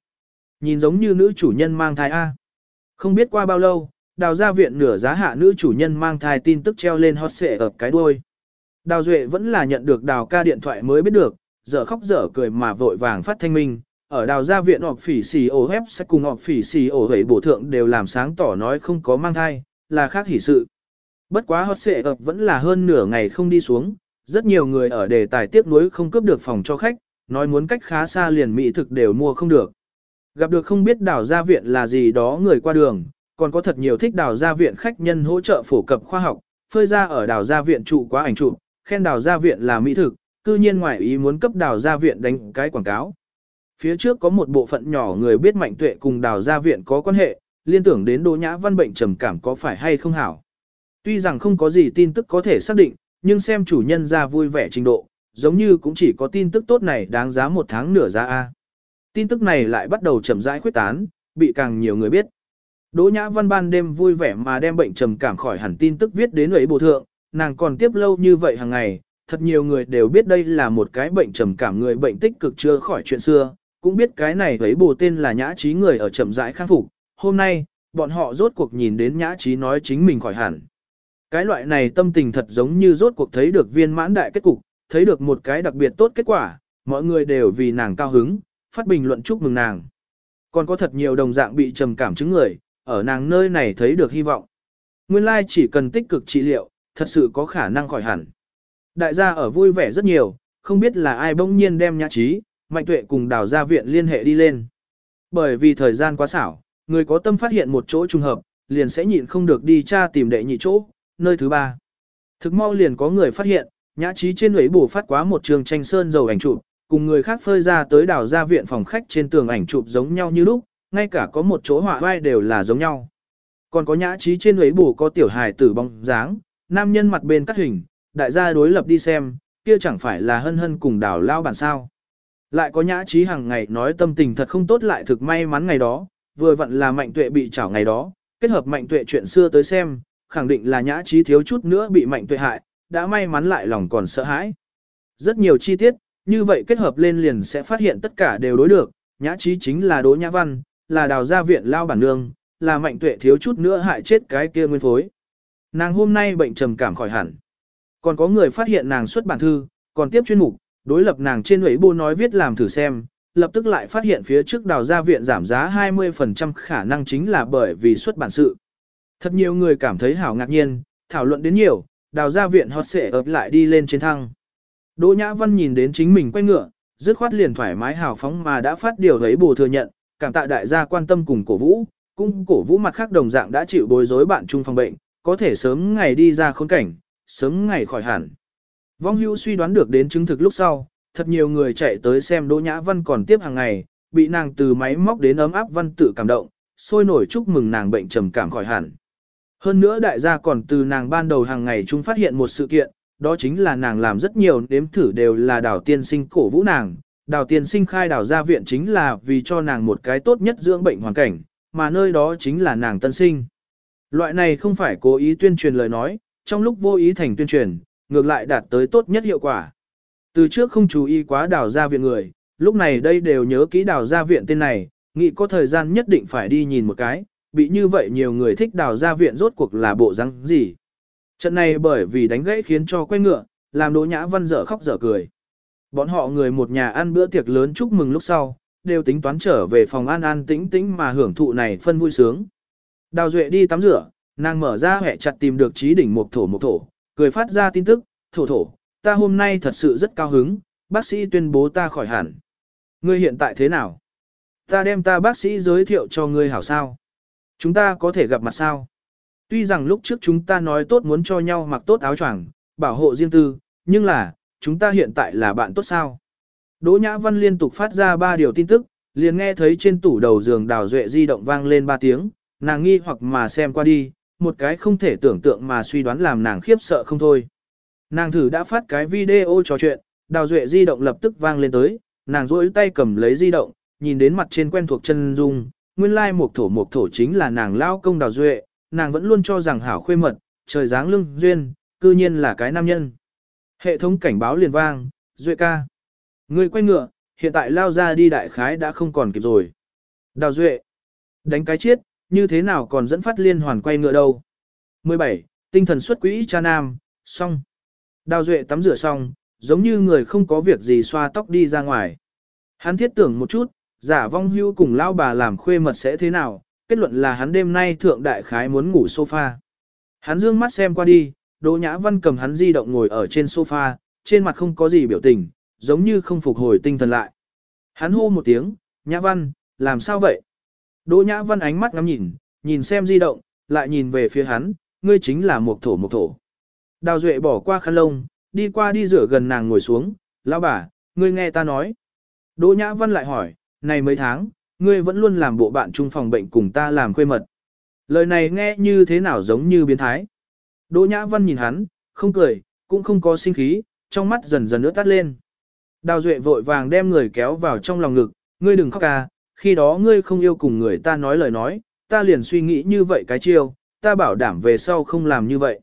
A: Nhìn giống như nữ chủ nhân mang thai A. Không biết qua bao lâu, đào gia viện nửa giá hạ nữ chủ nhân mang thai tin tức treo lên hot xệ ở cái đuôi. Đào Duệ vẫn là nhận được đào ca điện thoại mới biết được, dở khóc dở cười mà vội vàng phát thanh minh, ở đào gia viện họp phỉ xì ổ hép sẽ cùng họp phỉ xì ổ hấy bổ thượng đều làm sáng tỏ nói không có mang thai, là khác hỉ sự. Bất quá hot xệ ập vẫn là hơn nửa ngày không đi xuống, rất nhiều người ở đề tài tiếp nối không cướp được phòng cho khách, nói muốn cách khá xa liền mỹ thực đều mua không được. Gặp được không biết đào gia viện là gì đó người qua đường, còn có thật nhiều thích đào gia viện khách nhân hỗ trợ phổ cập khoa học, phơi ra ở đào gia viện trụ quá ảnh trụ, khen đào gia viện là mỹ thực, cư nhiên ngoại ý muốn cấp đào gia viện đánh cái quảng cáo. Phía trước có một bộ phận nhỏ người biết mạnh tuệ cùng đào gia viện có quan hệ, liên tưởng đến Đỗ Nhã Văn bệnh trầm cảm có phải hay không hảo. Tuy rằng không có gì tin tức có thể xác định, nhưng xem chủ nhân ra vui vẻ trình độ, giống như cũng chỉ có tin tức tốt này đáng giá một tháng nửa giá A. Tin tức này lại bắt đầu chậm rãi khuyết tán, bị càng nhiều người biết. Đỗ Nhã Văn ban đêm vui vẻ mà đem bệnh trầm cảm khỏi hẳn tin tức viết đến ấy bộ thượng, nàng còn tiếp lâu như vậy hàng ngày, thật nhiều người đều biết đây là một cái bệnh trầm cảm người bệnh tích cực chưa khỏi chuyện xưa, cũng biết cái này ấy bồ tên là nhã trí người ở chậm rãi khang phục. Hôm nay, bọn họ rốt cuộc nhìn đến nhã trí nói chính mình khỏi hẳn. Cái loại này tâm tình thật giống như rốt cuộc thấy được viên mãn đại kết cục, thấy được một cái đặc biệt tốt kết quả, mọi người đều vì nàng cao hứng, phát bình luận chúc mừng nàng. Còn có thật nhiều đồng dạng bị trầm cảm chứng người, ở nàng nơi này thấy được hy vọng. Nguyên lai chỉ cần tích cực trị liệu, thật sự có khả năng khỏi hẳn. Đại gia ở vui vẻ rất nhiều, không biết là ai bỗng nhiên đem nhã trí, Mạnh Tuệ cùng đào gia viện liên hệ đi lên. Bởi vì thời gian quá xảo, người có tâm phát hiện một chỗ trùng hợp, liền sẽ nhịn không được đi tra tìm đệ nhị chỗ, nơi thứ ba. Thực mau liền có người phát hiện, nhã trí trên ấy bổ phát quá một trường tranh sơn dầu ảnh chụp, cùng người khác phơi ra tới đảo ra viện phòng khách trên tường ảnh chụp giống nhau như lúc, ngay cả có một chỗ họa vai đều là giống nhau. Còn có nhã trí trên ấy bù có tiểu hài tử bóng dáng, nam nhân mặt bên cắt hình, đại gia đối lập đi xem, kia chẳng phải là hân hân cùng đảo lao bản sao. Lại có nhã trí hàng ngày nói tâm tình thật không tốt lại thực may mắn ngày đó, vừa vặn là mạnh tuệ bị chảo ngày đó, kết hợp mạnh tuệ chuyện xưa tới xem, khẳng định là nhã trí thiếu chút nữa bị mạnh tuệ hại, đã may mắn lại lòng còn sợ hãi. Rất nhiều chi tiết, như vậy kết hợp lên liền sẽ phát hiện tất cả đều đối được, nhã trí chính là Đỗ Nhã Văn, là đào gia viện lao bản nương, là mạnh tuệ thiếu chút nữa hại chết cái kia nguyên phối. Nàng hôm nay bệnh trầm cảm khỏi hẳn. Còn có người phát hiện nàng xuất bản thư, còn tiếp chuyên mục, đối lập nàng trên ủy bô nói viết làm thử xem, lập tức lại phát hiện phía trước đào gia viện giảm giá 20% khả năng chính là bởi vì xuất bản sự. Thật nhiều người cảm thấy hảo ngạc nhiên, thảo luận đến nhiều, đào gia viện hot sẽ ập lại đi lên trên thăng. Đỗ Nhã Văn nhìn đến chính mình quay ngựa, dứt khoát liền thoải mái hào phóng mà đã phát điều thấy bù thừa nhận, cảm tạ đại gia quan tâm cùng cổ vũ, cũng cổ vũ mặt khác đồng dạng đã chịu bối rối bạn chung phòng bệnh, có thể sớm ngày đi ra khốn cảnh, sớm ngày khỏi hẳn. Vong hưu suy đoán được đến chứng thực lúc sau, thật nhiều người chạy tới xem Đỗ Nhã Văn còn tiếp hàng ngày, bị nàng từ máy móc đến ấm áp văn tự cảm động, sôi nổi chúc mừng nàng bệnh trầm cảm khỏi hẳn. Hơn nữa đại gia còn từ nàng ban đầu hàng ngày chúng phát hiện một sự kiện, đó chính là nàng làm rất nhiều nếm thử đều là đào tiên sinh cổ vũ nàng. Đào tiên sinh khai đào gia viện chính là vì cho nàng một cái tốt nhất dưỡng bệnh hoàn cảnh, mà nơi đó chính là nàng tân sinh. Loại này không phải cố ý tuyên truyền lời nói, trong lúc vô ý thành tuyên truyền, ngược lại đạt tới tốt nhất hiệu quả. Từ trước không chú ý quá đào gia viện người, lúc này đây đều nhớ kỹ đào gia viện tên này, nghĩ có thời gian nhất định phải đi nhìn một cái, bị như vậy nhiều người thích đào ra viện rốt cuộc là bộ răng gì. Trận này bởi vì đánh gãy khiến cho quay ngựa, làm Đỗ Nhã Văn dở khóc dở cười. Bọn họ người một nhà ăn bữa tiệc lớn chúc mừng lúc sau, đều tính toán trở về phòng an an tĩnh tĩnh mà hưởng thụ này phân vui sướng. Đào Duệ đi tắm rửa, nàng mở ra hẹ chặt tìm được trí đỉnh một thổ một thổ, cười phát ra tin tức, thổ thổ, ta hôm nay thật sự rất cao hứng, bác sĩ tuyên bố ta khỏi hẳn. Ngươi hiện tại thế nào? Ta đem ta bác sĩ giới thiệu cho ngươi hảo sao? Chúng ta có thể gặp mặt sao? Tuy rằng lúc trước chúng ta nói tốt muốn cho nhau mặc tốt áo choàng, bảo hộ riêng tư, nhưng là, chúng ta hiện tại là bạn tốt sao? Đỗ Nhã Văn liên tục phát ra ba điều tin tức, liền nghe thấy trên tủ đầu giường đào duệ di động vang lên ba tiếng, nàng nghi hoặc mà xem qua đi, một cái không thể tưởng tượng mà suy đoán làm nàng khiếp sợ không thôi. Nàng thử đã phát cái video trò chuyện, đào duệ di động lập tức vang lên tới, nàng rỗi tay cầm lấy di động, nhìn đến mặt trên quen thuộc chân dung, nguyên lai một thổ một thổ chính là nàng lao công đào duệ, nàng vẫn luôn cho rằng hảo khuê mật, trời dáng lưng duyên, cư nhiên là cái nam nhân. Hệ thống cảnh báo liền vang, duệ ca. Người quay ngựa, hiện tại lao ra đi đại khái đã không còn kịp rồi. Đào duệ. Đánh cái chết, như thế nào còn dẫn phát liên hoàn quay ngựa đâu. 17. Tinh thần xuất quỹ cha nam, xong. Đào duệ tắm rửa xong, giống như người không có việc gì xoa tóc đi ra ngoài. Hắn thiết tưởng một chút, giả vong hưu cùng lao bà làm khuê mật sẽ thế nào, kết luận là hắn đêm nay thượng đại khái muốn ngủ sofa. Hắn dương mắt xem qua đi, Đỗ Nhã Văn cầm hắn di động ngồi ở trên sofa, trên mặt không có gì biểu tình, giống như không phục hồi tinh thần lại. Hắn hô một tiếng, Nhã Văn, làm sao vậy? Đỗ Nhã Văn ánh mắt ngắm nhìn, nhìn xem di động, lại nhìn về phía hắn, ngươi chính là một thổ một thổ. Đào Duệ bỏ qua khăn lông, đi qua đi rửa gần nàng ngồi xuống, lão bà, ngươi nghe ta nói. Đỗ Nhã Văn lại hỏi, này mấy tháng, ngươi vẫn luôn làm bộ bạn chung phòng bệnh cùng ta làm khuê mật. Lời này nghe như thế nào giống như biến thái. Đỗ Nhã Văn nhìn hắn, không cười, cũng không có sinh khí, trong mắt dần dần nước tắt lên. Đào Duệ vội vàng đem người kéo vào trong lòng ngực, ngươi đừng khóc ca, khi đó ngươi không yêu cùng người ta nói lời nói, ta liền suy nghĩ như vậy cái chiêu, ta bảo đảm về sau không làm như vậy.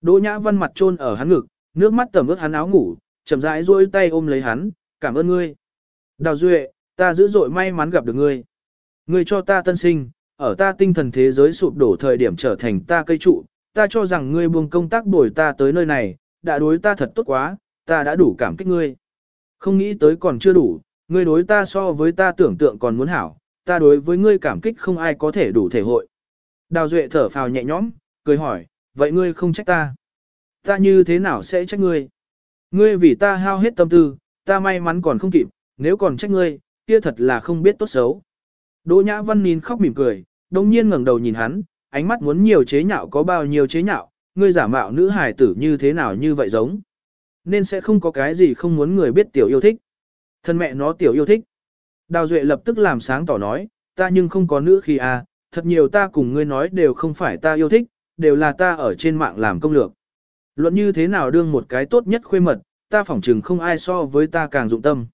A: Đỗ Nhã Văn mặt trôn ở hắn ngực, nước mắt tẩm ướt hắn áo ngủ, chậm rãi duỗi tay ôm lấy hắn, cảm ơn ngươi. Đào Duệ, ta dữ dội may mắn gặp được ngươi. Ngươi cho ta tân sinh, ở ta tinh thần thế giới sụp đổ thời điểm trở thành ta cây trụ, ta cho rằng ngươi buông công tác đổi ta tới nơi này, đã đối ta thật tốt quá, ta đã đủ cảm kích ngươi. Không nghĩ tới còn chưa đủ, ngươi đối ta so với ta tưởng tượng còn muốn hảo, ta đối với ngươi cảm kích không ai có thể đủ thể hội. Đào Duệ thở phào nhẹ nhõm, cười hỏi, vậy ngươi không trách ta? Ta như thế nào sẽ trách ngươi? Ngươi vì ta hao hết tâm tư, ta may mắn còn không kịp, nếu còn trách ngươi, kia thật là không biết tốt xấu. Đỗ Nhã Văn nín khóc mỉm cười, đồng nhiên ngẩng đầu nhìn hắn, ánh mắt muốn nhiều chế nhạo có bao nhiêu chế nhạo, ngươi giả mạo nữ hài tử như thế nào như vậy giống. Nên sẽ không có cái gì không muốn người biết tiểu yêu thích. Thân mẹ nó tiểu yêu thích. Đào Duệ lập tức làm sáng tỏ nói, ta nhưng không có nữ khi à, thật nhiều ta cùng ngươi nói đều không phải ta yêu thích, đều là ta ở trên mạng làm công lược. Luận như thế nào đương một cái tốt nhất khuê mật, ta phỏng chừng không ai so với ta càng dụng tâm.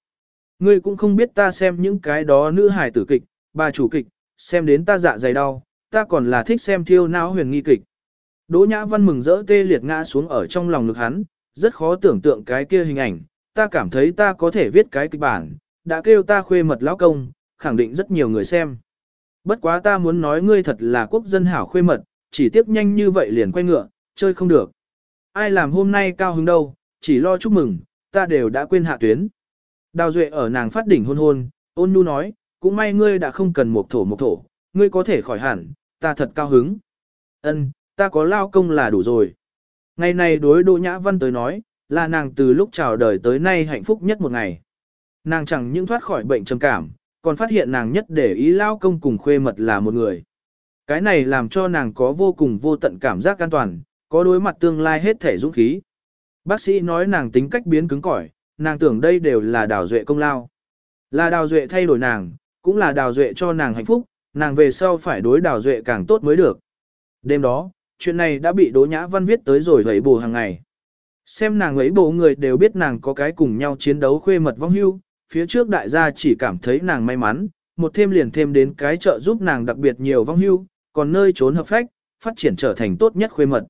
A: Ngươi cũng không biết ta xem những cái đó nữ hài tử kịch, bà chủ kịch, xem đến ta dạ dày đau, ta còn là thích xem thiêu não huyền nghi kịch. Đỗ Nhã Văn mừng rỡ tê liệt ngã xuống ở trong lòng ngực hắn, rất khó tưởng tượng cái kia hình ảnh, ta cảm thấy ta có thể viết cái kịch bản, đã kêu ta khuê mật lão công, khẳng định rất nhiều người xem. Bất quá ta muốn nói ngươi thật là quốc dân hảo khuê mật, chỉ tiếp nhanh như vậy liền quay ngựa, chơi không được. Ai làm hôm nay cao hứng đâu, chỉ lo chúc mừng, ta đều đã quên hạ tuyến. Đào Duệ ở nàng phát đỉnh hôn hôn, ôn nhu nói, cũng may ngươi đã không cần một thổ một thổ, ngươi có thể khỏi hẳn, ta thật cao hứng. Ân, ta có lao công là đủ rồi. Ngày này đối Đỗ Nhã Văn tới nói, là nàng từ lúc chào đời tới nay hạnh phúc nhất một ngày. Nàng chẳng những thoát khỏi bệnh trầm cảm, còn phát hiện nàng nhất để ý lao công cùng khuê mật là một người. Cái này làm cho nàng có vô cùng vô tận cảm giác an toàn, có đối mặt tương lai hết thể dũng khí. Bác sĩ nói nàng tính cách biến cứng cỏi, nàng tưởng đây đều là đào duệ công lao. Là đào duệ thay đổi nàng, cũng là đào duệ cho nàng hạnh phúc, nàng về sau phải đối đào duệ càng tốt mới được. Đêm đó, chuyện này đã bị Đỗ Nhã Văn viết tới rồi gãy bù hàng ngày. Xem nàng ấy bộ người đều biết nàng có cái cùng nhau chiến đấu khuê mật vong hưu, phía trước đại gia chỉ cảm thấy nàng may mắn, một thêm liền thêm đến cái trợ giúp nàng đặc biệt nhiều vong hưu, còn nơi trốn hợp phách, phát triển trở thành tốt nhất khuê mật.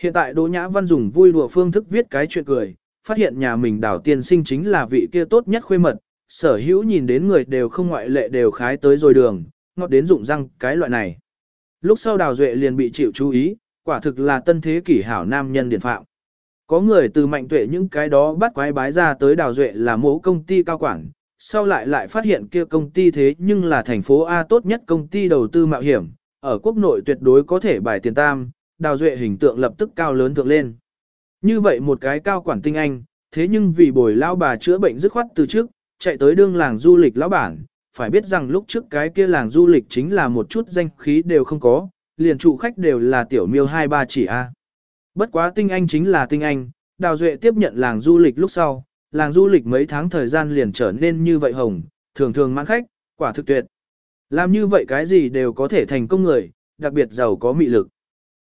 A: Hiện tại Đỗ Nhã Văn dùng vui đùa phương thức viết cái chuyện cười, phát hiện nhà mình đảo tiên sinh chính là vị kia tốt nhất khuê mật, sở hữu nhìn đến người đều không ngoại lệ đều khái tới rồi đường, ngọt đến dụng răng cái loại này. Lúc sau đào duệ liền bị chịu chú ý, quả thực là tân thế kỷ hảo nam nhân điển phạm. Có người từ mạnh tuệ những cái đó bắt quái bái ra tới đào duệ là mẫu công ty cao quản, sau lại lại phát hiện kia công ty thế nhưng là thành phố A tốt nhất công ty đầu tư mạo hiểm, ở quốc nội tuyệt đối có thể bài tiền tam, đào duệ hình tượng lập tức cao lớn thượng lên. Như vậy một cái cao quản tinh anh, thế nhưng vì bồi lao bà chữa bệnh dứt khoát từ trước, chạy tới đương làng du lịch lão bản, phải biết rằng lúc trước cái kia làng du lịch chính là một chút danh khí đều không có, liền trụ khách đều là tiểu miêu hai ba chỉ A. Bất quá tinh anh chính là tinh anh, Đào Duệ tiếp nhận làng du lịch lúc sau, làng du lịch mấy tháng thời gian liền trở nên như vậy hồng, thường thường mãn khách, quả thực tuyệt. Làm như vậy cái gì đều có thể thành công người, đặc biệt giàu có mị lực.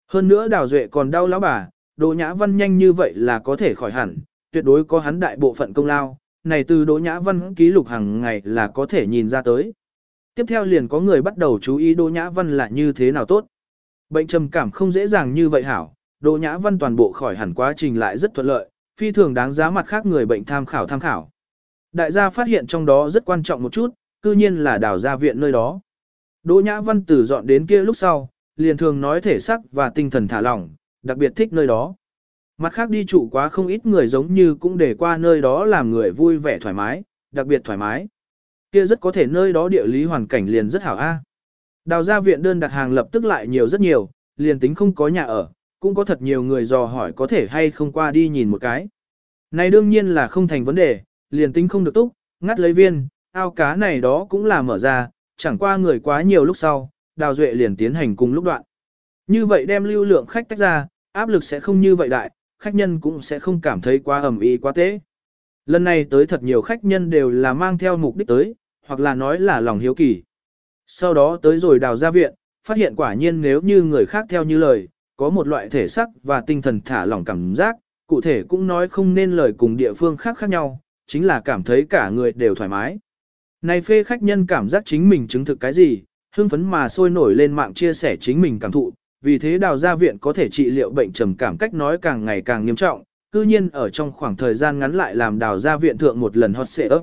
A: Hơn nữa Đào Duệ còn đau lão bà, Đỗ Nhã Văn nhanh như vậy là có thể khỏi hẳn, tuyệt đối có hắn đại bộ phận công lao, này từ Đỗ Nhã Văn ký lục hàng ngày là có thể nhìn ra tới. Tiếp theo liền có người bắt đầu chú ý Đỗ Nhã Văn là như thế nào tốt. Bệnh trầm cảm không dễ dàng như vậy hảo, Đỗ Nhã Văn toàn bộ khỏi hẳn quá trình lại rất thuận lợi, phi thường đáng giá mặt khác người bệnh tham khảo tham khảo. Đại gia phát hiện trong đó rất quan trọng một chút, cư nhiên là đào gia viện nơi đó. Đỗ Nhã Văn từ dọn đến kia lúc sau, liền thường nói thể sắc và tinh thần thả lỏng, đặc biệt thích nơi đó. Mặt khác đi trụ quá không ít người giống như cũng để qua nơi đó làm người vui vẻ thoải mái, đặc biệt thoải mái. Kia rất có thể nơi đó địa lý hoàn cảnh liền rất hảo a. Đào gia viện đơn đặt hàng lập tức lại nhiều rất nhiều, liền tính không có nhà ở, cũng có thật nhiều người dò hỏi có thể hay không qua đi nhìn một cái. Này đương nhiên là không thành vấn đề, liền tính không được túc, ngắt lấy viên, ao cá này đó cũng là mở ra, chẳng qua người quá nhiều lúc sau, đào duệ liền tiến hành cùng lúc đoạn. Như vậy đem lưu lượng khách tách ra, áp lực sẽ không như vậy đại, khách nhân cũng sẽ không cảm thấy quá ẩm ý quá tế. Lần này tới thật nhiều khách nhân đều là mang theo mục đích tới, hoặc là nói là lòng hiếu kỳ. Sau đó tới rồi đào ra viện, phát hiện quả nhiên nếu như người khác theo như lời, có một loại thể sắc và tinh thần thả lỏng cảm giác, cụ thể cũng nói không nên lời cùng địa phương khác khác nhau, chính là cảm thấy cả người đều thoải mái. Này phê khách nhân cảm giác chính mình chứng thực cái gì, hưng phấn mà sôi nổi lên mạng chia sẻ chính mình cảm thụ, vì thế đào gia viện có thể trị liệu bệnh trầm cảm cách nói càng ngày càng nghiêm trọng, cư nhiên ở trong khoảng thời gian ngắn lại làm đào gia viện thượng một lần hot xệ ấp.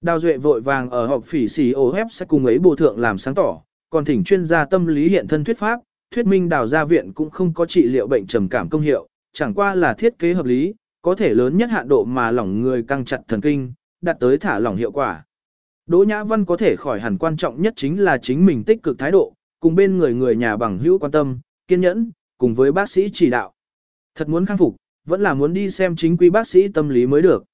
A: Đào Duệ vội vàng ở họp phỉ xì ô hép sẽ cùng ấy bộ thượng làm sáng tỏ, còn thỉnh chuyên gia tâm lý hiện thân thuyết pháp, thuyết minh đào gia viện cũng không có trị liệu bệnh trầm cảm công hiệu, chẳng qua là thiết kế hợp lý, có thể lớn nhất hạn độ mà lỏng người căng chặt thần kinh, đạt tới thả lỏng hiệu quả. Đỗ Nhã Văn có thể khỏi hẳn quan trọng nhất chính là chính mình tích cực thái độ, cùng bên người người nhà bằng hữu quan tâm, kiên nhẫn, cùng với bác sĩ chỉ đạo. Thật muốn khắc phục, vẫn là muốn đi xem chính quy bác sĩ tâm lý mới được.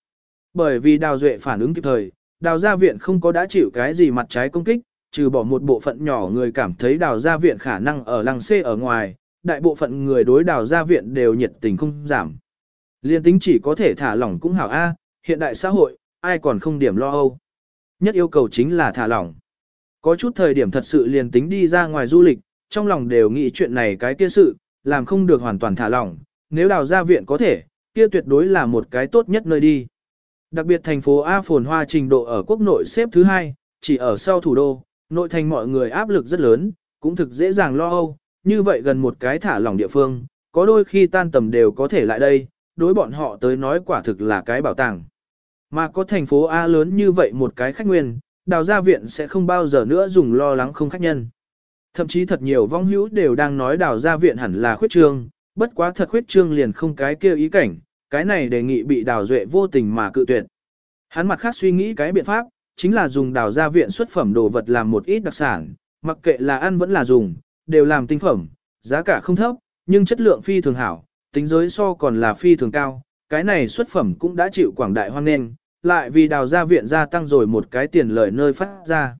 A: Bởi vì đào duệ phản ứng kịp thời, đào gia viện không có đã chịu cái gì mặt trái công kích, trừ bỏ một bộ phận nhỏ người cảm thấy đào gia viện khả năng ở lăng xê ở ngoài, đại bộ phận người đối đào gia viện đều nhiệt tình không giảm. Liên tính chỉ có thể thả lỏng cũng hảo A, hiện đại xã hội, ai còn không điểm lo âu. Nhất yêu cầu chính là thả lỏng. Có chút thời điểm thật sự liền tính đi ra ngoài du lịch, trong lòng đều nghĩ chuyện này cái kia sự, làm không được hoàn toàn thả lỏng, nếu đào ra viện có thể, kia tuyệt đối là một cái tốt nhất nơi đi. Đặc biệt thành phố A phồn hoa trình độ ở quốc nội xếp thứ hai, chỉ ở sau thủ đô, nội thành mọi người áp lực rất lớn, cũng thực dễ dàng lo âu, như vậy gần một cái thả lỏng địa phương, có đôi khi tan tầm đều có thể lại đây, đối bọn họ tới nói quả thực là cái bảo tàng. Mà có thành phố A lớn như vậy một cái khách nguyên, đào gia viện sẽ không bao giờ nữa dùng lo lắng không khách nhân. Thậm chí thật nhiều vong hữu đều đang nói đào gia viện hẳn là khuyết trương, bất quá thật khuyết trương liền không cái kia ý cảnh, cái này đề nghị bị đào duệ vô tình mà cự tuyệt. Hắn mặt khác suy nghĩ cái biện pháp, chính là dùng đào gia viện xuất phẩm đồ vật làm một ít đặc sản, mặc kệ là ăn vẫn là dùng, đều làm tinh phẩm, giá cả không thấp, nhưng chất lượng phi thường hảo, tính giới so còn là phi thường cao, cái này xuất phẩm cũng đã chịu quảng đại hoan nghênh, lại vì đào gia viện gia tăng rồi một cái tiền lợi nơi phát ra.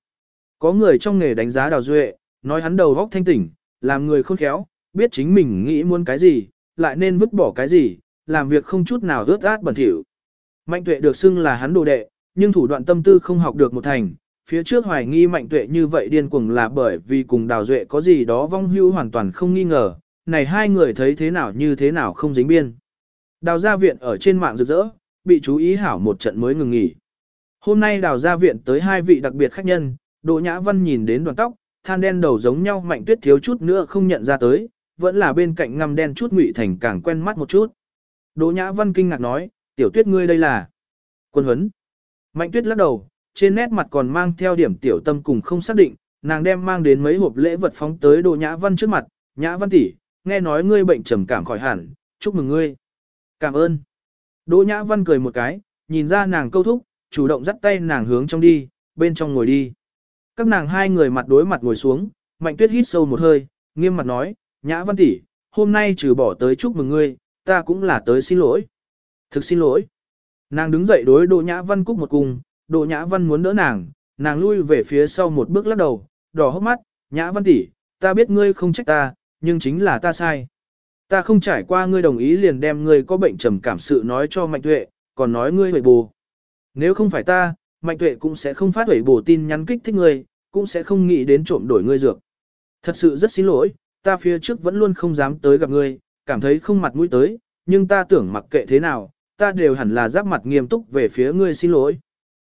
A: Có người trong nghề đánh giá đào duệ, nói hắn đầu góc thanh tỉnh, làm người khôn khéo, biết chính mình nghĩ muốn cái gì, lại nên vứt bỏ cái gì, làm việc không chút nào rớt át bẩn thỉu. Mạnh tuệ được xưng là hắn đồ đệ, nhưng thủ đoạn tâm tư không học được một thành, phía trước hoài nghi mạnh tuệ như vậy điên cuồng là bởi vì cùng đào duệ có gì đó vong hưu hoàn toàn không nghi ngờ, này hai người thấy thế nào như thế nào không dính biên. Đào gia viện ở trên mạng rực rỡ, bị chú ý hảo một trận mới ngừng nghỉ. Hôm nay đào ra viện tới hai vị đặc biệt khách nhân, Đỗ Nhã Văn nhìn đến đoàn tóc, than đen đầu giống nhau mạnh tuyết thiếu chút nữa không nhận ra tới, vẫn là bên cạnh ngăm đen chút ngụy thành càng quen mắt một chút. Đỗ Nhã Văn kinh ngạc nói, tiểu tuyết ngươi đây là quân huấn. Mạnh tuyết lắc đầu, trên nét mặt còn mang theo điểm tiểu tâm cùng không xác định, nàng đem mang đến mấy hộp lễ vật phóng tới Đỗ Nhã Văn trước mặt, Nhã Văn tỷ, nghe nói ngươi bệnh trầm cảm khỏi hẳn, chúc mừng ngươi. Cảm ơn. Đỗ Nhã Văn cười một cái, nhìn ra nàng câu thúc, chủ động dắt tay nàng hướng trong đi, bên trong ngồi đi. Các nàng hai người mặt đối mặt ngồi xuống, Mạnh Tuyết hít sâu một hơi, nghiêm mặt nói, Nhã Văn tỷ, hôm nay trừ bỏ tới chúc mừng ngươi, ta cũng là tới xin lỗi. Thực xin lỗi. Nàng đứng dậy đối Đỗ Nhã Văn cúc một cung, Đỗ Nhã Văn muốn đỡ nàng, nàng lui về phía sau một bước lắc đầu, đỏ hốc mắt, Nhã Văn tỷ, ta biết ngươi không trách ta, nhưng chính là ta sai. Ta không trải qua ngươi đồng ý liền đem ngươi có bệnh trầm cảm sự nói cho Mạnh Tuệ, còn nói ngươi hủy bù. Nếu không phải ta, Mạnh Tuệ cũng sẽ không phát hủy bù tin nhắn kích thích ngươi, cũng sẽ không nghĩ đến trộm đổi ngươi dược. Thật sự rất xin lỗi, ta phía trước vẫn luôn không dám tới gặp ngươi, cảm thấy không mặt mũi tới, nhưng ta tưởng mặc kệ thế nào, ta đều hẳn là giáp mặt nghiêm túc về phía ngươi xin lỗi.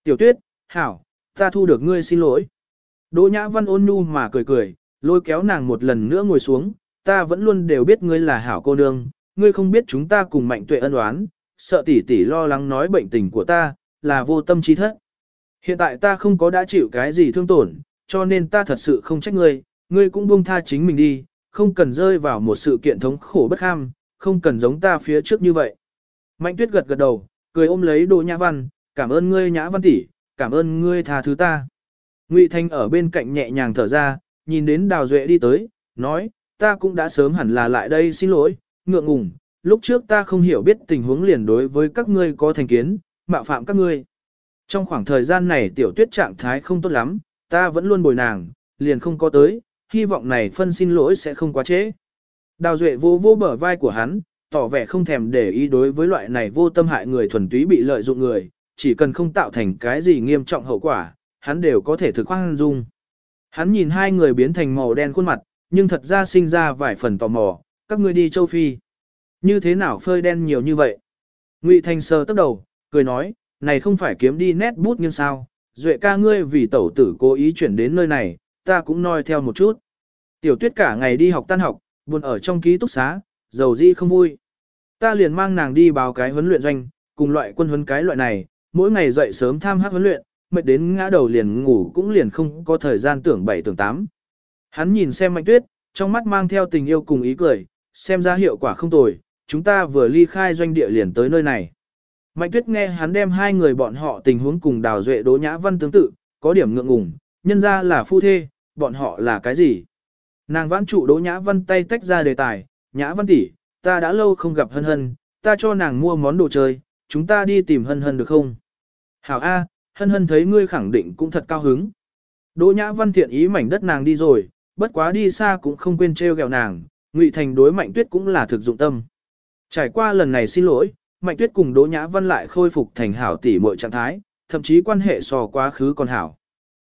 A: Tiểu tuyết, hảo, ta thu được ngươi xin lỗi. Đỗ Nhã Văn ôn nhu mà cười cười, lôi kéo nàng một lần nữa ngồi xuống, ta vẫn luôn đều biết ngươi là hảo cô nương, ngươi không biết chúng ta cùng mạnh tuệ ân oán, sợ tỷ tỷ lo lắng nói bệnh tình của ta, là vô tâm trí thất. Hiện tại ta không có đã chịu cái gì thương tổn, cho nên ta thật sự không trách ngươi, ngươi cũng buông tha chính mình đi, không cần rơi vào một sự kiện thống khổ bất ham, không cần giống ta phía trước như vậy. Mạnh tuyết gật gật đầu, cười ôm lấy đồ Nhã Văn, cảm ơn ngươi Nhã Văn tỷ, cảm ơn ngươi tha thứ ta. Ngụy Thanh ở bên cạnh nhẹ nhàng thở ra, nhìn đến Đào Duệ đi tới, nói, ta cũng đã sớm hẳn là lại đây xin lỗi, ngượng ngùng, lúc trước ta không hiểu biết tình huống liền đối với các ngươi có thành kiến, mạo phạm các ngươi. Trong khoảng thời gian này tiểu tuyết trạng thái không tốt lắm, ta vẫn luôn bồi nàng, liền không có tới, hy vọng này phân xin lỗi sẽ không quá trễ. Đào Duệ vô vô bờ vai của hắn, tỏ vẻ không thèm để ý đối với loại này vô tâm hại người thuần túy bị lợi dụng người, chỉ cần không tạo thành cái gì nghiêm trọng hậu quả, hắn đều có thể thực khoan dung. Hắn nhìn hai người biến thành màu đen khuôn mặt, nhưng thật ra sinh ra vài phần tò mò, các ngươi đi châu Phi. Như thế nào phơi đen nhiều như vậy? Ngụy Thành sờ tóc đầu, cười nói, này không phải kiếm đi nét bút nhưng sao, duệ ca ngươi vì tẩu tử cố ý chuyển đến nơi này, ta cũng noi theo một chút. Tiểu tuyết cả ngày đi học tan học, buồn ở trong ký túc xá, dầu di không vui. Ta liền mang nàng đi báo cái huấn luyện doanh, cùng loại quân huấn cái loại này, mỗi ngày dậy sớm tham hát huấn luyện, mệt đến ngã đầu liền ngủ cũng liền không có thời gian tưởng bảy tưởng tám. Hắn nhìn xem mạnh tuyết, trong mắt mang theo tình yêu cùng ý cười, xem ra hiệu quả không tồi, chúng ta vừa ly khai doanh địa liền tới nơi này. Mạnh tuyết nghe hắn đem hai người bọn họ tình huống cùng đào duệ đỗ nhã văn tương tự, có điểm ngượng ngùng, nhân ra là phu thê, bọn họ là cái gì? Nàng vãn trụ đỗ nhã văn tay tách ra đề tài, nhã văn tỷ, ta đã lâu không gặp hân hân, ta cho nàng mua món đồ chơi, chúng ta đi tìm hân hân được không? Hảo A, hân hân thấy ngươi khẳng định cũng thật cao hứng. Đỗ nhã văn thiện ý mảnh đất nàng đi rồi, bất quá đi xa cũng không quên trêu ghẹo nàng, Ngụy Thành đối Mạnh Tuyết cũng là thực dụng tâm. Trải qua lần này xin lỗi, Mạnh Tuyết cùng Đỗ Nhã Văn lại khôi phục thành hảo tỷ muội trạng thái, thậm chí quan hệ so quá khứ còn hảo.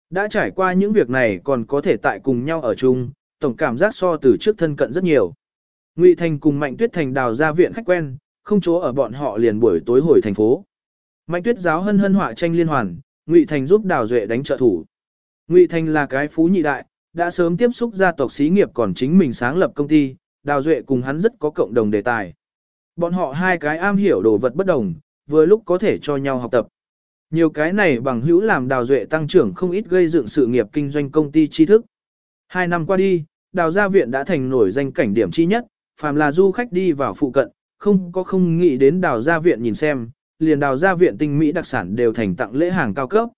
A: Đã trải qua những việc này còn có thể tại cùng nhau ở chung, tổng cảm giác so từ trước thân cận rất nhiều. Ngụy Thành cùng Mạnh Tuyết Thành đào ra viện khách quen, không chỗ ở bọn họ liền buổi tối hồi thành phố. Mạnh Tuyết giáo hân hân họa tranh liên hoàn, Ngụy Thành giúp Đào Duệ đánh trợ thủ. Ngụy Thành là cái phú nhị đại, đã sớm tiếp xúc gia tộc xí nghiệp còn chính mình sáng lập công ty, Đào Duệ cùng hắn rất có cộng đồng đề tài. Bọn họ hai cái am hiểu đồ vật bất đồng, vừa lúc có thể cho nhau học tập. Nhiều cái này bằng hữu làm Đào Duệ tăng trưởng không ít gây dựng sự nghiệp kinh doanh công ty tri thức. Hai năm qua đi, Đào Gia Viện đã thành nổi danh cảnh điểm chi nhất, phàm là du khách đi vào phụ cận, không có không nghĩ đến Đào Gia Viện nhìn xem, liền Đào Gia Viện tinh mỹ đặc sản đều thành tặng lễ hàng cao cấp.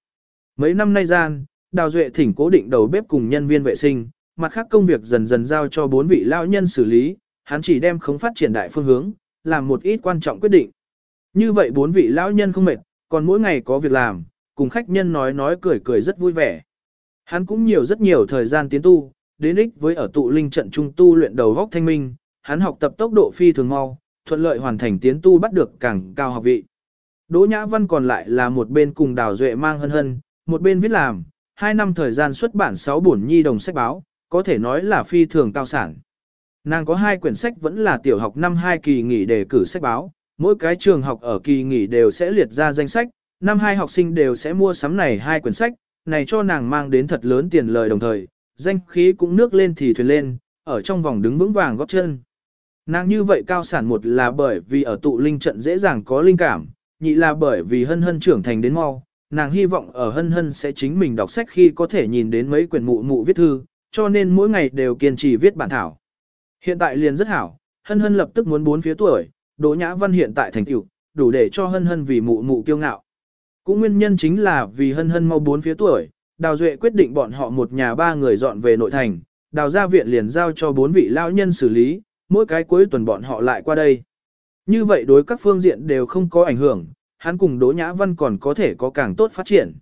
A: Mấy năm nay gian, Đào Duệ thỉnh cố định đầu bếp cùng nhân viên vệ sinh, mặt khác công việc dần dần giao cho bốn vị lão nhân xử lý, hắn chỉ đem không phát triển đại phương hướng, làm một ít quan trọng quyết định. Như vậy bốn vị lão nhân không mệt, còn mỗi ngày có việc làm, cùng khách nhân nói nói cười cười rất vui vẻ. Hắn cũng nhiều rất nhiều thời gian tiến tu, đến ích với ở tụ linh trận trung tu luyện đầu góc thanh minh, hắn học tập tốc độ phi thường mau, thuận lợi hoàn thành tiến tu bắt được càng cao học vị. Đỗ Nhã Văn còn lại là một bên cùng Đào Duệ mang hân hân, một bên viết làm, hai năm thời gian xuất bản 6 bổn nhi đồng sách báo, có thể nói là phi thường cao sản. Nàng có hai quyển sách vẫn là tiểu học năm 2 kỳ nghỉ đề cử sách báo, mỗi cái trường học ở kỳ nghỉ đều sẽ liệt ra danh sách, năm hai học sinh đều sẽ mua sắm này hai quyển sách, này cho nàng mang đến thật lớn tiền lời đồng thời, danh khí cũng nước lên thì thuyền lên, ở trong vòng đứng vững vàng góp chân. Nàng như vậy cao sản một là bởi vì ở tụ linh trận dễ dàng có linh cảm, nhị là bởi vì hân hân trưởng thành đến mau, nàng hy vọng ở hân hân sẽ chính mình đọc sách khi có thể nhìn đến mấy quyển mụ mụ viết thư, cho nên mỗi ngày đều kiên trì viết bản thảo. Hiện tại liền rất hảo, hân hân lập tức muốn bốn phía tuổi, Đỗ Nhã Văn hiện tại thành tựu, đủ để cho hân hân vì mụ mụ kiêu ngạo. Cũng nguyên nhân chính là vì hân hân mau bốn phía tuổi, Đào Duệ quyết định bọn họ một nhà ba người dọn về nội thành, Đào gia viện liền giao cho bốn vị lao nhân xử lý, mỗi cái cuối tuần bọn họ lại qua đây. Như vậy đối các phương diện đều không có ảnh hưởng, hắn cùng Đỗ Nhã Văn còn có thể có càng tốt phát triển.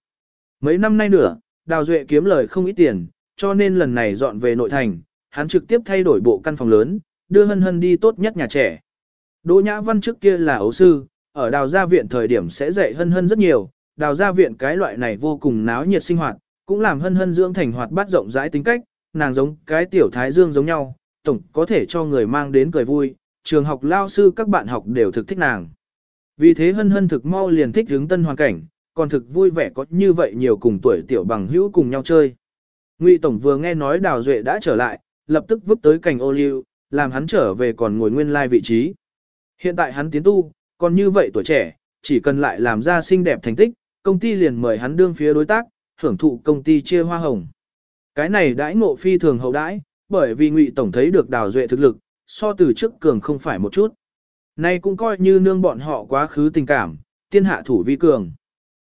A: Mấy năm nay nữa, Đào Duệ kiếm lời không ít tiền, cho nên lần này dọn về nội thành, hắn trực tiếp thay đổi bộ căn phòng lớn, đưa hân hân đi tốt nhất nhà trẻ. Đỗ Nhã Văn trước kia là ấu sư, ở đào gia viện thời điểm sẽ dạy hân hân rất nhiều, đào gia viện cái loại này vô cùng náo nhiệt sinh hoạt, cũng làm hân hân dưỡng thành hoạt bát rộng rãi tính cách, nàng giống cái tiểu thái dương giống nhau, tổng có thể cho người mang đến cười vui, trường học lao sư các bạn học đều thực thích nàng. Vì thế hân hân thực mau liền thích hướng tân hoàn cảnh, còn thực vui vẻ có như vậy nhiều cùng tuổi tiểu bằng hữu cùng nhau chơi. Ngụy Tổng vừa nghe nói Đào Duệ đã trở lại, lập tức vứt tới cành ô liu, làm hắn trở về còn ngồi nguyên lai vị trí. Hiện tại hắn tiến tu, còn như vậy tuổi trẻ, chỉ cần lại làm ra xinh đẹp thành tích, công ty liền mời hắn đương phía đối tác, hưởng thụ công ty chia hoa hồng. Cái này đãi ngộ phi thường hậu đãi, bởi vì Ngụy tổng thấy được Đào Duệ thực lực, so từ trước cường không phải một chút. Nay cũng coi như nương bọn họ quá khứ tình cảm, tiên hạ thủ vi cường.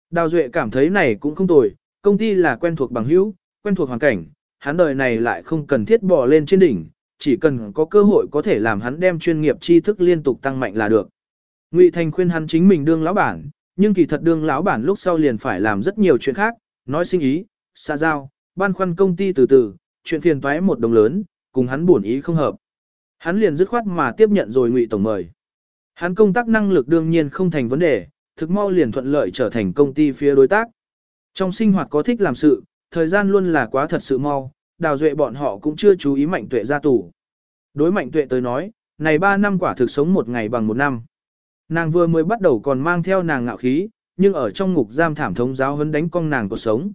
A: Đào Duệ cảm thấy này cũng không tồi, công ty là quen thuộc bằng hữu, quen thuộc hoàn cảnh, hắn đời này lại không cần thiết bỏ lên trên đỉnh, chỉ cần có cơ hội có thể làm hắn đem chuyên nghiệp tri thức liên tục tăng mạnh là được. Ngụy Thành khuyên hắn chính mình đương lão bản, nhưng kỳ thật đương lão bản lúc sau liền phải làm rất nhiều chuyện khác, nói sinh ý, xa giao, ban khoăn công ty từ từ, chuyện phiền toái một đồng lớn, cùng hắn buồn ý không hợp. Hắn liền dứt khoát mà tiếp nhận rồi Ngụy tổng mời. Hắn công tác năng lực đương nhiên không thành vấn đề, thực mau liền thuận lợi trở thành công ty phía đối tác. Trong sinh hoạt có thích làm sự, thời gian luôn là quá thật sự mau, đào duệ bọn họ cũng chưa chú ý mạnh tuệ ra tù. Đối mạnh tuệ tới nói, này 3 năm quả thực sống một ngày bằng một năm. Nàng vừa mới bắt đầu còn mang theo nàng ngạo khí, nhưng ở trong ngục giam thảm thống giáo hấn đánh con nàng cuộc sống.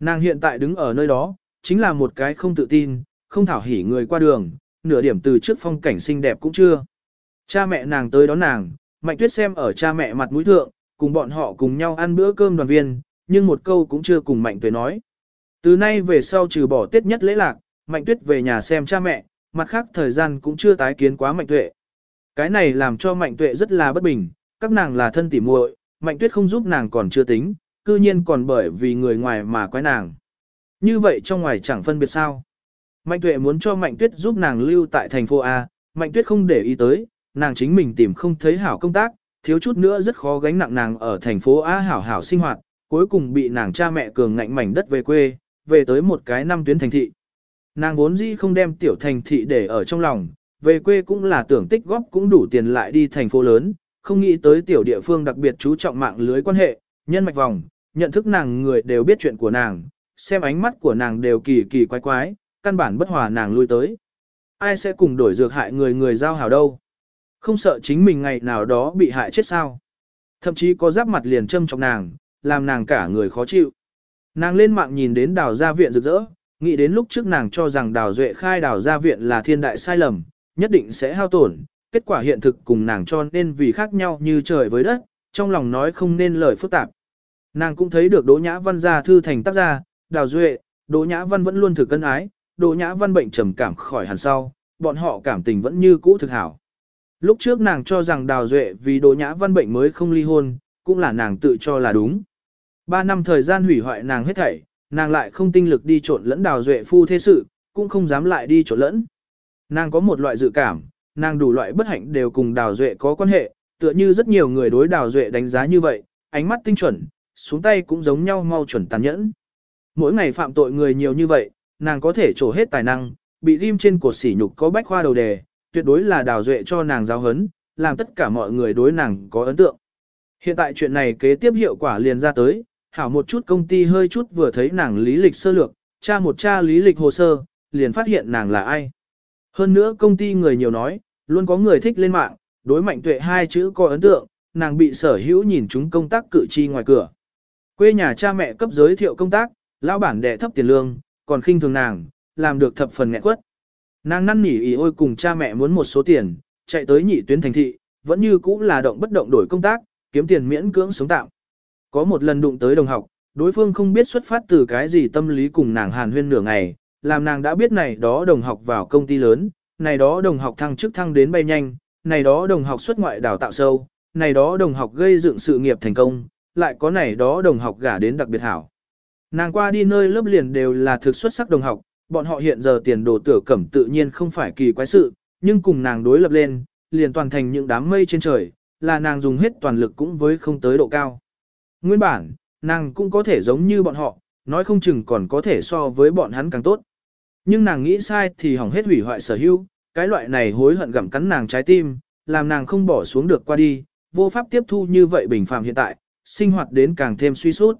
A: Nàng hiện tại đứng ở nơi đó, chính là một cái không tự tin, không thảo hỉ người qua đường, nửa điểm từ trước phong cảnh xinh đẹp cũng chưa. Cha mẹ nàng tới đón nàng, mạnh tuyết xem ở cha mẹ mặt mũi thượng, cùng bọn họ cùng nhau ăn bữa cơm đoàn viên, nhưng một câu cũng chưa cùng mạnh tuệ nói. Từ nay về sau trừ bỏ tiết nhất lễ lạc, Mạnh Tuyết về nhà xem cha mẹ, mặt khác thời gian cũng chưa tái kiến quá Mạnh Tuệ. Cái này làm cho Mạnh Tuệ rất là bất bình, các nàng là thân tỉ muội, Mạnh Tuyết không giúp nàng còn chưa tính, cư nhiên còn bởi vì người ngoài mà quái nàng. Như vậy trong ngoài chẳng phân biệt sao. Mạnh Tuệ muốn cho Mạnh Tuyết giúp nàng lưu tại thành phố A, Mạnh Tuyết không để ý tới, nàng chính mình tìm không thấy hảo công tác, thiếu chút nữa rất khó gánh nặng nàng ở thành phố A hảo hảo sinh hoạt, cuối cùng bị nàng cha mẹ cường ngạnh mảnh đất về quê, về tới một cái năm tuyến thành thị. Nàng vốn dĩ không đem tiểu thành thị để ở trong lòng, về quê cũng là tưởng tích góp cũng đủ tiền lại đi thành phố lớn, không nghĩ tới tiểu địa phương đặc biệt chú trọng mạng lưới quan hệ, nhân mạch vòng, nhận thức nàng người đều biết chuyện của nàng, xem ánh mắt của nàng đều kỳ kỳ quái quái, căn bản bất hòa nàng lui tới. Ai sẽ cùng đổi dược hại người người giao hảo đâu? Không sợ chính mình ngày nào đó bị hại chết sao? Thậm chí có giáp mặt liền châm chọc nàng, làm nàng cả người khó chịu. Nàng lên mạng nhìn đến đào gia viện rực rỡ, nghĩ đến lúc trước nàng cho rằng đào duệ khai đào gia viện là thiên đại sai lầm, nhất định sẽ hao tổn, kết quả hiện thực cùng nàng cho nên vì khác nhau như trời với đất, trong lòng nói không nên lời phức tạp. Nàng cũng thấy được Đỗ Nhã Văn gia thư thành tác gia, Đào Duệ, Đỗ Nhã Văn vẫn luôn thực cân ái, Đỗ Nhã Văn bệnh trầm cảm khỏi hẳn sau, bọn họ cảm tình vẫn như cũ thực hảo. Lúc trước nàng cho rằng Đào Duệ vì Đỗ Nhã Văn bệnh mới không ly hôn, cũng là nàng tự cho là đúng. Ba năm thời gian hủy hoại nàng hết thảy, nàng lại không tinh lực đi trộn lẫn Đào Duệ phu thế sự, cũng không dám lại đi trộn lẫn. Nàng có một loại dự cảm, nàng đủ loại bất hạnh đều cùng Đào Duệ có quan hệ, tựa như rất nhiều người đối Đào Duệ đánh giá như vậy, ánh mắt tinh chuẩn, xuống tay cũng giống nhau mau chuẩn tàn nhẫn. Mỗi ngày phạm tội người nhiều như vậy, nàng có thể trổ hết tài năng, bị rim trên cột sỉ nhục có bách khoa đầu đề, tuyệt đối là Đào Duệ cho nàng giáo hấn, làm tất cả mọi người đối nàng có ấn tượng. Hiện tại chuyện này kế tiếp hiệu quả liền ra tới, hảo một chút công ty hơi chút vừa thấy nàng lý lịch sơ lược, tra một tra lý lịch hồ sơ, liền phát hiện nàng là ai. Hơn nữa công ty người nhiều nói, luôn có người thích lên mạng, đối mạnh tuệ hai chữ có ấn tượng, nàng bị sở hữu nhìn chúng công tác cử tri ngoài cửa. Quê nhà cha mẹ cấp giới thiệu công tác, lão bản đệ thấp tiền lương, còn khinh thường nàng, làm được thập phần nghẹn quất. Nàng năn nỉ ý ôi cùng cha mẹ muốn một số tiền, chạy tới nhị tuyến thành thị, vẫn như cũ là động bất động đổi công tác, kiếm tiền miễn cưỡng sống tạm. Có một lần đụng tới đồng học, đối phương không biết xuất phát từ cái gì tâm lý cùng nàng hàn huyên nửa ngày, làm nàng đã biết này đó đồng học vào công ty lớn, này đó đồng học thăng chức thăng đến bay nhanh, này đó đồng học xuất ngoại đào tạo sâu, này đó đồng học gây dựng sự nghiệp thành công, lại có này đó đồng học gả đến đặc biệt hảo. Nàng qua đi nơi lớp liền đều là thực xuất sắc đồng học, bọn họ hiện giờ tiền đồ tử cẩm tự nhiên không phải kỳ quái sự, nhưng cùng nàng đối lập lên, liền toàn thành những đám mây trên trời, là nàng dùng hết toàn lực cũng với không tới độ cao. Nguyên bản, nàng cũng có thể giống như bọn họ, nói không chừng còn có thể so với bọn hắn càng tốt. Nhưng nàng nghĩ sai thì hỏng hết hủy hoại sở hữu, cái loại này hối hận gặm cắn nàng trái tim, làm nàng không bỏ xuống được qua đi, vô pháp tiếp thu như vậy bình phàm hiện tại, sinh hoạt đến càng thêm suy sút.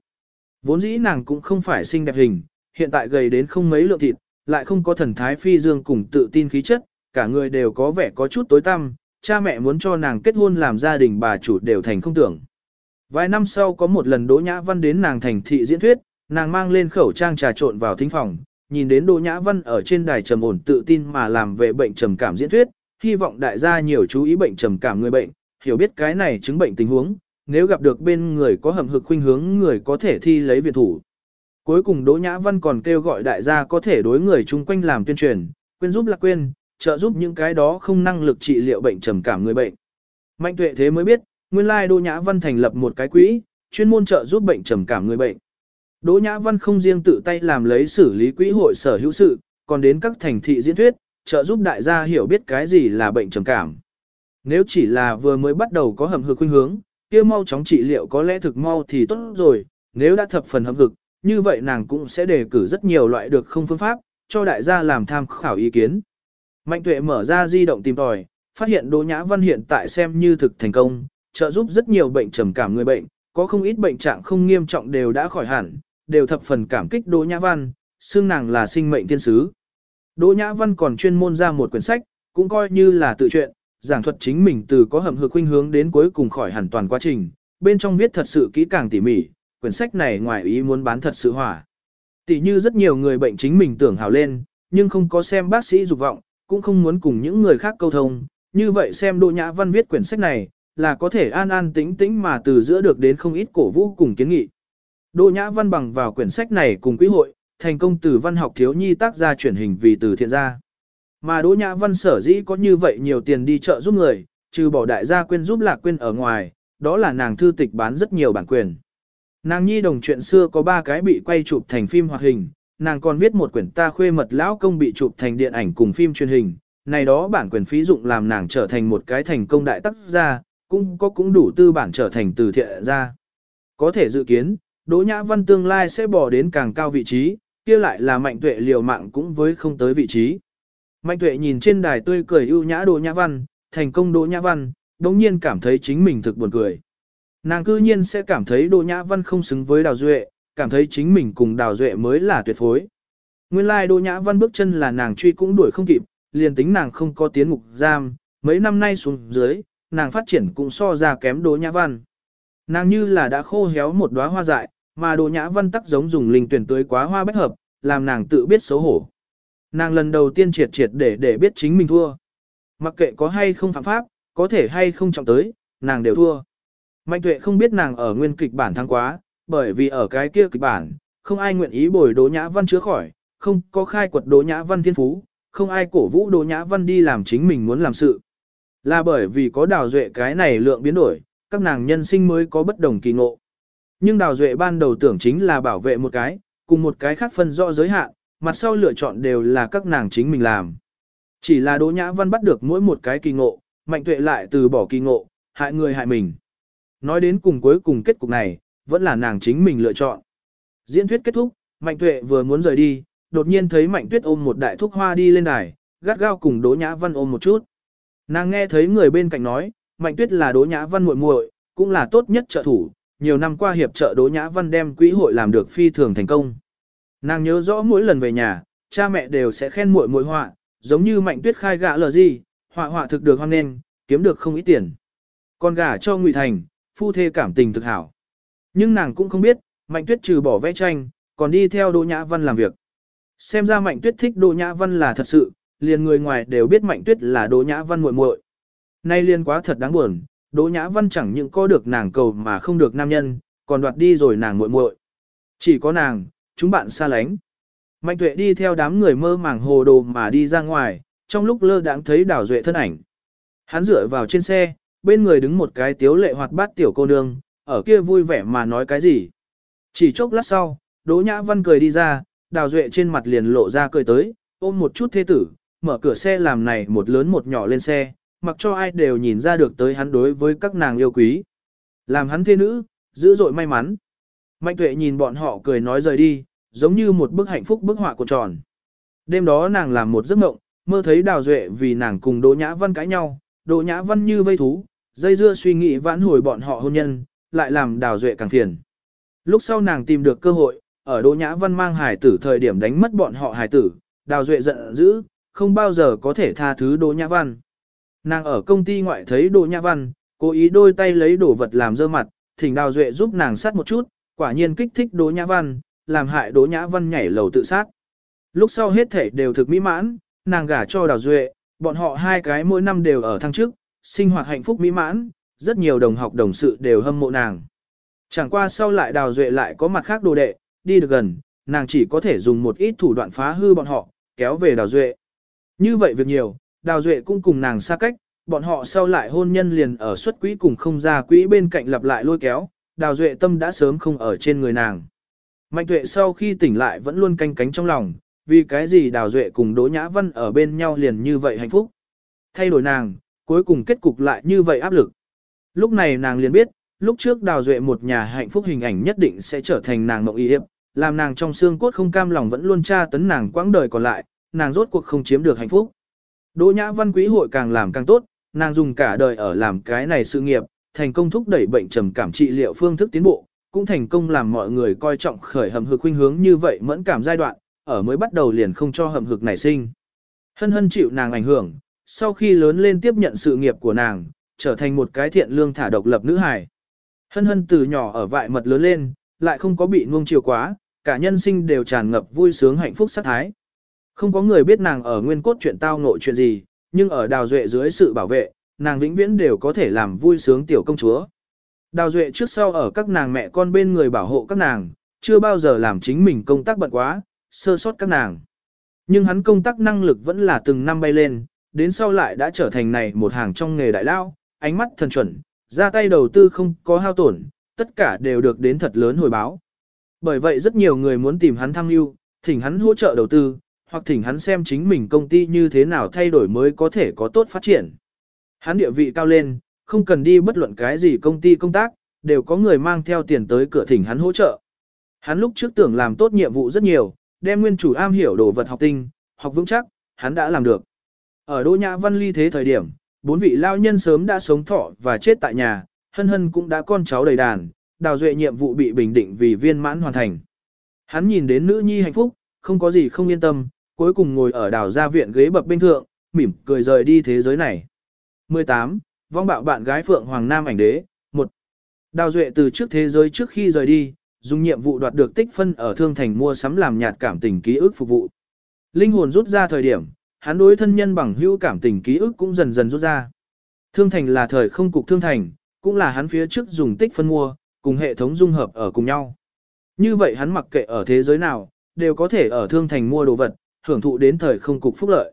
A: Vốn dĩ nàng cũng không phải xinh đẹp hình, hiện tại gầy đến không mấy lượng thịt, lại không có thần thái phi dương cùng tự tin khí chất, cả người đều có vẻ có chút tối tăm, cha mẹ muốn cho nàng kết hôn làm gia đình bà chủ đều thành không tưởng. Vài năm sau có một lần Đỗ Nhã Văn đến nàng thành thị diễn thuyết, nàng mang lên khẩu trang trà trộn vào thính phòng, nhìn đến Đỗ Nhã Văn ở trên đài trầm ổn tự tin mà làm về bệnh trầm cảm diễn thuyết, hy vọng đại gia nhiều chú ý bệnh trầm cảm người bệnh, hiểu biết cái này chứng bệnh tình huống, nếu gặp được bên người có hầm hực khuynh hướng người có thể thi lấy viện thủ. Cuối cùng Đỗ Nhã Văn còn kêu gọi đại gia có thể đối người chung quanh làm tuyên truyền, quên giúp là quên, trợ giúp những cái đó không năng lực trị liệu bệnh trầm cảm người bệnh. Mạnh tuệ thế mới biết, nguyên lai Đỗ Nhã Văn thành lập một cái quỹ, chuyên môn trợ giúp bệnh trầm cảm người bệnh. Đỗ Nhã Văn không riêng tự tay làm lấy xử lý quỹ hội sở hữu sự, còn đến các thành thị diễn thuyết, trợ giúp đại gia hiểu biết cái gì là bệnh trầm cảm. Nếu chỉ là vừa mới bắt đầu có hầm hực khuynh hướng, kia mau chóng trị liệu có lẽ thực mau thì tốt rồi, nếu đã thập phần hầm hực, như vậy nàng cũng sẽ đề cử rất nhiều loại được không phương pháp, cho đại gia làm tham khảo ý kiến. Mạnh tuệ mở ra di động tìm tòi, phát hiện Đỗ Nhã Văn hiện tại xem như thực thành công, trợ giúp rất nhiều bệnh trầm cảm người bệnh, có không ít bệnh trạng không nghiêm trọng đều đã khỏi hẳn, đều thập phần cảm kích Đỗ Nhã Văn, xương nàng là sinh mệnh thiên sứ. Đỗ Nhã Văn còn chuyên môn ra một quyển sách, cũng coi như là tự truyện, giảng thuật chính mình từ có hầm hực khuynh hướng đến cuối cùng khỏi hẳn toàn quá trình, bên trong viết thật sự kỹ càng tỉ mỉ, quyển sách này ngoài ý muốn bán thật sự hỏa. Tỷ như rất nhiều người bệnh chính mình tưởng hào lên, nhưng không có xem bác sĩ dục vọng, cũng không muốn cùng những người khác câu thông, như vậy xem Đỗ Nhã Văn viết quyển sách này, là có thể an an tĩnh tĩnh mà từ giữa được đến không ít cổ vũ cùng kiến nghị. Đỗ Nhã Văn bằng vào quyển sách này cùng quý hội, thành công từ văn học thiếu nhi tác ra chuyển hình vì từ thiện gia. Mà Đỗ Nhã Văn sở dĩ có như vậy nhiều tiền đi chợ giúp người, trừ bỏ đại gia quên giúp lạc quên ở ngoài, đó là nàng thư tịch bán rất nhiều bản quyền. Nàng nhi đồng chuyện xưa có ba cái bị quay chụp thành phim hoạt hình, nàng còn viết một quyển ta khuê mật lão công bị chụp thành điện ảnh cùng phim truyền hình, này đó bản quyền phí dụng làm nàng trở thành một cái thành công đại tác gia, cũng có cũng đủ tư bản trở thành từ thiện gia. Có thể dự kiến, Đỗ Nhã Văn tương lai sẽ bỏ đến càng cao vị trí, kia lại là mạnh tuệ liều mạng cũng với không tới vị trí. Mạnh tuệ nhìn trên đài tươi cười ưu nhã Đỗ Nhã Văn, thành công Đỗ Nhã Văn, đống nhiên cảm thấy chính mình thực buồn cười. Nàng cư nhiên sẽ cảm thấy Đỗ Nhã Văn không xứng với Đào Duệ, cảm thấy chính mình cùng Đào Duệ mới là tuyệt phối. Nguyên lai like Đỗ Nhã Văn bước chân là nàng truy cũng đuổi không kịp, liền tính nàng không có tiến ngục giam, mấy năm nay xuống dưới, nàng phát triển cũng so ra kém Đỗ Nhã Văn. Nàng như là đã khô héo một đóa hoa dại, mà Đỗ Nhã Văn tắc giống dùng linh tuyển tưới quá hoa bách hợp, làm nàng tự biết xấu hổ. Nàng lần đầu tiên triệt triệt để để biết chính mình thua. Mặc kệ có hay không phạm pháp, có thể hay không trọng tới, nàng đều thua. Mạnh tuệ không biết nàng ở nguyên kịch bản thắng quá, bởi vì ở cái kia kịch bản, không ai nguyện ý bồi Đỗ Nhã Văn chữa khỏi, không có khai quật Đỗ Nhã Văn thiên phú, không ai cổ vũ Đỗ Nhã Văn đi làm chính mình muốn làm sự. Là bởi vì có đào duệ cái này lượng biến đổi, các nàng nhân sinh mới có bất đồng kỳ ngộ. Nhưng đào duệ ban đầu tưởng chính là bảo vệ một cái, cùng một cái khác phân rõ giới hạn, mặt sau lựa chọn đều là các nàng chính mình làm. Chỉ là Đỗ Nhã Văn bắt được mỗi một cái kỳ ngộ, mạnh tuệ lại từ bỏ kỳ ngộ, hại người hại mình. Nói đến cùng cuối cùng kết cục này, vẫn là nàng chính mình lựa chọn. Diễn thuyết kết thúc, mạnh tuệ vừa muốn rời đi, đột nhiên thấy mạnh tuyết ôm một đại thúc hoa đi lên đài, gắt gao cùng Đỗ Nhã Văn ôm một chút. Nàng nghe thấy người bên cạnh nói, mạnh tuyết là Đỗ Nhã Văn muội muội, cũng là tốt nhất trợ thủ, nhiều năm qua hiệp trợ Đỗ Nhã Văn đem quỹ hội làm được phi thường thành công. Nàng nhớ rõ mỗi lần về nhà, cha mẹ đều sẽ khen muội muội họa, giống như mạnh tuyết khai gạ lờ gì, họa họa thực được hoan nên, kiếm được không ít tiền. Còn gả cho Ngụy Thành, phu thê cảm tình thực hảo. Nhưng nàng cũng không biết, mạnh tuyết trừ bỏ vẽ tranh, còn đi theo Đỗ Nhã Văn làm việc. Xem ra mạnh tuyết thích Đỗ Nhã Văn là thật sự, liền người ngoài đều biết mạnh tuyết là Đỗ Nhã Văn muội muội. Nay liên quá thật đáng buồn, Đỗ Nhã Văn chẳng những có được nàng cầu mà không được nam nhân, còn đoạt đi rồi nàng muội muội. Chỉ có nàng, chúng bạn xa lánh. Mạnh tuệ đi theo đám người mơ màng hồ đồ mà đi ra ngoài, trong lúc lơ đãng thấy đào duệ thân ảnh. Hắn dựa vào trên xe, bên người đứng một cái tiếu lệ hoạt bát tiểu cô nương, ở kia vui vẻ mà nói cái gì. Chỉ chốc lát sau, Đỗ Nhã Văn cười đi ra, đào duệ trên mặt liền lộ ra cười tới, ôm một chút thế tử, mở cửa xe làm này một lớn một nhỏ lên xe, mặc cho ai đều nhìn ra được tới hắn đối với các nàng yêu quý. Làm hắn thế nữ, dữ dội may mắn. Mạnh tuệ nhìn bọn họ cười nói rời đi, giống như một bức hạnh phúc bức họa của tròn. Đêm đó nàng làm một giấc mộng, mơ thấy đào duệ vì nàng cùng Đỗ Nhã Văn cãi nhau, Đỗ Nhã Văn như vây thú, dây dưa suy nghĩ vãn hồi bọn họ hôn nhân, lại làm đào duệ càng phiền. Lúc sau nàng tìm được cơ hội, ở Đỗ Nhã Văn mang hải tử thời điểm đánh mất bọn họ hải tử, đào duệ giận dữ, không bao giờ có thể tha thứ Đỗ Nhã Văn. Nàng ở công ty ngoại thấy Đỗ Nhã Văn, cố ý đôi tay lấy đồ vật làm dơ mặt, thỉnh đào duệ giúp nàng sát một chút, quả nhiên kích thích Đỗ Nhã Văn, làm hại Đỗ Nhã Văn nhảy lầu tự sát. Lúc sau hết thể đều thực mỹ mãn, nàng gả cho đào duệ, bọn họ hai cái mỗi năm đều ở thăng chức, sinh hoạt hạnh phúc mỹ mãn, rất nhiều đồng học đồng sự đều hâm mộ nàng. Chẳng qua sau lại đào duệ lại có mặt khác đồ đệ, đi được gần, nàng chỉ có thể dùng một ít thủ đoạn phá hư bọn họ, kéo về đào duệ. Như vậy việc nhiều, đào duệ cũng cùng nàng xa cách, bọn họ sau lại hôn nhân liền ở xuất quỹ cùng không ra quỹ bên cạnh lặp lại lôi kéo, đào duệ tâm đã sớm không ở trên người nàng. Mạnh tuệ sau khi tỉnh lại vẫn luôn canh cánh trong lòng, vì cái gì đào duệ cùng đỗ nhã văn ở bên nhau liền như vậy hạnh phúc. Thay đổi nàng, cuối cùng kết cục lại như vậy áp lực. Lúc này nàng liền biết, lúc trước đào duệ một nhà hạnh phúc hình ảnh nhất định sẽ trở thành nàng mộng y hiệp, làm nàng trong xương cốt không cam lòng vẫn luôn tra tấn nàng quãng đời còn lại, nàng rốt cuộc không chiếm được hạnh phúc. Đỗ Nhã Văn Quý hội càng làm càng tốt, nàng dùng cả đời ở làm cái này sự nghiệp, thành công thúc đẩy bệnh trầm cảm trị liệu phương thức tiến bộ, cũng thành công làm mọi người coi trọng khởi hầm hực khuynh hướng như vậy mẫn cảm giai đoạn, ở mới bắt đầu liền không cho hầm hực nảy sinh. Hân hân chịu nàng ảnh hưởng, sau khi lớn lên tiếp nhận sự nghiệp của nàng, trở thành một cái thiện lương thả độc lập nữ hài. Hân hân từ nhỏ ở vại mật lớn lên, lại không có bị nuông chiều quá, cả nhân sinh đều tràn ngập vui sướng hạnh phúc sát thái. Không có người biết nàng ở nguyên cốt chuyện tao ngộ chuyện gì, nhưng ở đào duệ dưới sự bảo vệ, nàng vĩnh viễn đều có thể làm vui sướng tiểu công chúa. Đào duệ trước sau ở các nàng mẹ con bên người bảo hộ các nàng, chưa bao giờ làm chính mình công tác bận quá, sơ sót các nàng. Nhưng hắn công tác năng lực vẫn là từng năm bay lên, đến sau lại đã trở thành này một hàng trong nghề đại lao, ánh mắt thần chuẩn, ra tay đầu tư không có hao tổn, tất cả đều được đến thật lớn hồi báo. Bởi vậy rất nhiều người muốn tìm hắn tham mưu, thỉnh hắn hỗ trợ đầu tư, hoặc thỉnh hắn xem chính mình công ty như thế nào thay đổi mới có thể có tốt phát triển. Hắn địa vị cao lên, không cần đi bất luận cái gì công ty công tác, đều có người mang theo tiền tới cửa thỉnh hắn hỗ trợ. Hắn lúc trước tưởng làm tốt nhiệm vụ rất nhiều, đem nguyên chủ am hiểu đồ vật học tinh, học vững chắc, hắn đã làm được. Ở Đỗ Nhã Văn ly thế thời điểm, bốn vị lao nhân sớm đã sống thọ và chết tại nhà, hân hân cũng đã con cháu đầy đàn, đào duệ nhiệm vụ bị bình định vì viên mãn hoàn thành. Hắn nhìn đến nữ nhi hạnh phúc, không có gì không yên tâm, cuối cùng ngồi ở đào gia viện ghế bập bên thượng, mỉm cười rời đi thế giới này. 18. Vong bạo bạn gái Phượng Hoàng Nam ảnh đế, 1. Đào Duệ từ trước thế giới trước khi rời đi, dùng nhiệm vụ đoạt được tích phân ở thương thành mua sắm làm nhạt cảm tình ký ức phục vụ. Linh hồn rút ra thời điểm, hắn đối thân nhân bằng hữu cảm tình ký ức cũng dần dần rút ra. Thương thành là thời không cục thương thành, cũng là hắn phía trước dùng tích phân mua, cùng hệ thống dung hợp ở cùng nhau. Như vậy hắn mặc kệ ở thế giới nào, đều có thể ở thương thành mua đồ vật, hưởng thụ đến thời không cục phúc lợi.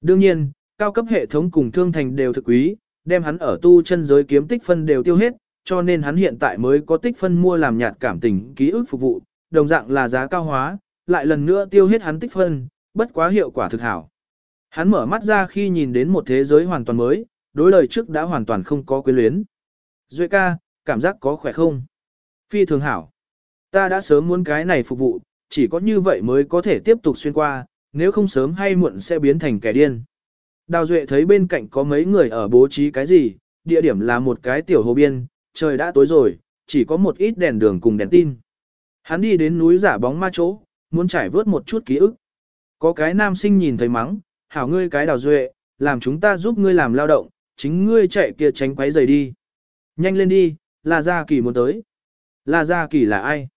A: Đương nhiên, cao cấp hệ thống cùng thương thành đều thực quý, đem hắn ở tu chân giới kiếm tích phân đều tiêu hết, cho nên hắn hiện tại mới có tích phân mua làm nhạt cảm tình ký ức phục vụ, đồng dạng là giá cao hóa, lại lần nữa tiêu hết hắn tích phân, bất quá hiệu quả thực hảo. Hắn mở mắt ra khi nhìn đến một thế giới hoàn toàn mới, đối lời trước đã hoàn toàn không có quyến luyến. Duệ ca, cảm giác có khỏe không? Phi thường hảo. Ta đã sớm muốn cái này phục vụ, chỉ có như vậy mới có thể tiếp tục xuyên qua, nếu không sớm hay muộn sẽ biến thành kẻ điên. Đào Duệ thấy bên cạnh có mấy người ở bố trí cái gì, địa điểm là một cái tiểu hồ biên, trời đã tối rồi, chỉ có một ít đèn đường cùng đèn tin. Hắn đi đến núi giả bóng ma chỗ, muốn trải vớt một chút ký ức. Có cái nam sinh nhìn thấy mắng, hảo ngươi cái đào Duệ, làm chúng ta giúp ngươi làm lao động, chính ngươi chạy kia tránh quấy giày đi. Nhanh lên đi, La Gia Kỳ muốn tới. La Gia Kỳ là ai?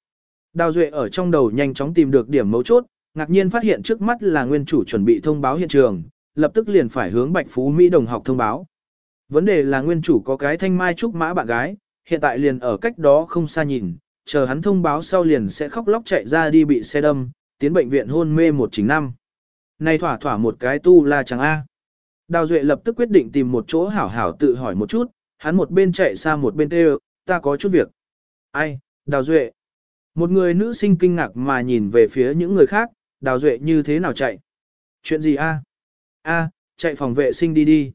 A: Đào Duệ ở trong đầu nhanh chóng tìm được điểm mấu chốt, ngạc nhiên phát hiện trước mắt là nguyên chủ chuẩn bị thông báo hiện trường, lập tức liền phải hướng Bạch Phú Mỹ đồng học thông báo. Vấn đề là nguyên chủ có cái thanh mai trúc mã bạn gái, hiện tại liền ở cách đó không xa nhìn, chờ hắn thông báo sau liền sẽ khóc lóc chạy ra đi bị xe đâm, tiến bệnh viện hôn mê một chính năm. Này thỏa thỏa một cái tu la chẳng A. Đào Duệ lập tức quyết định tìm một chỗ hảo hảo tự hỏi một chút, hắn một bên chạy xa một bên kêu, ta có chút việc. Ai, Đào Duệ. Một người nữ sinh kinh ngạc mà nhìn về phía những người khác, Đào Duệ như thế nào chạy? Chuyện gì a? A, chạy phòng vệ sinh đi đi.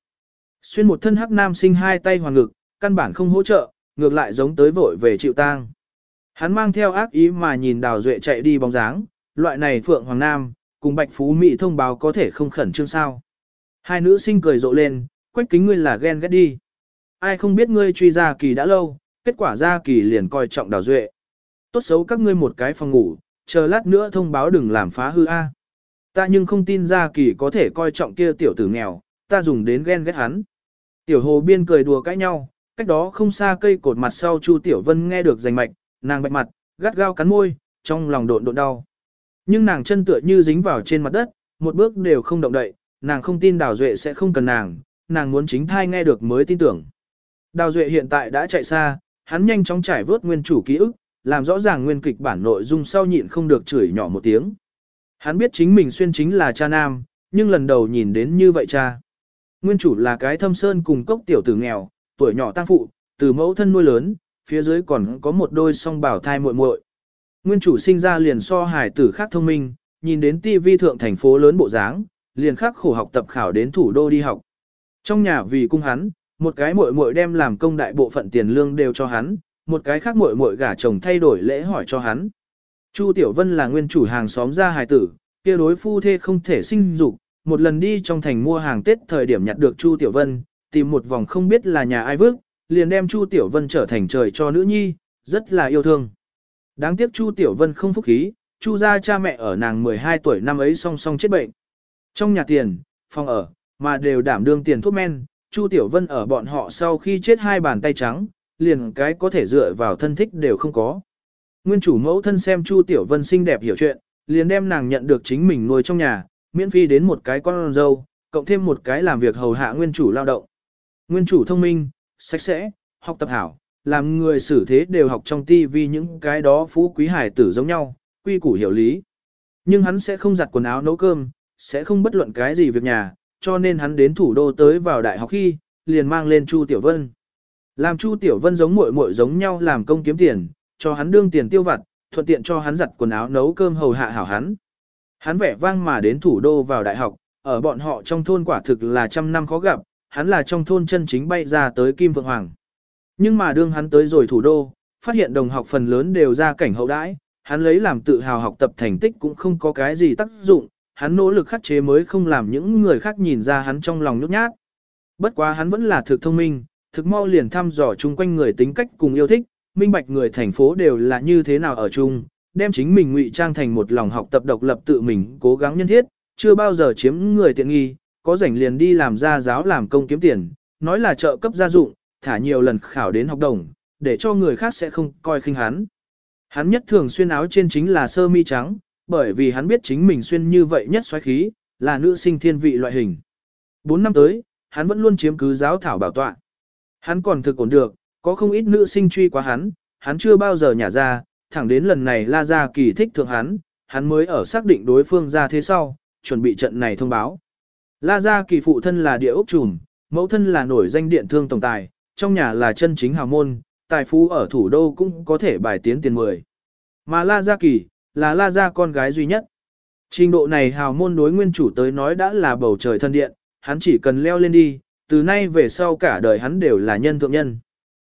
A: Xuyên một thân hắc nam sinh hai tay hoàng ngực, căn bản không hỗ trợ, ngược lại giống tới vội về chịu tang. Hắn mang theo ác ý mà nhìn Đào Duệ chạy đi bóng dáng, loại này Phượng Hoàng Nam, cùng Bạch Phú Mỹ thông báo có thể không khẩn trương sao. Hai nữ sinh cười rộ lên, quách kính ngươi là ghen ghét đi. Ai không biết ngươi truy ra kỳ đã lâu, kết quả ra kỳ liền coi trọng Đào Duệ. Tốt xấu các ngươi một cái phòng ngủ, chờ lát nữa thông báo đừng làm phá hư A. Ta nhưng không tin ra kỳ có thể coi trọng kia tiểu tử nghèo, ta dùng đến ghen ghét hắn. Tiểu hồ biên cười đùa cãi nhau, cách đó không xa cây cột mặt sau Chu Tiểu Vân nghe được rành mạch, nàng bạch mặt, gắt gao cắn môi, trong lòng độn độn đau. Nhưng nàng chân tựa như dính vào trên mặt đất, một bước đều không động đậy, nàng không tin Đào Duệ sẽ không cần nàng, nàng muốn chính thai nghe được mới tin tưởng. Đào Duệ hiện tại đã chạy xa, hắn nhanh chóng trải vớt nguyên chủ ký ức, làm rõ ràng nguyên kịch bản nội dung sau nhịn không được chửi nhỏ một tiếng. Hắn biết chính mình xuyên chính là cha nam, nhưng lần đầu nhìn đến như vậy cha. Nguyên chủ là cái thâm sơn cùng cốc tiểu tử nghèo, tuổi nhỏ tăng phụ, từ mẫu thân nuôi lớn, phía dưới còn có một đôi song bảo thai muội muội. Nguyên chủ sinh ra liền so hải tử khác thông minh, nhìn đến TV thượng thành phố lớn bộ dáng, liền khắc khổ học tập khảo đến thủ đô đi học. Trong nhà vì cung hắn, một cái muội muội đem làm công đại bộ phận tiền lương đều cho hắn, một cái khác muội muội gả chồng thay đổi lễ hỏi cho hắn. Chu Tiểu Vân là nguyên chủ hàng xóm gia hài tử, kia đối phu thê không thể sinh dục, một lần đi trong thành mua hàng Tết thời điểm nhặt được Chu Tiểu Vân, tìm một vòng không biết là nhà ai vước, liền đem Chu Tiểu Vân trở thành trời cho nữ nhi, rất là yêu thương. Đáng tiếc Chu Tiểu Vân không phúc khí, Chu gia cha mẹ ở nàng 12 tuổi năm ấy song song chết bệnh. Trong nhà tiền, phòng ở, mà đều đảm đương tiền thuốc men, Chu Tiểu Vân ở bọn họ sau khi chết hai bàn tay trắng, liền cái có thể dựa vào thân thích đều không có. Nguyên chủ mẫu thân xem Chu Tiểu Vân xinh đẹp hiểu chuyện, liền đem nàng nhận được chính mình nuôi trong nhà, miễn phí đến một cái con dâu, cộng thêm một cái làm việc hầu hạ nguyên chủ lao động. Nguyên chủ thông minh, sạch sẽ, học tập hảo, làm người xử thế đều học trong tivi vì những cái đó phú quý hải tử giống nhau, quy củ hiểu lý. Nhưng hắn sẽ không giặt quần áo nấu cơm, sẽ không bất luận cái gì việc nhà, cho nên hắn đến thủ đô tới vào đại học khi, liền mang lên Chu Tiểu Vân. Làm Chu Tiểu Vân giống muội muội giống nhau làm công kiếm tiền, cho hắn đương tiền tiêu vặt, thuận tiện cho hắn giặt quần áo nấu cơm hầu hạ hảo hắn. Hắn vẻ vang mà đến thủ đô vào đại học, ở bọn họ trong thôn quả thực là trăm năm khó gặp, hắn là trong thôn chân chính bay ra tới Kim Phượng Hoàng. Nhưng mà đương hắn tới rồi thủ đô, phát hiện đồng học phần lớn đều ra cảnh hậu đãi, hắn lấy làm tự hào học tập thành tích cũng không có cái gì tác dụng, hắn nỗ lực khắc chế mới không làm những người khác nhìn ra hắn trong lòng nhút nhát. Bất quá hắn vẫn là thực thông minh, thực mau liền thăm dò chung quanh người tính cách cùng yêu thích, minh bạch người thành phố đều là như thế nào ở chung, đem chính mình ngụy trang thành một lòng học tập độc lập tự mình cố gắng nhân thiết, chưa bao giờ chiếm người tiện nghi, có rảnh liền đi làm gia giáo làm công kiếm tiền, nói là trợ cấp gia dụng, thả nhiều lần khảo đến học đồng, để cho người khác sẽ không coi khinh hắn. Hắn nhất thường xuyên áo trên chính là sơ mi trắng, bởi vì hắn biết chính mình xuyên như vậy nhất xoáy khí, là nữ sinh thiên vị loại hình. Bốn năm tới, hắn vẫn luôn chiếm cứ giáo thảo bảo tọa. Hắn còn thực ổn được, có không ít nữ sinh truy quá hắn, hắn chưa bao giờ nhả ra, thẳng đến lần này La Gia Kỳ thích thượng hắn, hắn mới ở xác định đối phương ra thế sau, chuẩn bị trận này thông báo. La Gia Kỳ phụ thân là địa ốc trùm, mẫu thân là nổi danh điện thương tổng tài, trong nhà là chân chính hào môn, tài phú ở thủ đô cũng có thể bài tiến tiền mười. Mà La Gia Kỳ, là La Gia con gái duy nhất. Trình độ này hào môn đối nguyên chủ tới nói đã là bầu trời thân điện, hắn chỉ cần leo lên đi, từ nay về sau cả đời hắn đều là nhân thượng nhân.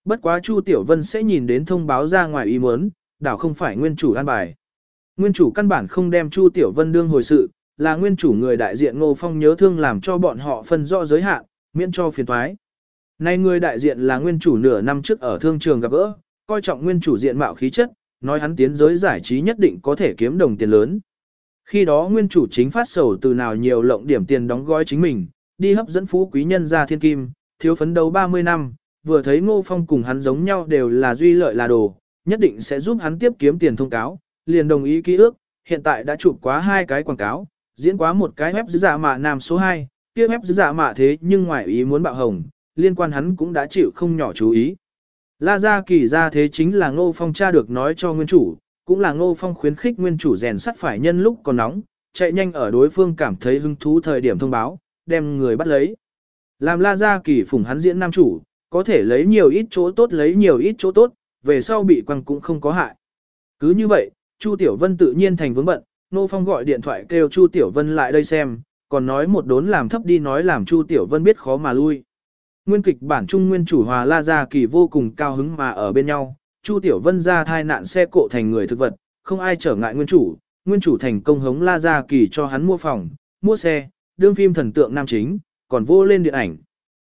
A: Bất quá Chu Tiểu Vân sẽ nhìn đến thông báo ra ngoài ý muốn, đảo không phải nguyên chủ an bài. Nguyên chủ căn bản không đem Chu Tiểu Vân đương hồi sự, là nguyên chủ người đại diện Ngô Phong nhớ thương làm cho bọn họ phân rõ giới hạn, miễn cho phiền toái. Nay người đại diện là nguyên chủ nửa năm trước ở thương trường gặp gỡ, coi trọng nguyên chủ diện mạo khí chất, nói hắn tiến giới giải trí nhất định có thể kiếm đồng tiền lớn. Khi đó nguyên chủ chính phát sầu từ nào nhiều lộng điểm tiền đóng gói chính mình, đi hấp dẫn phú quý nhân ra thiên kim, thiếu phấn đấu 30 năm, vừa thấy ngô phong cùng hắn giống nhau đều là duy lợi là đồ, nhất định sẽ giúp hắn tiếp kiếm tiền thông cáo, liền đồng ý ký ước, hiện tại đã chụp quá hai cái quảng cáo, diễn quá một cái web giả mạ nam số 2, kia web giả mạ thế nhưng ngoài ý muốn bạo hồng, liên quan hắn cũng đã chịu không nhỏ chú ý. La Gia Kỳ ra thế chính là Ngô Phong cha được nói cho nguyên chủ, cũng là Ngô Phong khuyến khích nguyên chủ rèn sắt phải nhân lúc còn nóng, chạy nhanh ở đối phương cảm thấy hứng thú thời điểm thông báo, đem người bắt lấy. Làm La Gia Kỳ phụng hắn diễn nam chủ, có thể lấy nhiều ít chỗ tốt lấy nhiều ít chỗ tốt, về sau bị quăng cũng không có hại. Cứ như vậy, Chu Tiểu Vân tự nhiên thành vướng bận, Ngô Phong gọi điện thoại kêu Chu Tiểu Vân lại đây xem, còn nói một đốn làm thấp đi nói làm Chu Tiểu Vân biết khó mà lui. Nguyên kịch bản trung nguyên chủ hòa La Gia Kỳ vô cùng cao hứng mà ở bên nhau, Chu Tiểu Vân ra thai nạn xe cộ thành người thực vật, không ai trở ngại nguyên chủ, nguyên chủ thành công hống La Gia Kỳ cho hắn mua phòng, mua xe, đương phim thần tượng nam chính, còn vô lên điện ảnh.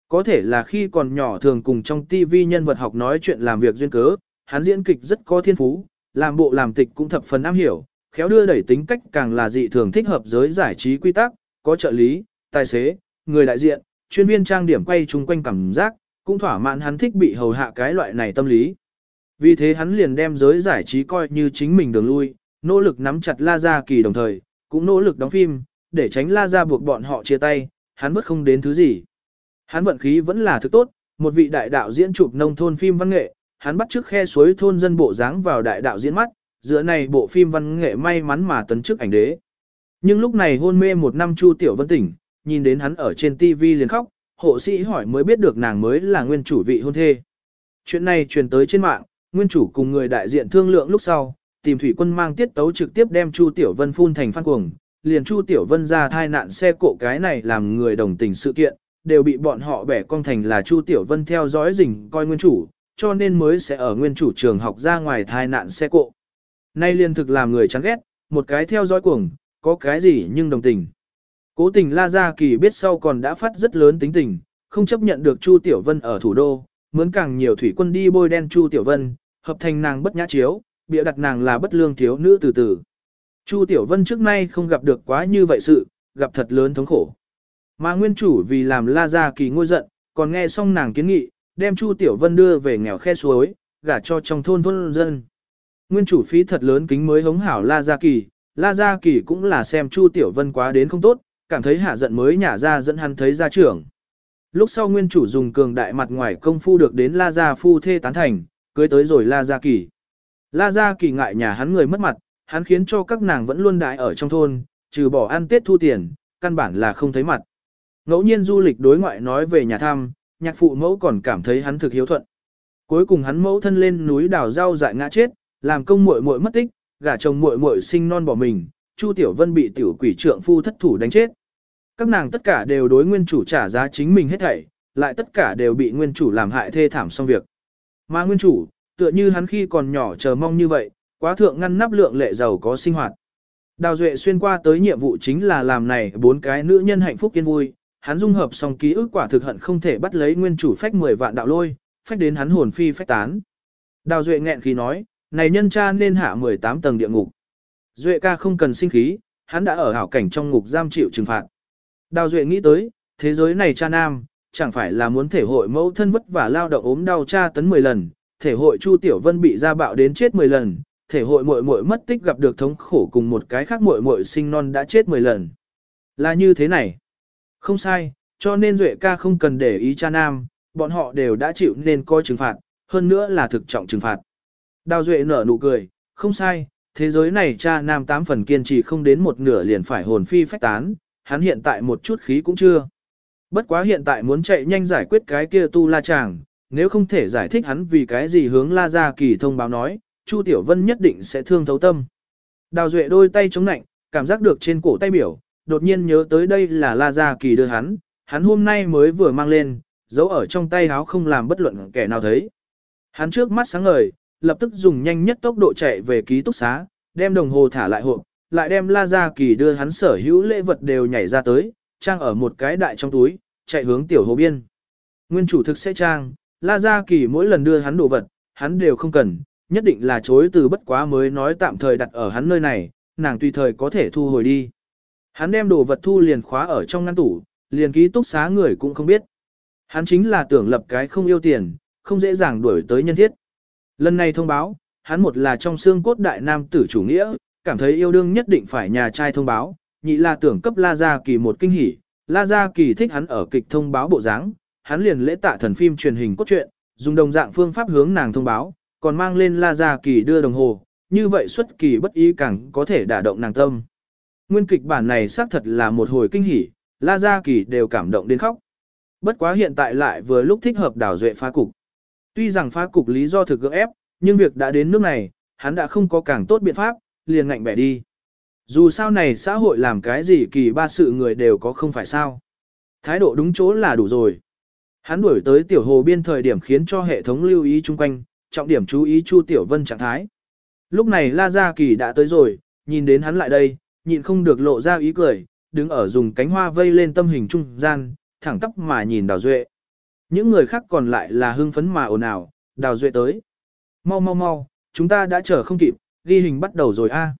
A: Có thể là khi còn nhỏ thường cùng trong TV nhân vật học nói chuyện làm việc duyên cớ, hắn diễn kịch rất có thiên phú, làm bộ làm tịch cũng thập phần am hiểu, khéo đưa đẩy tính cách càng là dị thường thích hợp giới giải trí quy tắc, có trợ lý, tài xế, người đại diện, chuyên viên trang điểm quay chung quanh cảm giác, cũng thỏa mãn hắn thích bị hầu hạ cái loại này tâm lý. Vì thế hắn liền đem giới giải trí coi như chính mình đường lui, nỗ lực nắm chặt La Gia Kỳ đồng thời, cũng nỗ lực đóng phim, để tránh La Gia buộc bọn họ chia tay, hắn vất không đến thứ gì. Hắn vận khí vẫn là thứ tốt, một vị đại đạo diễn chụp nông thôn phim văn nghệ, hắn bắt trước khe suối thôn dân bộ dáng vào đại đạo diễn mắt, giữa này bộ phim văn nghệ may mắn mà tấn chức ảnh đế. Nhưng lúc này hôn mê một năm Chu Tiểu Vân tỉnh, nhìn đến hắn ở trên TV liền khóc, hộ sĩ hỏi mới biết được nàng mới là nguyên chủ vị hôn thê. Chuyện này truyền tới trên mạng, nguyên chủ cùng người đại diện thương lượng lúc sau, tìm thủy quân mang tiết tấu trực tiếp đem Chu Tiểu Vân phun thành phan cuồng, liền Chu Tiểu Vân ra thai nạn xe cộ cái này làm người đồng tình sự kiện, đều bị bọn họ bẻ cong thành là Chu Tiểu Vân theo dõi rình coi nguyên chủ, cho nên mới sẽ ở nguyên chủ trường học ra ngoài thai nạn xe cộ. Nay liên thực làm người chán ghét, một cái theo dõi cuồng, có cái gì nhưng đồng tình. Cố tình La Gia Kỳ biết sau còn đã phát rất lớn tính tình, không chấp nhận được Chu Tiểu Vân ở thủ đô, muốn càng nhiều thủy quân đi bôi đen Chu Tiểu Vân, hợp thành nàng bất nhã chiếu, bịa đặt nàng là bất lương thiếu nữ từ từ. Chu Tiểu Vân trước nay không gặp được quá như vậy sự, gặp thật lớn thống khổ. Mà nguyên chủ vì làm La Gia Kỳ ngôi giận, còn nghe xong nàng kiến nghị, đem Chu Tiểu Vân đưa về nghèo khe suối, gả cho trong thôn thôn dân. Nguyên chủ phí thật lớn kính mới hống hảo La Gia Kỳ, La Gia Kỳ cũng là xem Chu Tiểu Vân quá đến không tốt, cảm thấy hạ giận mới nhả ra dẫn hắn thấy gia trưởng. Lúc sau nguyên chủ dùng cường đại mặt ngoài công phu được đến La Gia phu thê tán thành, cưới tới rồi La Gia Kỳ. La Gia Kỳ ngại nhà hắn người mất mặt, hắn khiến cho các nàng vẫn luôn đại ở trong thôn, trừ bỏ ăn tết thu tiền, căn bản là không thấy mặt. Ngẫu nhiên du lịch đối ngoại nói về nhà thăm, nhạc phụ mẫu còn cảm thấy hắn thực hiếu thuận. Cuối cùng hắn mẫu thân lên núi đào rau dại ngã chết, làm công muội muội mất tích, gả chồng muội muội sinh non bỏ mình, Chu Tiểu Vân bị tiểu quỷ trượng phu thất thủ đánh chết. Các nàng tất cả đều đối nguyên chủ trả giá chính mình hết thảy, lại tất cả đều bị nguyên chủ làm hại thê thảm xong việc. Mà nguyên chủ, tựa như hắn khi còn nhỏ chờ mong như vậy, quá thượng ngăn nắp lượng lệ giàu có sinh hoạt. Đào Duệ xuyên qua tới nhiệm vụ chính là làm này bốn cái nữ nhân hạnh phúc yên vui, hắn dung hợp xong ký ức quả thực hận không thể bắt lấy nguyên chủ phách 10 vạn đạo lôi, phách đến hắn hồn phi phách tán. Đào Duệ nghẹn khí nói, này nhân cha nên hạ 18 tầng địa ngục. Duệ ca không cần sinh khí, hắn đã ở hảo cảnh trong ngục giam chịu trừng phạt. Đào Duệ nghĩ tới, thế giới này cha nam, chẳng phải là muốn thể hội mẫu thân vất vả lao động ốm đau cha tấn 10 lần, thể hội Chu Tiểu Vân bị gia bạo đến chết 10 lần, thể hội muội muội mất tích gặp được thống khổ cùng một cái khác muội muội sinh non đã chết 10 lần. Là như thế này. Không sai, cho nên Duệ ca không cần để ý cha nam, bọn họ đều đã chịu nên coi trừng phạt, hơn nữa là thực trọng trừng phạt. Đào Duệ nở nụ cười, không sai, thế giới này cha nam tám phần kiên trì không đến một nửa liền phải hồn phi phách tán, hắn hiện tại một chút khí cũng chưa. Bất quá hiện tại muốn chạy nhanh giải quyết cái kia tu la chàng, nếu không thể giải thích hắn vì cái gì hướng la ra kỳ thông báo nói, Chu Tiểu Vân nhất định sẽ thương thấu tâm. Đào Duệ đôi tay chống nạnh, cảm giác được trên cổ tay biểu, đột nhiên nhớ tới đây là la ra kỳ đưa hắn, hắn hôm nay mới vừa mang lên, giấu ở trong tay áo không làm bất luận kẻ nào thấy. Hắn trước mắt sáng ngời, lập tức dùng nhanh nhất tốc độ chạy về ký túc xá, đem đồng hồ thả lại hộp, lại đem La Gia Kỳ đưa hắn sở hữu lễ vật đều nhảy ra tới, trang ở một cái đại trong túi, chạy hướng tiểu hồ biên. Nguyên chủ thực sẽ trang, La Gia Kỳ mỗi lần đưa hắn đồ vật, hắn đều không cần, nhất định là chối từ bất quá mới nói tạm thời đặt ở hắn nơi này, nàng tùy thời có thể thu hồi đi. Hắn đem đồ vật thu liền khóa ở trong ngăn tủ, liền ký túc xá người cũng không biết. Hắn chính là tưởng lập cái không yêu tiền, không dễ dàng đuổi tới nhân thiết. Lần này thông báo, hắn một là trong xương cốt đại nam tử chủ nghĩa, cảm thấy yêu đương nhất định phải nhà trai thông báo, nhị là tưởng cấp La Gia Kỳ một kinh hỉ, La Gia Kỳ thích hắn ở kịch thông báo bộ dáng, hắn liền lễ tạ thần phim truyền hình cốt truyện, dùng đồng dạng phương pháp hướng nàng thông báo, còn mang lên La Gia Kỳ đưa đồng hồ, như vậy xuất kỳ bất ý càng có thể đả động nàng tâm. Nguyên kịch bản này xác thật là một hồi kinh hỉ, La Gia Kỳ đều cảm động đến khóc. Bất quá hiện tại lại vừa lúc thích hợp đảo duệ phá cục. Tuy rằng phá cục lý do thực gượng ép, nhưng việc đã đến nước này, hắn đã không có càng tốt biện pháp, liền ngạnh bẻ đi. Dù sao này xã hội làm cái gì kỳ ba sự người đều có không phải sao. Thái độ đúng chỗ là đủ rồi. Hắn đuổi tới tiểu hồ biên thời điểm khiến cho hệ thống lưu ý chung quanh, trọng điểm chú ý Chu Tiểu Vân trạng thái. Lúc này La Gia Kỳ đã tới rồi, nhìn đến hắn lại đây, nhịn không được lộ ra ý cười, đứng ở dùng cánh hoa vây lên tâm hình trung gian, thẳng tóc mà nhìn Đào Duệ. Những người khác còn lại là hưng phấn mà ồn ào, Đào Duệ tới. Mau mau mau, chúng ta đã chờ không kịp, ghi hình bắt đầu rồi a. À.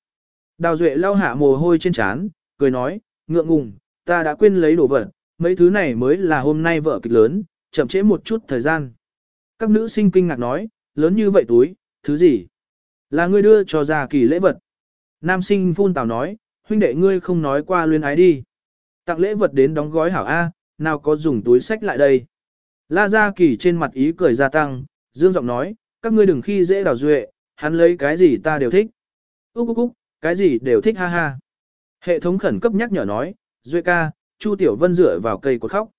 A: Đào Duệ lau hạ mồ hôi trên trán, cười nói, ngượng ngùng, ta đã quên lấy đồ vật, mấy thứ này mới là hôm nay vợ kịch lớn, chậm trễ một chút thời gian. Các nữ sinh kinh ngạc nói, lớn như vậy túi, thứ gì? Là ngươi đưa cho gia kỳ lễ vật. Nam sinh phun tào nói, huynh đệ ngươi không nói qua luyên ái đi. Tặng lễ vật đến đóng gói hảo A, nào có dùng túi sách lại đây. La Gia Kỳ trên mặt ý cười gia tăng, dương giọng nói, các ngươi đừng khi dễ đào duệ, hắn lấy cái gì ta đều thích. Úc úc úc, cái gì đều thích ha ha. Hệ thống khẩn cấp nhắc nhở nói, duệ ca, Chu Tiểu Vân dựa vào cây cột khóc.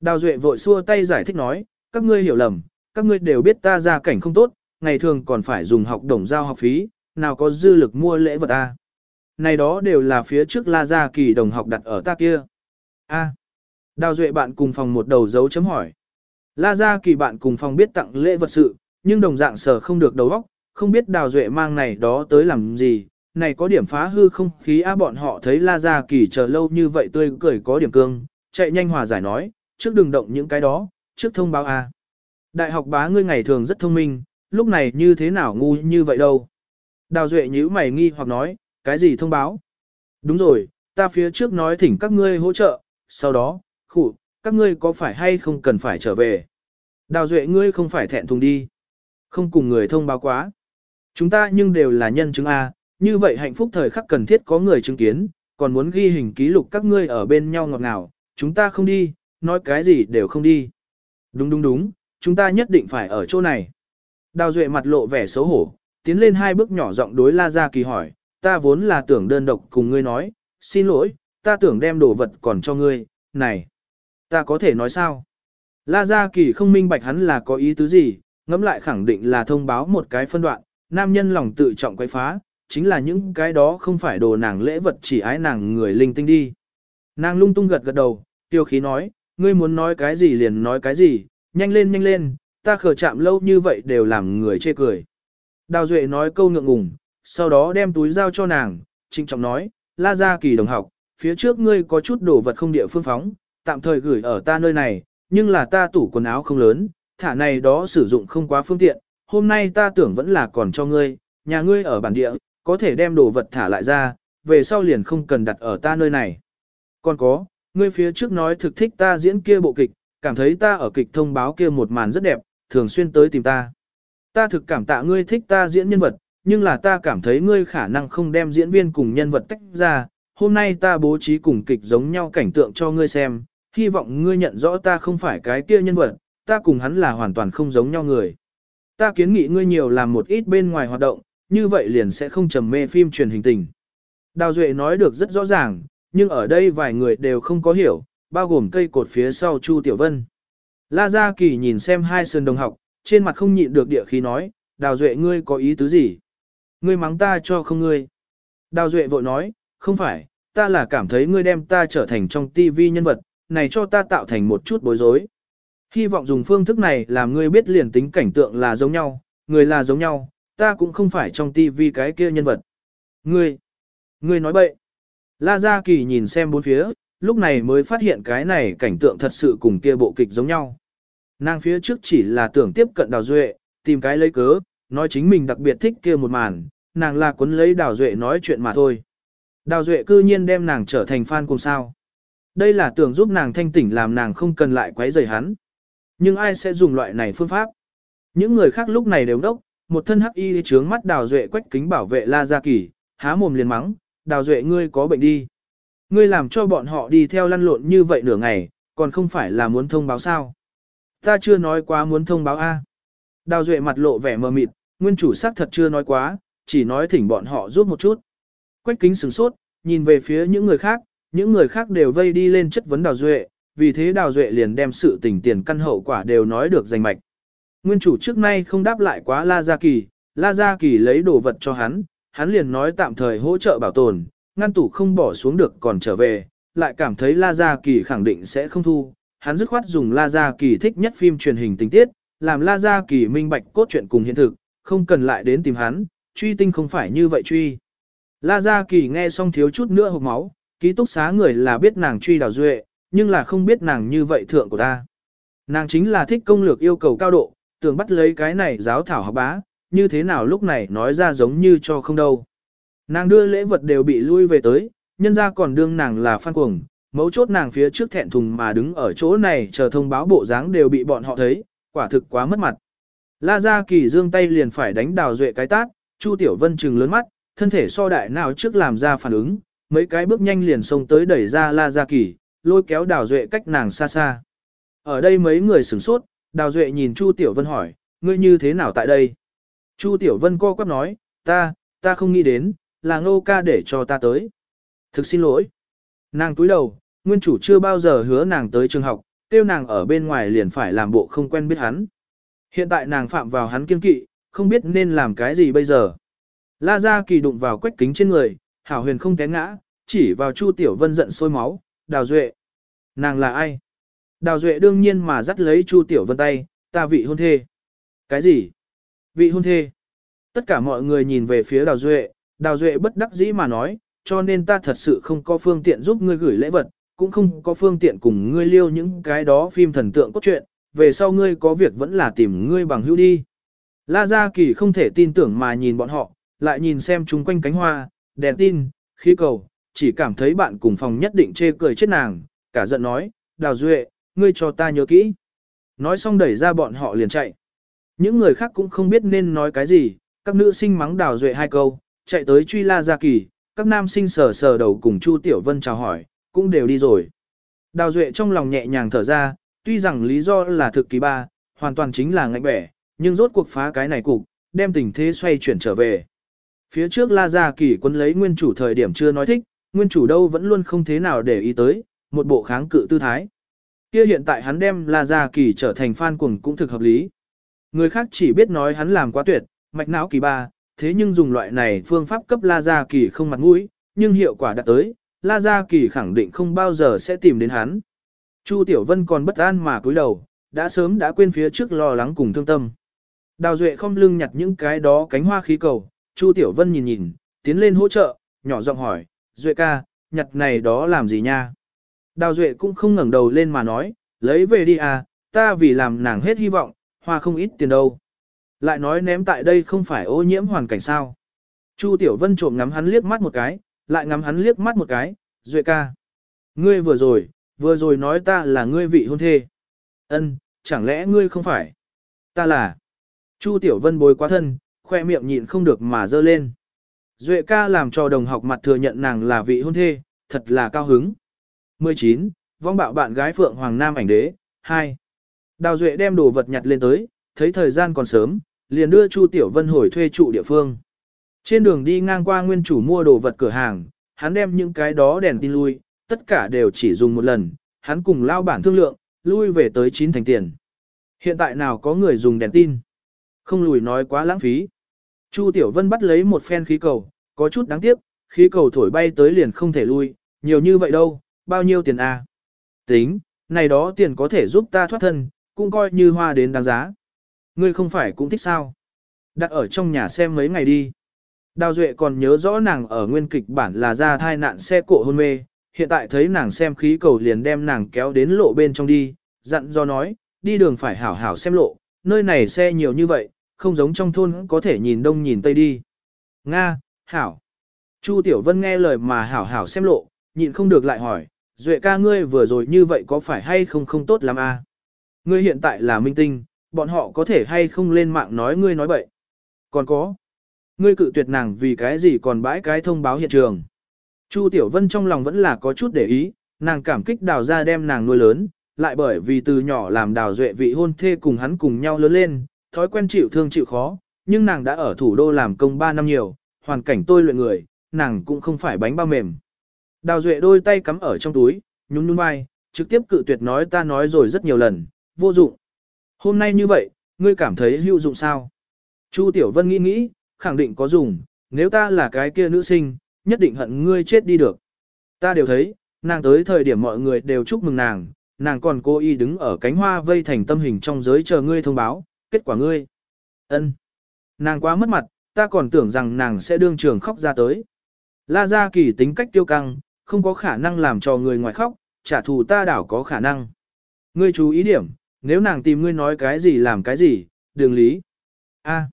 A: Đào duệ vội xua tay giải thích nói, các ngươi hiểu lầm, các ngươi đều biết ta ra cảnh không tốt, ngày thường còn phải dùng học đồng giao học phí, nào có dư lực mua lễ vật a. Này đó đều là phía trước La Gia Kỳ đồng học đặt ở ta kia. A. Đào Duệ bạn cùng phòng một đầu dấu chấm hỏi. La Gia Kỳ bạn cùng phòng biết tặng lễ vật sự, nhưng đồng dạng sở không được đầu óc, không biết Đào Duệ mang này đó tới làm gì, này có điểm phá hư không khí a bọn họ thấy La Gia Kỳ chờ lâu như vậy tươi cười có điểm cương, chạy nhanh hòa giải nói, trước đừng động những cái đó, trước thông báo a. Đại học bá ngươi ngày thường rất thông minh, lúc này như thế nào ngu như vậy đâu. Đào Duệ nhíu mày nghi hoặc nói, cái gì thông báo? Đúng rồi, ta phía trước nói thỉnh các ngươi hỗ trợ, sau đó, khụ, các ngươi có phải hay không cần phải trở về? Đào Duệ ngươi không phải thẹn thùng đi. Không cùng người thông báo quá. Chúng ta nhưng đều là nhân chứng A, như vậy hạnh phúc thời khắc cần thiết có người chứng kiến, còn muốn ghi hình ký lục các ngươi ở bên nhau ngọt ngào, chúng ta không đi, nói cái gì đều không đi. Đúng đúng đúng, chúng ta nhất định phải ở chỗ này. Đào Duệ mặt lộ vẻ xấu hổ, tiến lên hai bước nhỏ giọng đối La Gia Kỳ hỏi, ta vốn là tưởng đơn độc cùng ngươi nói, xin lỗi, ta tưởng đem đồ vật còn cho ngươi, này, ta có thể nói sao? La Gia Kỳ không minh bạch hắn là có ý tứ gì, ngẫm lại khẳng định là thông báo một cái phân đoạn, nam nhân lòng tự trọng quấy phá, chính là những cái đó không phải đồ nàng lễ vật chỉ ái nàng người linh tinh đi. Nàng lung tung gật gật đầu, tiêu khí nói, ngươi muốn nói cái gì liền nói cái gì, nhanh lên nhanh lên, ta khờ chạm lâu như vậy đều làm người chê cười. Đào Duệ nói câu ngượng ngùng, sau đó đem túi giao cho nàng, trinh trọng nói, la ra kỳ đồng học, phía trước ngươi có chút đồ vật không địa phương phóng, tạm thời gửi ở ta nơi này, nhưng là ta tủ quần áo không lớn, thả này đó sử dụng không quá phương tiện, hôm nay ta tưởng vẫn là còn cho ngươi, nhà ngươi ở bản địa, có thể đem đồ vật thả lại ra, về sau liền không cần đặt ở ta nơi này. Còn có, ngươi phía trước nói thực thích ta diễn kia bộ kịch, cảm thấy ta ở kịch thông báo kia một màn rất đẹp, thường xuyên tới tìm ta. Ta thực cảm tạ ngươi thích ta diễn nhân vật, nhưng là ta cảm thấy ngươi khả năng không đem diễn viên cùng nhân vật tách ra. Hôm nay ta bố trí cùng kịch giống nhau cảnh tượng cho ngươi xem, hy vọng ngươi nhận rõ ta không phải cái kia nhân vật, ta cùng hắn là hoàn toàn không giống nhau người. Ta kiến nghị ngươi nhiều làm một ít bên ngoài hoạt động, như vậy liền sẽ không trầm mê phim truyền hình tình. Đào Duệ nói được rất rõ ràng, nhưng ở đây vài người đều không có hiểu, bao gồm cây cột phía sau Chu Tiểu Vân. La Gia Kỳ nhìn xem hai sườn đồng học, trên mặt không nhịn được địa khí nói, Đào Duệ ngươi có ý tứ gì? Ngươi mắng ta cho không ngươi. Đào Duệ vội nói, không phải, ta là cảm thấy ngươi đem ta trở thành trong tivi nhân vật, này cho ta tạo thành một chút bối rối. Hy vọng dùng phương thức này làm ngươi biết liền tính cảnh tượng là giống nhau, người là giống nhau, ta cũng không phải trong tivi cái kia nhân vật. Ngươi, ngươi nói bậy. La Gia Kỳ nhìn xem bốn phía, lúc này mới phát hiện cái này cảnh tượng thật sự cùng kia bộ kịch giống nhau. Nàng phía trước chỉ là tưởng tiếp cận Đào Duệ, tìm cái lấy cớ, nói chính mình đặc biệt thích kia một màn, nàng là cuốn lấy Đào Duệ nói chuyện mà thôi. Đào Duệ cư nhiên đem nàng trở thành fan cùng sao. Đây là tưởng giúp nàng thanh tỉnh làm nàng không cần lại quấy rầy hắn. Nhưng ai sẽ dùng loại này phương pháp? Những người khác lúc này đều đốc, một thân hắc y trướng mắt Đào Duệ quách kính bảo vệ La Gia Kỳ, há mồm liền mắng, Đào Duệ ngươi có bệnh đi. Ngươi làm cho bọn họ đi theo lăn lộn như vậy nửa ngày, còn không phải là muốn thông báo sao. Ta chưa nói quá muốn thông báo A. Đào Duệ mặt lộ vẻ mờ mịt, nguyên chủ xác thật chưa nói quá, chỉ nói thỉnh bọn họ giúp một chút. Quách kính sửng sốt, nhìn về phía những người khác, những người khác đều vây đi lên chất vấn Đào Duệ, vì thế Đào Duệ liền đem sự tình tiền căn hậu quả đều nói được danh mạch. Nguyên chủ trước nay không đáp lại quá La Gia Kỳ, La Gia Kỳ lấy đồ vật cho hắn, hắn liền nói tạm thời hỗ trợ bảo tồn, ngăn tủ không bỏ xuống được còn trở về, lại cảm thấy La Gia Kỳ khẳng định sẽ không thu. Hắn dứt khoát dùng La Gia Kỳ thích nhất phim truyền hình tình tiết, làm La Gia Kỳ minh bạch cốt truyện cùng hiện thực, không cần lại đến tìm hắn, truy tinh không phải như vậy truy. La Gia Kỳ nghe xong thiếu chút nữa hộc máu, ký túc xá người là biết nàng truy đào duệ, nhưng là không biết nàng như vậy thượng của ta. Nàng chính là thích công lược yêu cầu cao độ, tưởng bắt lấy cái này giáo thảo học bá, như thế nào lúc này nói ra giống như cho không đâu. Nàng đưa lễ vật đều bị lui về tới, nhân ra còn đương nàng là phan cuồng, mấu chốt nàng phía trước thẹn thùng mà đứng ở chỗ này chờ thông báo bộ dáng đều bị bọn họ thấy, quả thực quá mất mặt. La Gia Kỳ dương tay liền phải đánh đào duệ cái tát, Chu Tiểu Vân trừng lớn mắt, thân thể so đại nào trước làm ra phản ứng, mấy cái bước nhanh liền xông tới đẩy ra La Gia Kỳ, lôi kéo đào duệ cách nàng xa xa. Ở đây mấy người sửng sốt, đào duệ nhìn Chu Tiểu Vân hỏi, ngươi như thế nào tại đây? Chu Tiểu Vân co quắp nói, ta, ta không nghĩ đến, là ngô ca để cho ta tới. Thực xin lỗi. Nàng túi đầu, nguyên chủ chưa bao giờ hứa nàng tới trường học, tiêu nàng ở bên ngoài liền phải làm bộ không quen biết hắn. Hiện tại nàng phạm vào hắn kiên kỵ, không biết nên làm cái gì bây giờ. La Gia Kỳ đụng vào quách kính trên người, Hảo Huyền không té ngã, chỉ vào Chu Tiểu Vân giận sôi máu, Đào Duệ. Nàng là ai? Đào Duệ đương nhiên mà dắt lấy Chu Tiểu Vân tay, ta vị hôn thê. Cái gì? Vị hôn thê. Tất cả mọi người nhìn về phía Đào Duệ, Đào Duệ bất đắc dĩ mà nói, cho nên ta thật sự không có phương tiện giúp ngươi gửi lễ vật, cũng không có phương tiện cùng ngươi liêu những cái đó phim thần tượng cốt truyện, về sau ngươi có việc vẫn là tìm ngươi bằng hữu đi. La Gia Kỳ không thể tin tưởng mà nhìn bọn họ, lại nhìn xem chúng quanh cánh hoa, đèn tin, khí cầu, chỉ cảm thấy bạn cùng phòng nhất định chê cười chết nàng, cả giận nói, Đào Duệ, ngươi cho ta nhớ kỹ. Nói xong đẩy ra bọn họ liền chạy. Những người khác cũng không biết nên nói cái gì, các nữ sinh mắng Đào Duệ hai câu, chạy tới truy La Gia Kỳ, các nam sinh sờ sờ đầu cùng Chu Tiểu Vân chào hỏi, cũng đều đi rồi. Đào Duệ trong lòng nhẹ nhàng thở ra, tuy rằng lý do là thực kỳ ba, hoàn toàn chính là ngạnh bẻ, nhưng rốt cuộc phá cái này cục, đem tình thế xoay chuyển trở về. Phía trước La Gia Kỳ quân lấy nguyên chủ thời điểm chưa nói thích, nguyên chủ đâu vẫn luôn không thế nào để ý tới, một bộ kháng cự tư thái. Kia hiện tại hắn đem La Gia Kỳ trở thành fan cuồng cũng thực hợp lý. Người khác chỉ biết nói hắn làm quá tuyệt, mạch não kỳ ba, thế nhưng dùng loại này phương pháp cấp La Gia Kỳ không mặt mũi, nhưng hiệu quả đạt tới, La Gia Kỳ khẳng định không bao giờ sẽ tìm đến hắn. Chu Tiểu Vân còn bất an mà cúi đầu, đã sớm đã quên phía trước lo lắng cùng thương tâm. Đào Duệ không lưng nhặt những cái đó cánh hoa khí cầu, Chu Tiểu Vân nhìn nhìn, tiến lên hỗ trợ, nhỏ giọng hỏi, Duệ ca, nhặt này đó làm gì nha? Đào Duệ cũng không ngẩng đầu lên mà nói, lấy về đi à, ta vì làm nàng hết hy vọng, hoa không ít tiền đâu. Lại nói ném tại đây không phải ô nhiễm hoàn cảnh sao. Chu Tiểu Vân trộm ngắm hắn liếc mắt một cái, lại ngắm hắn liếc mắt một cái, Duệ ca. Ngươi vừa rồi, vừa rồi nói ta là ngươi vị hôn thê. Ân, chẳng lẽ ngươi không phải? Ta là. Chu Tiểu Vân bối quá thân, khoe miệng nhịn không được mà dơ lên. Duệ ca làm cho đồng học mặt thừa nhận nàng là vị hôn thê, thật là cao hứng. 19. Vong bạo bạn gái Phượng Hoàng Nam ảnh đế, 2. Đào Duệ đem đồ vật nhặt lên tới, thấy thời gian còn sớm, liền đưa Chu Tiểu Vân hồi thuê trụ địa phương. Trên đường đi ngang qua nguyên chủ mua đồ vật cửa hàng, hắn đem những cái đó đèn tin lui, tất cả đều chỉ dùng một lần, hắn cùng lao bản thương lượng, lui về tới 9 thành tiền. Hiện tại nào có người dùng đèn tin? Không lùi nói quá lãng phí. Chu Tiểu Vân bắt lấy một phen khí cầu, có chút đáng tiếc, khí cầu thổi bay tới liền không thể lui, nhiều như vậy đâu, bao nhiêu tiền a? À? Tính, này đó tiền có thể giúp ta thoát thân, cũng coi như hoa đến đáng giá. Ngươi không phải cũng thích sao? Đặt ở trong nhà xem mấy ngày đi. Đào Duệ còn nhớ rõ nàng ở nguyên kịch bản là ra thai nạn xe cộ hôn mê, hiện tại thấy nàng xem khí cầu liền đem nàng kéo đến lộ bên trong đi, dặn do nói, đi đường phải hảo hảo xem lộ, nơi này xe nhiều như vậy, không giống trong thôn có thể nhìn đông nhìn tây đi. Nga, hảo. Chu Tiểu Vân nghe lời mà hảo hảo xem lộ, nhịn không được lại hỏi, Duệ ca ngươi vừa rồi như vậy có phải hay không không tốt lắm a? À? Ngươi hiện tại là minh tinh, bọn họ có thể hay không lên mạng nói ngươi nói bậy. Còn có, ngươi cự tuyệt nàng vì cái gì còn bãi cái thông báo hiện trường. Chu Tiểu Vân trong lòng vẫn là có chút để ý, nàng cảm kích đào ra đem nàng nuôi lớn, lại bởi vì từ nhỏ làm đào duệ vị hôn thê cùng hắn cùng nhau lớn lên, thói quen chịu thương chịu khó, nhưng nàng đã ở thủ đô làm công 3 năm nhiều, hoàn cảnh tôi luyện người, nàng cũng không phải bánh bao mềm. Đào duệ đôi tay cắm ở trong túi, nhún nhún vai, trực tiếp cự tuyệt nói ta nói rồi rất nhiều lần, vô dụng. Hôm nay như vậy, ngươi cảm thấy hữu dụng sao? Chu Tiểu Vân nghĩ nghĩ, khẳng định có dùng, nếu ta là cái kia nữ sinh, nhất định hận ngươi chết đi được. Ta đều thấy, nàng tới thời điểm mọi người đều chúc mừng nàng, nàng còn cố ý đứng ở cánh hoa vây thành tâm hình trong giới chờ ngươi thông báo, kết quả ngươi. ân, Nàng quá mất mặt, ta còn tưởng rằng nàng sẽ đương trường khóc ra tới. La Gia Kỳ tính cách tiêu căng, không có khả năng làm cho người ngoài khóc, trả thù ta đảo có khả năng. Ngươi chú ý điểm, nếu nàng tìm ngươi nói cái gì làm cái gì, đường lý. A,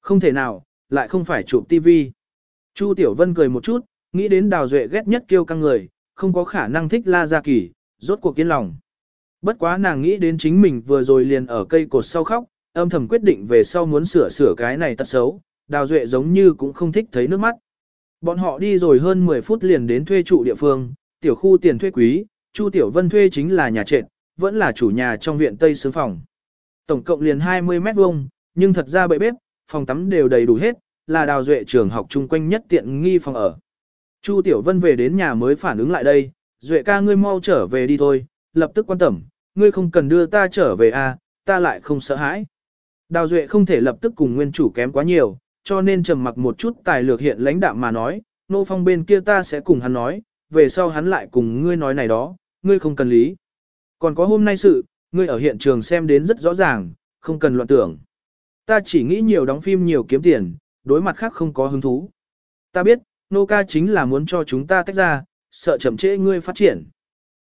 A: không thể nào, lại không phải chụp tivi. Chu Tiểu Vân cười một chút, nghĩ đến Đào Duệ ghét nhất kêu căng người, không có khả năng thích La Gia Kỳ, rốt cuộc kiên lòng. Bất quá nàng nghĩ đến chính mình vừa rồi liền ở cây cột sau khóc, âm thầm quyết định về sau muốn sửa sửa cái này tật xấu, Đào Duệ giống như cũng không thích thấy nước mắt. Bọn họ đi rồi hơn 10 phút liền đến thuê trụ địa phương, tiểu khu tiền thuê quý, Chu Tiểu Vân thuê chính là nhà trệt, vẫn là chủ nhà trong viện Tây Sướng Phòng. Tổng cộng liền 20 mét vuông, nhưng thật ra bệ bếp, phòng tắm đều đầy đủ hết, là đào duệ trường học chung quanh nhất tiện nghi phòng ở. Chu Tiểu Vân về đến nhà mới phản ứng lại đây, duệ ca ngươi mau trở về đi thôi, lập tức quan tâm, ngươi không cần đưa ta trở về a, à, ta lại không sợ hãi. Đào duệ không thể lập tức cùng nguyên chủ kém quá nhiều, cho nên trầm mặc một chút tài lược hiện lãnh đạm mà nói, nô phong bên kia ta sẽ cùng hắn nói, về sau hắn lại cùng ngươi nói này đó, ngươi không cần lý. Còn có hôm nay sự, ngươi ở hiện trường xem đến rất rõ ràng, không cần loạn tưởng. Ta chỉ nghĩ nhiều đóng phim nhiều kiếm tiền, đối mặt khác không có hứng thú. Ta biết, nô ca chính là muốn cho chúng ta tách ra, sợ chậm trễ ngươi phát triển.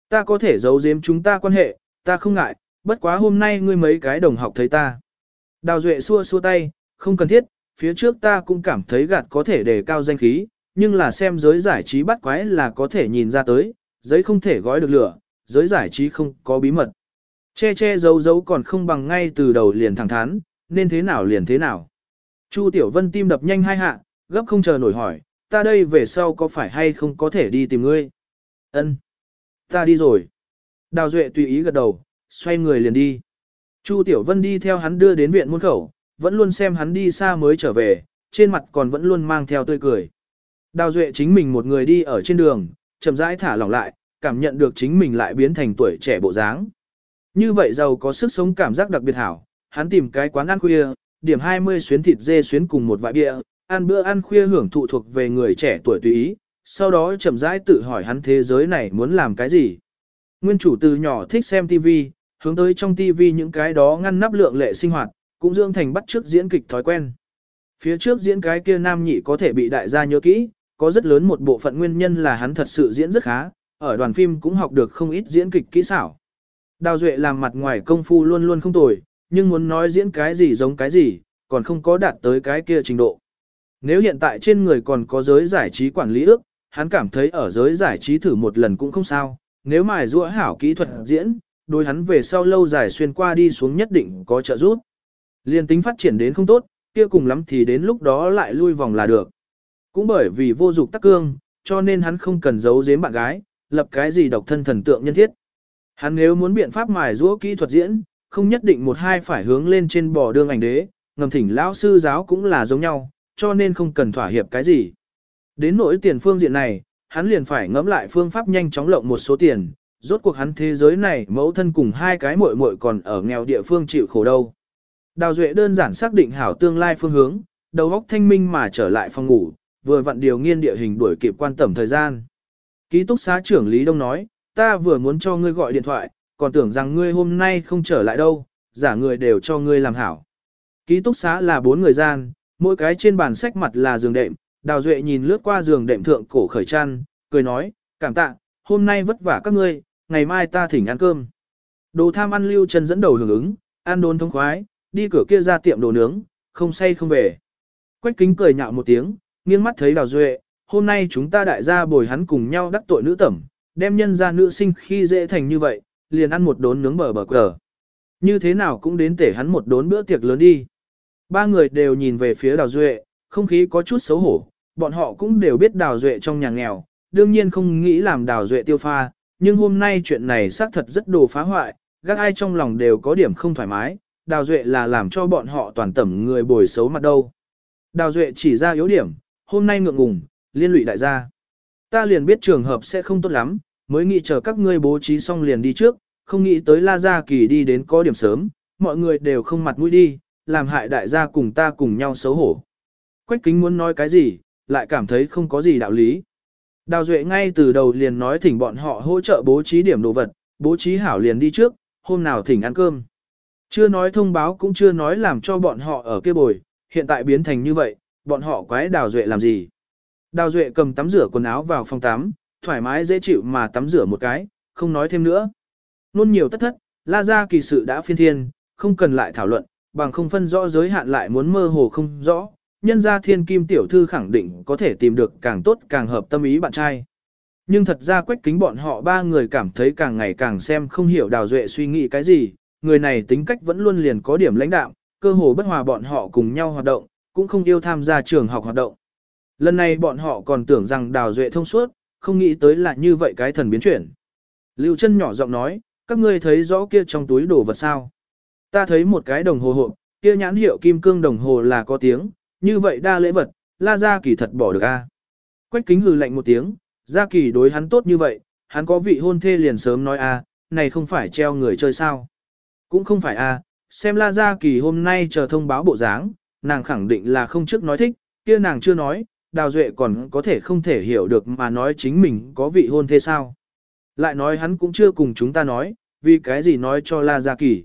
A: Ta có thể giấu giếm chúng ta quan hệ, ta không ngại, bất quá hôm nay ngươi mấy cái đồng học thấy ta. Đào Duệ xua xua tay, không cần thiết, phía trước ta cũng cảm thấy gạt có thể đề cao danh khí, nhưng là xem giới giải trí bắt quái là có thể nhìn ra tới, giấy không thể gói được lửa, giới giải trí không có bí mật. Che che giấu giấu còn không bằng ngay từ đầu liền thẳng thắn, nên thế nào liền thế nào. Chu Tiểu Vân tim đập nhanh hai hạ, gấp không chờ nổi hỏi, ta đây về sau có phải hay không có thể đi tìm ngươi? Ân, Ta đi rồi. Đào Duệ tùy ý gật đầu, xoay người liền đi. Chu Tiểu Vân đi theo hắn đưa đến viện môn khẩu, vẫn luôn xem hắn đi xa mới trở về, trên mặt còn vẫn luôn mang theo tươi cười. Đào Duệ chính mình một người đi ở trên đường, chậm rãi thả lỏng lại, cảm nhận được chính mình lại biến thành tuổi trẻ bộ dáng. Như vậy giàu có sức sống cảm giác đặc biệt hảo, hắn tìm cái quán ăn khuya, điểm 20 xuyến thịt dê xuyến cùng một vại bia, ăn bữa ăn khuya hưởng thụ thuộc về người trẻ tuổi tùy ý, sau đó chậm rãi tự hỏi hắn thế giới này muốn làm cái gì. Nguyên chủ từ nhỏ thích xem TV, hướng tới trong TV những cái đó ngăn nắp lượng lệ sinh hoạt, cũng dưỡng thành bắt trước diễn kịch thói quen. Phía trước diễn cái kia nam nhị có thể bị đại gia nhớ kỹ, có rất lớn một bộ phận nguyên nhân là hắn thật sự diễn rất khá, ở đoàn phim cũng học được không ít diễn kịch kỹ xảo. Đào Duệ làm mặt ngoài công phu luôn luôn không tồi, nhưng muốn nói diễn cái gì giống cái gì, còn không có đạt tới cái kia trình độ. Nếu hiện tại trên người còn có giới giải trí quản lý ước, hắn cảm thấy ở giới giải trí thử một lần cũng không sao, nếu mài rũa hảo kỹ thuật diễn, đối hắn về sau lâu dài xuyên qua đi xuống nhất định có trợ giúp. Liên tính phát triển đến không tốt, kia cùng lắm thì đến lúc đó lại lui vòng là được. Cũng bởi vì vô dục tắc cương, cho nên hắn không cần giấu giếm bạn gái, lập cái gì độc thân thần tượng nhân thiết. Hắn nếu muốn biện pháp mài rũa kỹ thuật diễn, không nhất định một hai phải hướng lên trên bò đương ảnh đế, ngầm thỉnh lão sư giáo cũng là giống nhau, cho nên không cần thỏa hiệp cái gì. Đến nỗi tiền phương diện này, hắn liền phải ngẫm lại phương pháp nhanh chóng lộng một số tiền, rốt cuộc hắn thế giới này mẫu thân cùng hai cái muội muội còn ở nghèo địa phương chịu khổ đâu. Đào Duệ đơn giản xác định hảo tương lai phương hướng, đầu óc thanh minh mà trở lại phòng ngủ, vừa vặn điều nghiên địa hình đuổi kịp quan tầm thời gian. Ký túc xá trưởng Lý Đông nói, ta vừa muốn cho ngươi gọi điện thoại, còn tưởng rằng ngươi hôm nay không trở lại đâu, giả người đều cho ngươi làm hảo. Ký túc xá là bốn người gian, mỗi cái trên bàn sách mặt là giường đệm, Đào Duệ nhìn lướt qua giường đệm thượng cổ khởi chăn, cười nói, cảm tạ, hôm nay vất vả các ngươi, ngày mai ta thỉnh ăn cơm. Đồ tham ăn lưu chân dẫn đầu hưởng ứng, ăn đốn thông khoái, đi cửa kia ra tiệm đồ nướng, không say không về. Quách kính cười nhạo một tiếng, nghiêng mắt thấy Đào Duệ, hôm nay chúng ta đại gia bồi hắn cùng nhau đắc tội nữ tẩm, đem nhân ra nữ sinh khi dễ thành như vậy, liền ăn một đốn nướng bờ bờ cờ. Như thế nào cũng đến tể hắn một đốn bữa tiệc lớn đi. Ba người đều nhìn về phía Đào Duệ, không khí có chút xấu hổ, bọn họ cũng đều biết Đào Duệ trong nhà nghèo, đương nhiên không nghĩ làm Đào Duệ tiêu pha, nhưng hôm nay chuyện này xác thật rất đồ phá hoại, các ai trong lòng đều có điểm không thoải mái, Đào Duệ là làm cho bọn họ toàn tẩm người bồi xấu mặt đâu. Đào Duệ chỉ ra yếu điểm, hôm nay ngượng ngùng, liên lụy đại gia. Ta liền biết trường hợp sẽ không tốt lắm, mới nghĩ chờ các ngươi bố trí xong liền đi trước, không nghĩ tới La Gia Kỳ đi đến có điểm sớm, mọi người đều không mặt mũi đi, làm hại đại gia cùng ta cùng nhau xấu hổ. Quách kính muốn nói cái gì, lại cảm thấy không có gì đạo lý. Đào Duệ ngay từ đầu liền nói thỉnh bọn họ hỗ trợ bố trí điểm đồ vật, bố trí hảo liền đi trước, hôm nào thỉnh ăn cơm. Chưa nói thông báo cũng chưa nói làm cho bọn họ ở kia bồi, hiện tại biến thành như vậy, bọn họ quái Đào Duệ làm gì. Đào Duệ cầm tắm rửa quần áo vào phòng tắm, thoải mái dễ chịu mà tắm rửa một cái, không nói thêm nữa. Nôn nhiều tất thất, la ra kỳ sự đã phiên thiên, không cần lại thảo luận, bằng không phân rõ giới hạn lại muốn mơ hồ không rõ, nhân ra thiên kim tiểu thư khẳng định có thể tìm được càng tốt càng hợp tâm ý bạn trai. Nhưng thật ra quách kính bọn họ ba người cảm thấy càng ngày càng xem không hiểu đào duệ suy nghĩ cái gì, người này tính cách vẫn luôn liền có điểm lãnh đạo, cơ hồ bất hòa bọn họ cùng nhau hoạt động, cũng không yêu tham gia trường học hoạt động. Lần này bọn họ còn tưởng rằng đào duệ thông suốt, không nghĩ tới là như vậy cái thần biến chuyển. Lưu chân nhỏ giọng nói, các ngươi thấy rõ kia trong túi đồ vật sao. Ta thấy một cái đồng hồ hộp, kia nhãn hiệu kim cương đồng hồ là có tiếng, như vậy đa lễ vật, la gia kỳ thật bỏ được a. Quách kính hừ lạnh một tiếng, gia kỳ đối hắn tốt như vậy, hắn có vị hôn thê liền sớm nói a, này không phải treo người chơi sao. Cũng không phải a, xem la gia kỳ hôm nay chờ thông báo bộ dáng, nàng khẳng định là không trước nói thích, kia nàng chưa nói, đào duệ còn có thể không thể hiểu được mà nói chính mình có vị hôn thế sao. Lại nói hắn cũng chưa cùng chúng ta nói, vì cái gì nói cho la gia kỳ.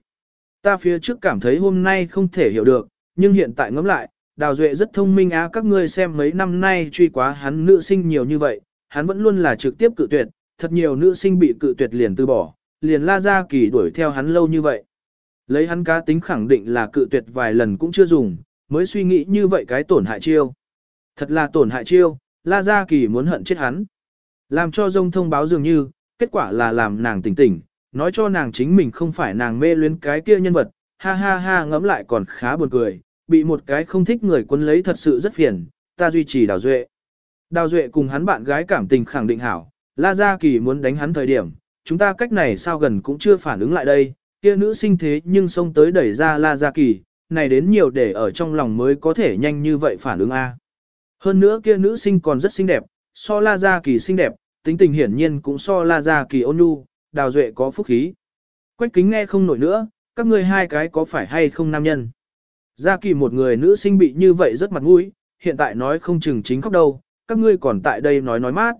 A: Ta phía trước cảm thấy hôm nay không thể hiểu được, nhưng hiện tại ngẫm lại, Đào Duệ rất thông minh á các ngươi xem mấy năm nay truy quá hắn nữ sinh nhiều như vậy, hắn vẫn luôn là trực tiếp cự tuyệt, thật nhiều nữ sinh bị cự tuyệt liền từ bỏ, liền la Gia kỳ đuổi theo hắn lâu như vậy. Lấy hắn cá tính khẳng định là cự tuyệt vài lần cũng chưa dùng, mới suy nghĩ như vậy cái tổn hại chiêu. Thật là tổn hại chiêu, la gia kỳ muốn hận chết hắn. Làm cho dông thông báo dường như, kết quả là làm nàng tỉnh tỉnh, nói cho nàng chính mình không phải nàng mê luyến cái kia nhân vật, ha ha ha ngẫm lại còn khá buồn cười, bị một cái không thích người quân lấy thật sự rất phiền, ta duy trì Đào Duệ. Đào Duệ cùng hắn bạn gái cảm tình khẳng định hảo, La Gia Kỳ muốn đánh hắn thời điểm, chúng ta cách này sao gần cũng chưa phản ứng lại đây, kia nữ sinh thế nhưng xông tới đẩy ra La Gia Kỳ, này đến nhiều để ở trong lòng mới có thể nhanh như vậy phản ứng A. Hơn nữa kia nữ sinh còn rất xinh đẹp, so La Gia Kỳ xinh đẹp, tính tình hiển nhiên cũng so La Gia Kỳ ôn nhu, Đào Duệ có phúc khí. Quách kính nghe không nổi nữa, các ngươi hai cái có phải hay không nam nhân. Gia kỳ một người nữ sinh bị như vậy rất mặt mũi, hiện tại nói không chừng chính khóc đâu, các ngươi còn tại đây nói nói mát.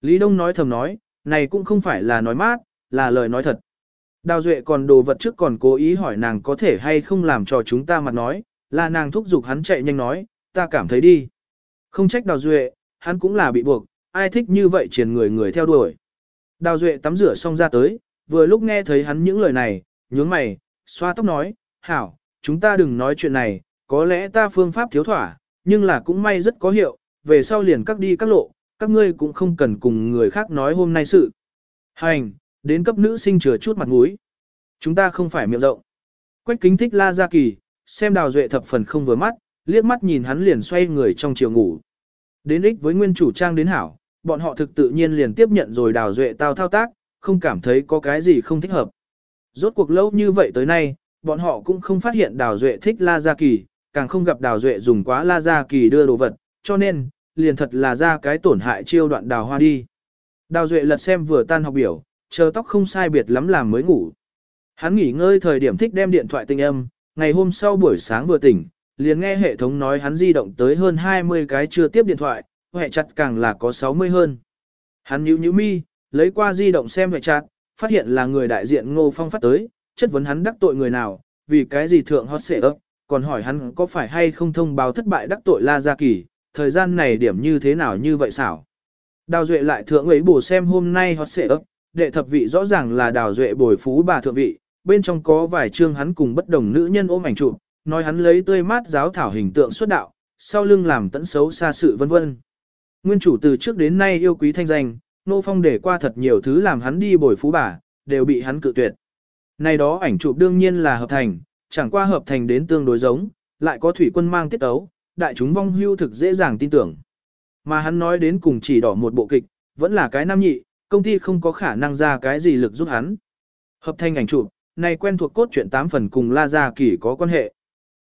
A: Lý Đông nói thầm nói, này cũng không phải là nói mát, là lời nói thật. Đào Duệ còn đồ vật trước còn cố ý hỏi nàng có thể hay không làm cho chúng ta mặt nói, là nàng thúc giục hắn chạy nhanh nói, ta cảm thấy đi. Không trách Đào Duệ, hắn cũng là bị buộc, ai thích như vậy triển người người theo đuổi. Đào Duệ tắm rửa xong ra tới, vừa lúc nghe thấy hắn những lời này, nhướng mày, xoa tóc nói, hảo, chúng ta đừng nói chuyện này, có lẽ ta phương pháp thiếu thỏa, nhưng là cũng may rất có hiệu, về sau liền các đi các lộ, các ngươi cũng không cần cùng người khác nói hôm nay sự. Hành, đến cấp nữ sinh chừa chút mặt mũi. Chúng ta không phải miệng rộng. Quách kính thích la ra kỳ, xem đào duệ thập phần không vừa mắt, liếc mắt nhìn hắn liền xoay người trong chiều ngủ. Đến ích với nguyên chủ trang đến hảo, bọn họ thực tự nhiên liền tiếp nhận rồi đào duệ tao thao tác, không cảm thấy có cái gì không thích hợp. Rốt cuộc lâu như vậy tới nay, bọn họ cũng không phát hiện đào duệ thích la gia kỳ, càng không gặp đào duệ dùng quá la gia kỳ đưa đồ vật, cho nên, liền thật là ra cái tổn hại chiêu đoạn đào hoa đi. Đào duệ lật xem vừa tan học biểu, chờ tóc không sai biệt lắm làm mới ngủ. Hắn nghỉ ngơi thời điểm thích đem điện thoại tinh âm, ngày hôm sau buổi sáng vừa tỉnh, liền nghe hệ thống nói hắn di động tới hơn 20 cái chưa tiếp điện thoại, hệ chặt càng là có 60 hơn. Hắn nhíu nhíu mi, lấy qua di động xem hệ chặt, phát hiện là người đại diện Ngô Phong phát tới, chất vấn hắn đắc tội người nào, vì cái gì thượng hot sẽ ấp, còn hỏi hắn có phải hay không thông báo thất bại đắc tội La Gia Kỳ, thời gian này điểm như thế nào như vậy xảo. Đào Duệ lại thượng ấy bổ xem hôm nay hot sẽ ấp, đệ thập vị rõ ràng là Đào Duệ bồi phú bà thượng vị, bên trong có vài chương hắn cùng bất đồng nữ nhân ôm ảnh chụp, nói hắn lấy tươi mát giáo thảo hình tượng xuất đạo, sau lưng làm tẫn xấu xa sự vân vân. Nguyên chủ từ trước đến nay yêu quý thanh danh, Nô Phong để qua thật nhiều thứ làm hắn đi bồi phú bà, đều bị hắn cự tuyệt. Này đó ảnh chụp đương nhiên là hợp thành, chẳng qua hợp thành đến tương đối giống, lại có thủy quân mang tiết ấu, đại chúng vong hưu thực dễ dàng tin tưởng. Mà hắn nói đến cùng chỉ đỏ một bộ kịch, vẫn là cái nam nhị, công ty không có khả năng ra cái gì lực giúp hắn. Hợp thành ảnh chụp, này quen thuộc cốt truyện 8 phần cùng La Gia Kỳ có quan hệ.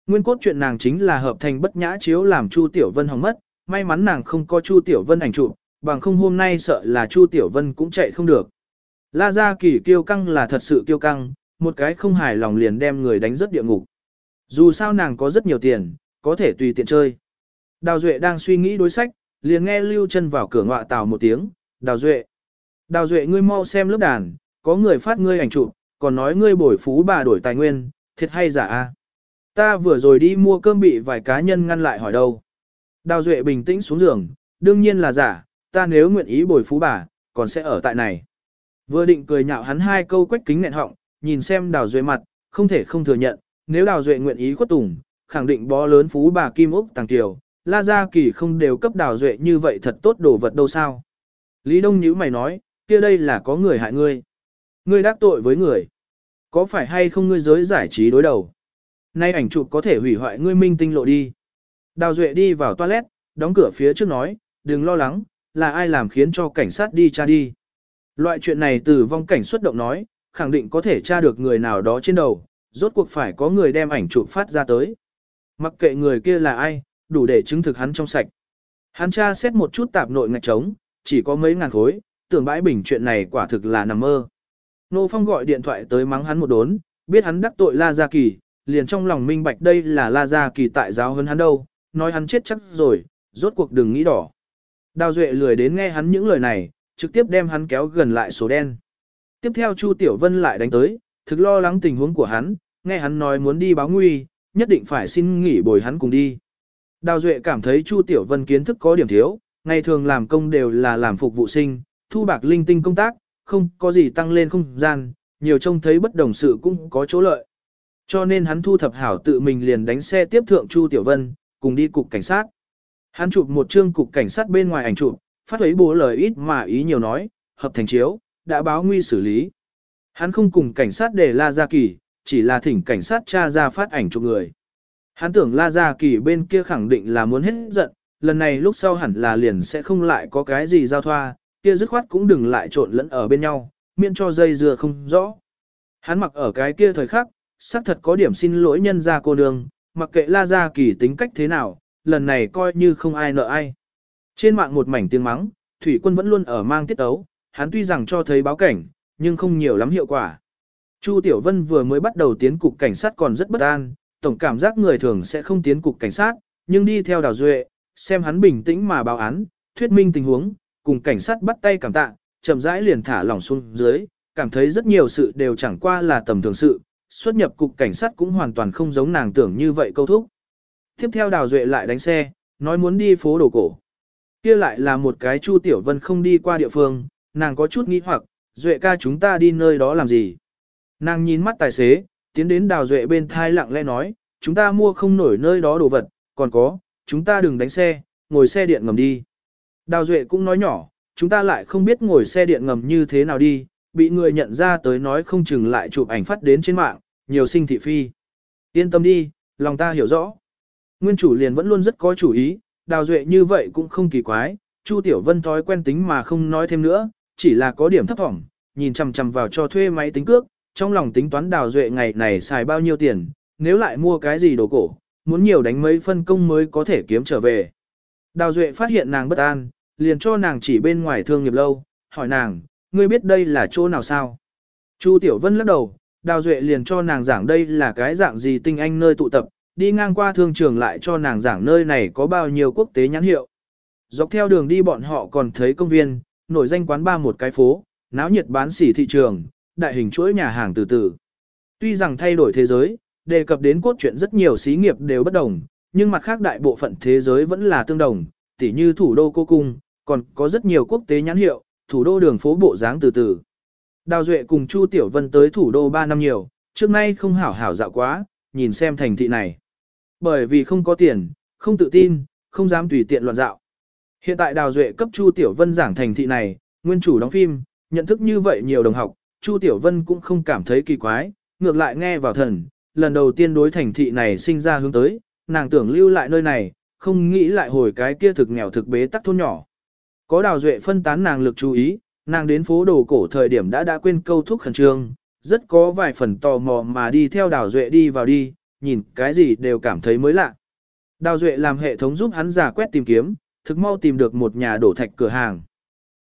A: Nguyên cốt truyện nàng chính là hợp thành bất nhã chiếu làm Chu Tiểu Vân hỏng mất, may mắn nàng không có Chu Tiểu Vân ảnh chụp, bằng không hôm nay sợ là Chu Tiểu Vân cũng chạy không được. La Gia Kỳ kiêu căng là thật sự kiêu căng, một cái không hài lòng liền đem người đánh rất địa ngục. Dù sao nàng có rất nhiều tiền, có thể tùy tiện chơi. Đào Duệ đang suy nghĩ đối sách, liền nghe Lưu chân vào cửa ngọa tào một tiếng, Đào Duệ. Đào Duệ ngươi mau xem lớp đàn, có người phát ngươi ảnh chụp, còn nói ngươi bồi phú bà đổi tài nguyên, thiệt hay giả a? Ta vừa rồi đi mua cơm bị vài cá nhân ngăn lại hỏi đâu. Đào Duệ bình tĩnh xuống giường, đương nhiên là giả, ta nếu nguyện ý bồi phú bà, còn sẽ ở tại này. Vừa định cười nhạo hắn hai câu quách kính nghẹn họng, nhìn xem Đào Duệ mặt, không thể không thừa nhận, nếu Đào Duệ nguyện ý khuất tùng, khẳng định bó lớn phú bà Kim Úc Tàng Kiều, La Gia Kỳ không đều cấp Đào Duệ như vậy thật tốt đồ vật đâu sao. Lý Đông nhíu mày nói, kia đây là có người hại ngươi. Ngươi đắc tội với người. Có phải hay không ngươi giới giải trí đối đầu? Nay ảnh chụp có thể hủy hoại ngươi minh tinh lộ đi. Đào Duệ đi vào toilet, đóng cửa phía trước nói, đừng lo lắng, là ai làm khiến cho cảnh sát đi tra đi. Loại chuyện này từ vong cảnh xuất động nói, khẳng định có thể tra được người nào đó trên đầu, rốt cuộc phải có người đem ảnh chụp phát ra tới. Mặc kệ người kia là ai, đủ để chứng thực hắn trong sạch. Hắn tra xét một chút tạp nội ngạch trống, chỉ có mấy ngàn khối, tưởng bãi bình chuyện này quả thực là nằm mơ. Nô Phong gọi điện thoại tới mắng hắn một đốn, biết hắn đắc tội La Gia Kỳ, liền trong lòng minh bạch đây là La Gia Kỳ tại giáo hơn hắn đâu, nói hắn chết chắc rồi, rốt cuộc đừng nghĩ đỏ. Đào Duệ lười đến nghe hắn những lời này, trực tiếp đem hắn kéo gần lại số đen. Tiếp theo Chu Tiểu Vân lại đánh tới, thực lo lắng tình huống của hắn, nghe hắn nói muốn đi báo nguy, nhất định phải xin nghỉ bồi hắn cùng đi. Đào Duệ cảm thấy Chu Tiểu Vân kiến thức có điểm thiếu, ngày thường làm công đều là làm phục vụ sinh, thu bạc linh tinh công tác, không có gì tăng lên không gian, nhiều trông thấy bất đồng sự cũng có chỗ lợi. Cho nên hắn thu thập hảo tự mình liền đánh xe tiếp thượng Chu Tiểu Vân, cùng đi cục cảnh sát. Hắn chụp một chương cục cảnh sát bên ngoài ảnh chụp, phát ấy bố lời ít mà ý nhiều nói, hợp thành chiếu, đã báo nguy xử lý. Hắn không cùng cảnh sát để La Gia Kỳ, chỉ là thỉnh cảnh sát tra ra phát ảnh chụp người. Hắn tưởng La Gia Kỳ bên kia khẳng định là muốn hết giận, lần này lúc sau hẳn là liền sẽ không lại có cái gì giao thoa, kia dứt khoát cũng đừng lại trộn lẫn ở bên nhau, miễn cho dây dưa không rõ. Hắn mặc ở cái kia thời khắc, xác thật có điểm xin lỗi nhân gia cô nương, mặc kệ La Gia Kỳ tính cách thế nào, lần này coi như không ai nợ ai. Trên mạng một mảnh tiếng mắng, Thủy quân vẫn luôn ở mang tiết ấu, hắn tuy rằng cho thấy báo cảnh, nhưng không nhiều lắm hiệu quả. Chu Tiểu Vân vừa mới bắt đầu tiến cục cảnh sát còn rất bất an, tổng cảm giác người thường sẽ không tiến cục cảnh sát, nhưng đi theo Đào Duệ, xem hắn bình tĩnh mà báo án, thuyết minh tình huống, cùng cảnh sát bắt tay cảm tạ, chậm rãi liền thả lỏng xuống dưới, cảm thấy rất nhiều sự đều chẳng qua là tầm thường sự, xuất nhập cục cảnh sát cũng hoàn toàn không giống nàng tưởng như vậy câu thúc. Tiếp theo Đào Duệ lại đánh xe, nói muốn đi phố đồ cổ. Kia lại là một cái Chu Tiểu Vân không đi qua địa phương, nàng có chút nghĩ hoặc, Duệ ca chúng ta đi nơi đó làm gì? Nàng nhìn mắt tài xế, tiến đến Đào Duệ bên thai lặng lẽ nói, chúng ta mua không nổi nơi đó đồ vật, còn có, chúng ta đừng đánh xe, ngồi xe điện ngầm đi. Đào Duệ cũng nói nhỏ, chúng ta lại không biết ngồi xe điện ngầm như thế nào đi, bị người nhận ra tới nói không chừng lại chụp ảnh phát đến trên mạng, nhiều sinh thị phi. Yên tâm đi, lòng ta hiểu rõ. Nguyên chủ liền vẫn luôn rất có chủ ý, Đào Duệ như vậy cũng không kỳ quái, Chu Tiểu Vân thói quen tính mà không nói thêm nữa, chỉ là có điểm thấp thỏm, nhìn chằm chằm vào cho thuê máy tính cước, trong lòng tính toán Đào Duệ ngày này xài bao nhiêu tiền, nếu lại mua cái gì đồ cổ, muốn nhiều đánh mấy phân công mới có thể kiếm trở về. Đào Duệ phát hiện nàng bất an, liền cho nàng chỉ bên ngoài thương nghiệp lâu, hỏi nàng, ngươi biết đây là chỗ nào sao? Chu Tiểu Vân lắc đầu, Đào Duệ liền cho nàng giảng đây là cái dạng gì tinh anh nơi tụ tập, đi ngang qua thương trường lại cho nàng giảng nơi này có bao nhiêu quốc tế nhãn hiệu. Dọc theo đường đi bọn họ còn thấy công viên, nổi danh quán ba một cái phố, náo nhiệt bán xỉ thị trường, đại hình chuỗi nhà hàng từ từ. Tuy rằng thay đổi thế giới, đề cập đến cốt truyện rất nhiều xí nghiệp đều bất đồng, nhưng mặt khác đại bộ phận thế giới vẫn là tương đồng, tỉ như thủ đô cô cung, còn có rất nhiều quốc tế nhãn hiệu, thủ đô đường phố bộ dáng từ từ. Đào Duệ cùng Chu Tiểu Vân tới thủ đô 3 năm nhiều, trước nay không hảo hảo dạo quá, nhìn xem thành thị này. Bởi vì không có tiền, không tự tin, không dám tùy tiện loạn dạo. Hiện tại Đào Duệ cấp Chu Tiểu Vân giảng thành thị này, nguyên chủ đóng phim, nhận thức như vậy nhiều đồng học, Chu Tiểu Vân cũng không cảm thấy kỳ quái, ngược lại nghe vào thần, lần đầu tiên đối thành thị này sinh ra hướng tới, nàng tưởng lưu lại nơi này, không nghĩ lại hồi cái kia thực nghèo thực bế tắc thôn nhỏ. Có Đào Duệ phân tán nàng lực chú ý, nàng đến phố đồ cổ thời điểm đã đã quên câu thúc khẩn trương, rất có vài phần tò mò mà đi theo Đào Duệ đi vào đi, nhìn cái gì đều cảm thấy mới lạ. Đào Duệ làm hệ thống giúp hắn giả quét tìm kiếm, thực mau tìm được một nhà đổ thạch cửa hàng.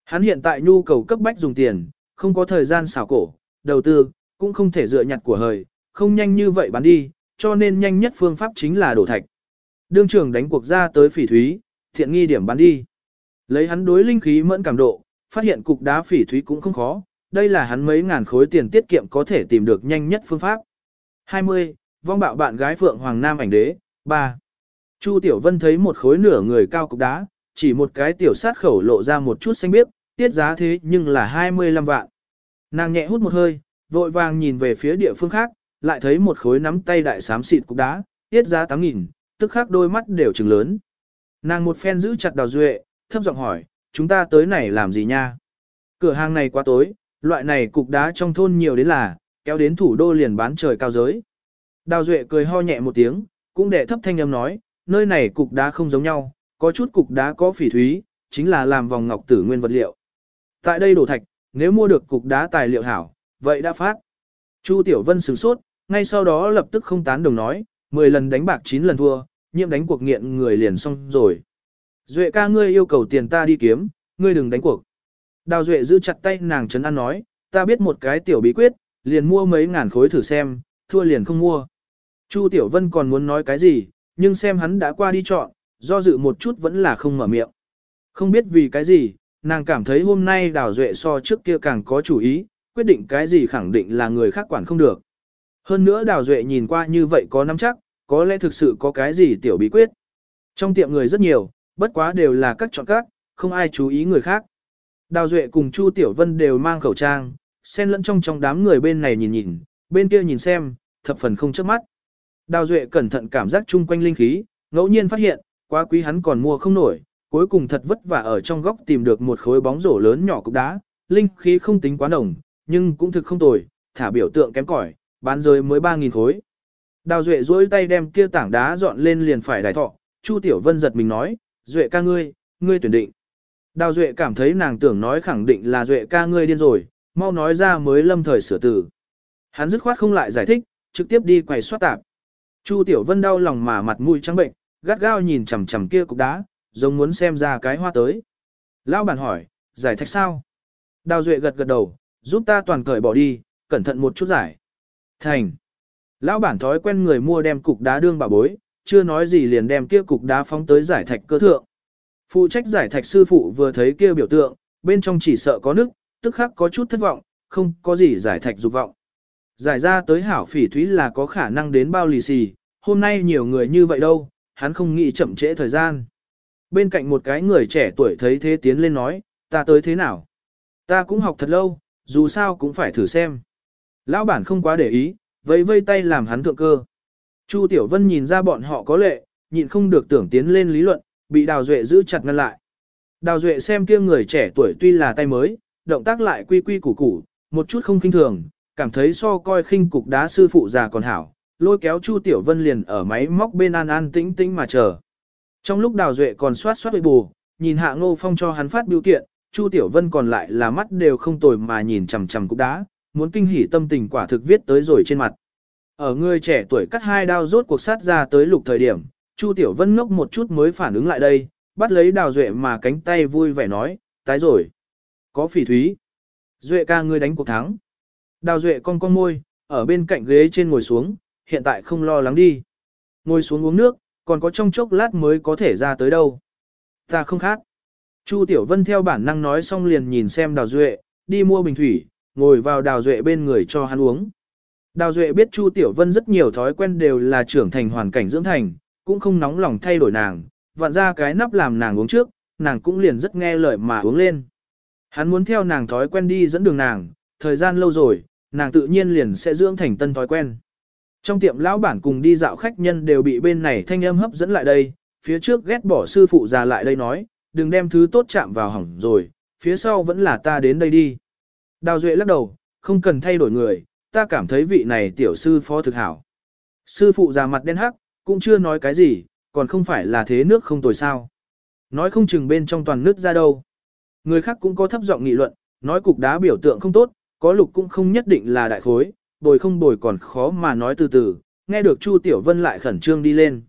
A: Hắn hiện tại nhu cầu cấp bách dùng tiền, không có thời gian xảo cổ, đầu tư, cũng không thể dựa nhặt của hời, không nhanh như vậy bán đi, cho nên nhanh nhất phương pháp chính là đổ thạch. Đương trưởng đánh cuộc ra tới phỉ thúy, thiện nghi điểm bán đi. Lấy hắn đối linh khí mẫn cảm độ, phát hiện cục đá phỉ thúy cũng không khó, đây là hắn mấy ngàn khối tiền tiết kiệm có thể tìm được nhanh nhất phương pháp. 20. Vong bạo bạn gái Phượng Hoàng Nam ảnh đế, 3. Chu Tiểu Vân thấy một khối nửa người cao cục đá, chỉ một cái tiểu sát khẩu lộ ra một chút xanh biếc, tiết giá thế nhưng là 25 vạn. Nàng nhẹ hút một hơi, vội vàng nhìn về phía địa phương khác, lại thấy một khối nắm tay đại xám xịt cục đá, tiết giá 8.000, tức khắc đôi mắt đều trừng lớn. Nàng một phen giữ chặt đào duệ, thấp giọng hỏi, chúng ta tới này làm gì nha? Cửa hàng này quá tối, loại này cục đá trong thôn nhiều đến là, kéo đến thủ đô liền bán trời cao giới. Đào duệ cười ho nhẹ một tiếng, cũng để thấp thanh âm nói, nơi này cục đá không giống nhau, có chút cục đá có phỉ thúy, chính là làm vòng ngọc tử nguyên vật liệu. Tại đây đổ thạch, nếu mua được cục đá tài liệu hảo, vậy đã phát. Chu Tiểu Vân sửng sốt, ngay sau đó lập tức không tán đồng nói, 10 lần đánh bạc 9 lần thua, nhiệm đánh cuộc nghiện người liền xong rồi. Duệ ca ngươi yêu cầu tiền ta đi kiếm, ngươi đừng đánh cuộc. Đào Duệ giữ chặt tay nàng trấn an nói, ta biết một cái tiểu bí quyết, liền mua mấy ngàn khối thử xem, thua liền không mua. Chu Tiểu Vân còn muốn nói cái gì, nhưng xem hắn đã qua đi chọn, do dự một chút vẫn là không mở miệng. Không biết vì cái gì, nàng cảm thấy hôm nay Đào Duệ so trước kia càng có chủ ý, quyết định cái gì khẳng định là người khác quản không được. Hơn nữa Đào Duệ nhìn qua như vậy có nắm chắc, có lẽ thực sự có cái gì tiểu bí quyết. Trong tiệm người rất nhiều, bất quá đều là các chọn các, không ai chú ý người khác. Đào Duệ cùng Chu Tiểu Vân đều mang khẩu trang, xen lẫn trong trong đám người bên này nhìn nhìn, bên kia nhìn xem, thập phần không chớp mắt. Đào Duệ cẩn thận cảm giác chung quanh linh khí, ngẫu nhiên phát hiện, quá quý hắn còn mua không nổi, cuối cùng thật vất vả ở trong góc tìm được một khối bóng rổ lớn nhỏ cục đá, linh khí không tính quá nồng, nhưng cũng thực không tồi, thả biểu tượng kém cỏi, bán rơi mới 3.000 khối. Đào Duệ duỗi tay đem kia tảng đá dọn lên liền phải đài thọ, Chu Tiểu Vân giật mình nói, Duệ ca ngươi, ngươi tuyển định. Đào Duệ cảm thấy nàng tưởng nói khẳng định là Duệ ca ngươi điên rồi, mau nói ra mới lâm thời sửa từ. Hắn dứt khoát không lại giải thích, trực tiếp đi quầy soát tạp. Chu Tiểu Vân đau lòng mà mặt mũi trắng bệnh, gắt gao nhìn chằm chằm kia cục đá, giống muốn xem ra cái hoa tới. Lão bản hỏi, giải thích sao? Đào Duệ gật gật đầu, giúp ta toàn cởi bỏ đi, cẩn thận một chút giải. Thành. Lão bản thói quen người mua đem cục đá đương bà bối, chưa nói gì liền đem kia cục đá phóng tới giải thạch cơ thượng. Phụ trách giải thạch sư phụ vừa thấy kia biểu tượng, bên trong chỉ sợ có nước, tức khắc có chút thất vọng, không có gì giải thạch dục vọng. Giải ra tới hảo phỉ thúy là có khả năng đến bao lì xì, hôm nay nhiều người như vậy đâu, hắn không nghĩ chậm trễ thời gian. Bên cạnh một cái người trẻ tuổi thấy thế tiến lên nói, ta tới thế nào? Ta cũng học thật lâu, dù sao cũng phải thử xem. Lão bản không quá để ý, vẫy vây tay làm hắn thượng cơ. Chu Tiểu Vân nhìn ra bọn họ có lệ, nhịn không được tưởng tiến lên lý luận, bị Đào Duệ giữ chặt ngăn lại. Đào Duệ xem kia người trẻ tuổi tuy là tay mới, động tác lại quy quy củ củ, một chút không khinh thường, cảm thấy so coi khinh cục đá sư phụ già còn hảo, lôi kéo Chu Tiểu Vân liền ở máy móc bên an an tĩnh tĩnh mà chờ. Trong lúc Đào Duệ còn soát soát bù, nhìn Hạ Ngô Phong cho hắn phát biểu kiện, Chu Tiểu Vân còn lại là mắt đều không tồi mà nhìn chằm chằm cục đá, muốn kinh hỉ tâm tình quả thực viết tới rồi trên mặt. Ở người trẻ tuổi cắt hai đao rốt cuộc sát ra tới lục thời điểm, Chu Tiểu Vân ngốc một chút mới phản ứng lại đây, bắt lấy Đào Duệ mà cánh tay vui vẻ nói, tái rồi. Có phỉ thúy. Duệ ca ngươi đánh cuộc thắng. Đào Duệ con con môi, ở bên cạnh ghế trên ngồi xuống, hiện tại không lo lắng đi. Ngồi xuống uống nước, còn có trong chốc lát mới có thể ra tới đâu. Ta không khác. Chu Tiểu Vân theo bản năng nói xong liền nhìn xem Đào Duệ, đi mua bình thủy, ngồi vào Đào Duệ bên người cho hắn uống. Đào Duệ biết Chu Tiểu Vân rất nhiều thói quen đều là trưởng thành hoàn cảnh dưỡng thành, cũng không nóng lòng thay đổi nàng, vặn ra cái nắp làm nàng uống trước, nàng cũng liền rất nghe lời mà uống lên. Hắn muốn theo nàng thói quen đi dẫn đường nàng, thời gian lâu rồi, nàng tự nhiên liền sẽ dưỡng thành tân thói quen. Trong tiệm lão bản cùng đi dạo khách nhân đều bị bên này thanh âm hấp dẫn lại đây, phía trước ghét bỏ sư phụ già lại đây nói, đừng đem thứ tốt chạm vào hỏng rồi, phía sau vẫn là ta đến đây đi. Đào Duệ lắc đầu, không cần thay đổi người, ta cảm thấy vị này tiểu sư phó thực hảo. Sư phụ già mặt đen hắc, cũng chưa nói cái gì, còn không phải là thế nước không tồi sao. Nói không chừng bên trong toàn nước ra đâu. Người khác cũng có thấp giọng nghị luận, nói cục đá biểu tượng không tốt, có lục cũng không nhất định là đại khối, bồi không bồi còn khó mà nói từ từ, nghe được Chu Tiểu Vân lại khẩn trương đi lên.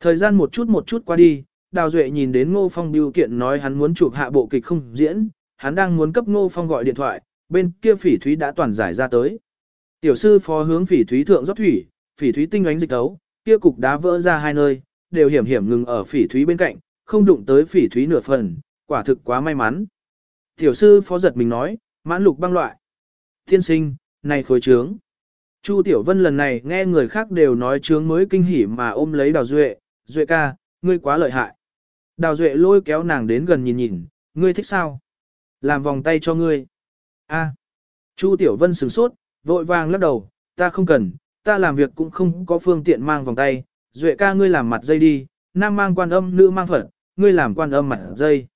A: Thời gian một chút một chút qua đi, Đào Duệ nhìn đến Ngô Phong biểu kiện nói hắn muốn chụp hạ bộ kịch không diễn, hắn đang muốn cấp Ngô Phong gọi điện thoại, bên kia phỉ thúy đã toàn giải ra tới. Tiểu sư phó hướng phỉ thúy thượng rót thủy, phỉ thúy tinh ánh dịch tấu, kia cục đá vỡ ra hai nơi, đều hiểm hiểm ngừng ở phỉ thúy bên cạnh, không đụng tới phỉ thúy nửa phần, quả thực quá may mắn. Tiểu sư phó giật mình nói, mãn lục băng loại. Tiên sinh, này khối trướng. Chu Tiểu Vân lần này nghe người khác đều nói trướng mới kinh hỉ mà ôm lấy Đào Duệ, Duệ ca, ngươi quá lợi hại. Đào Duệ lôi kéo nàng đến gần nhìn nhìn, ngươi thích sao? Làm vòng tay cho ngươi. A. Chu Tiểu Vân sửng sốt, vội vàng lắc đầu, ta không cần, ta làm việc cũng không có phương tiện mang vòng tay, Duệ ca ngươi làm mặt dây đi, nam mang quan âm, nữ mang phật, ngươi làm quan âm mặt dây.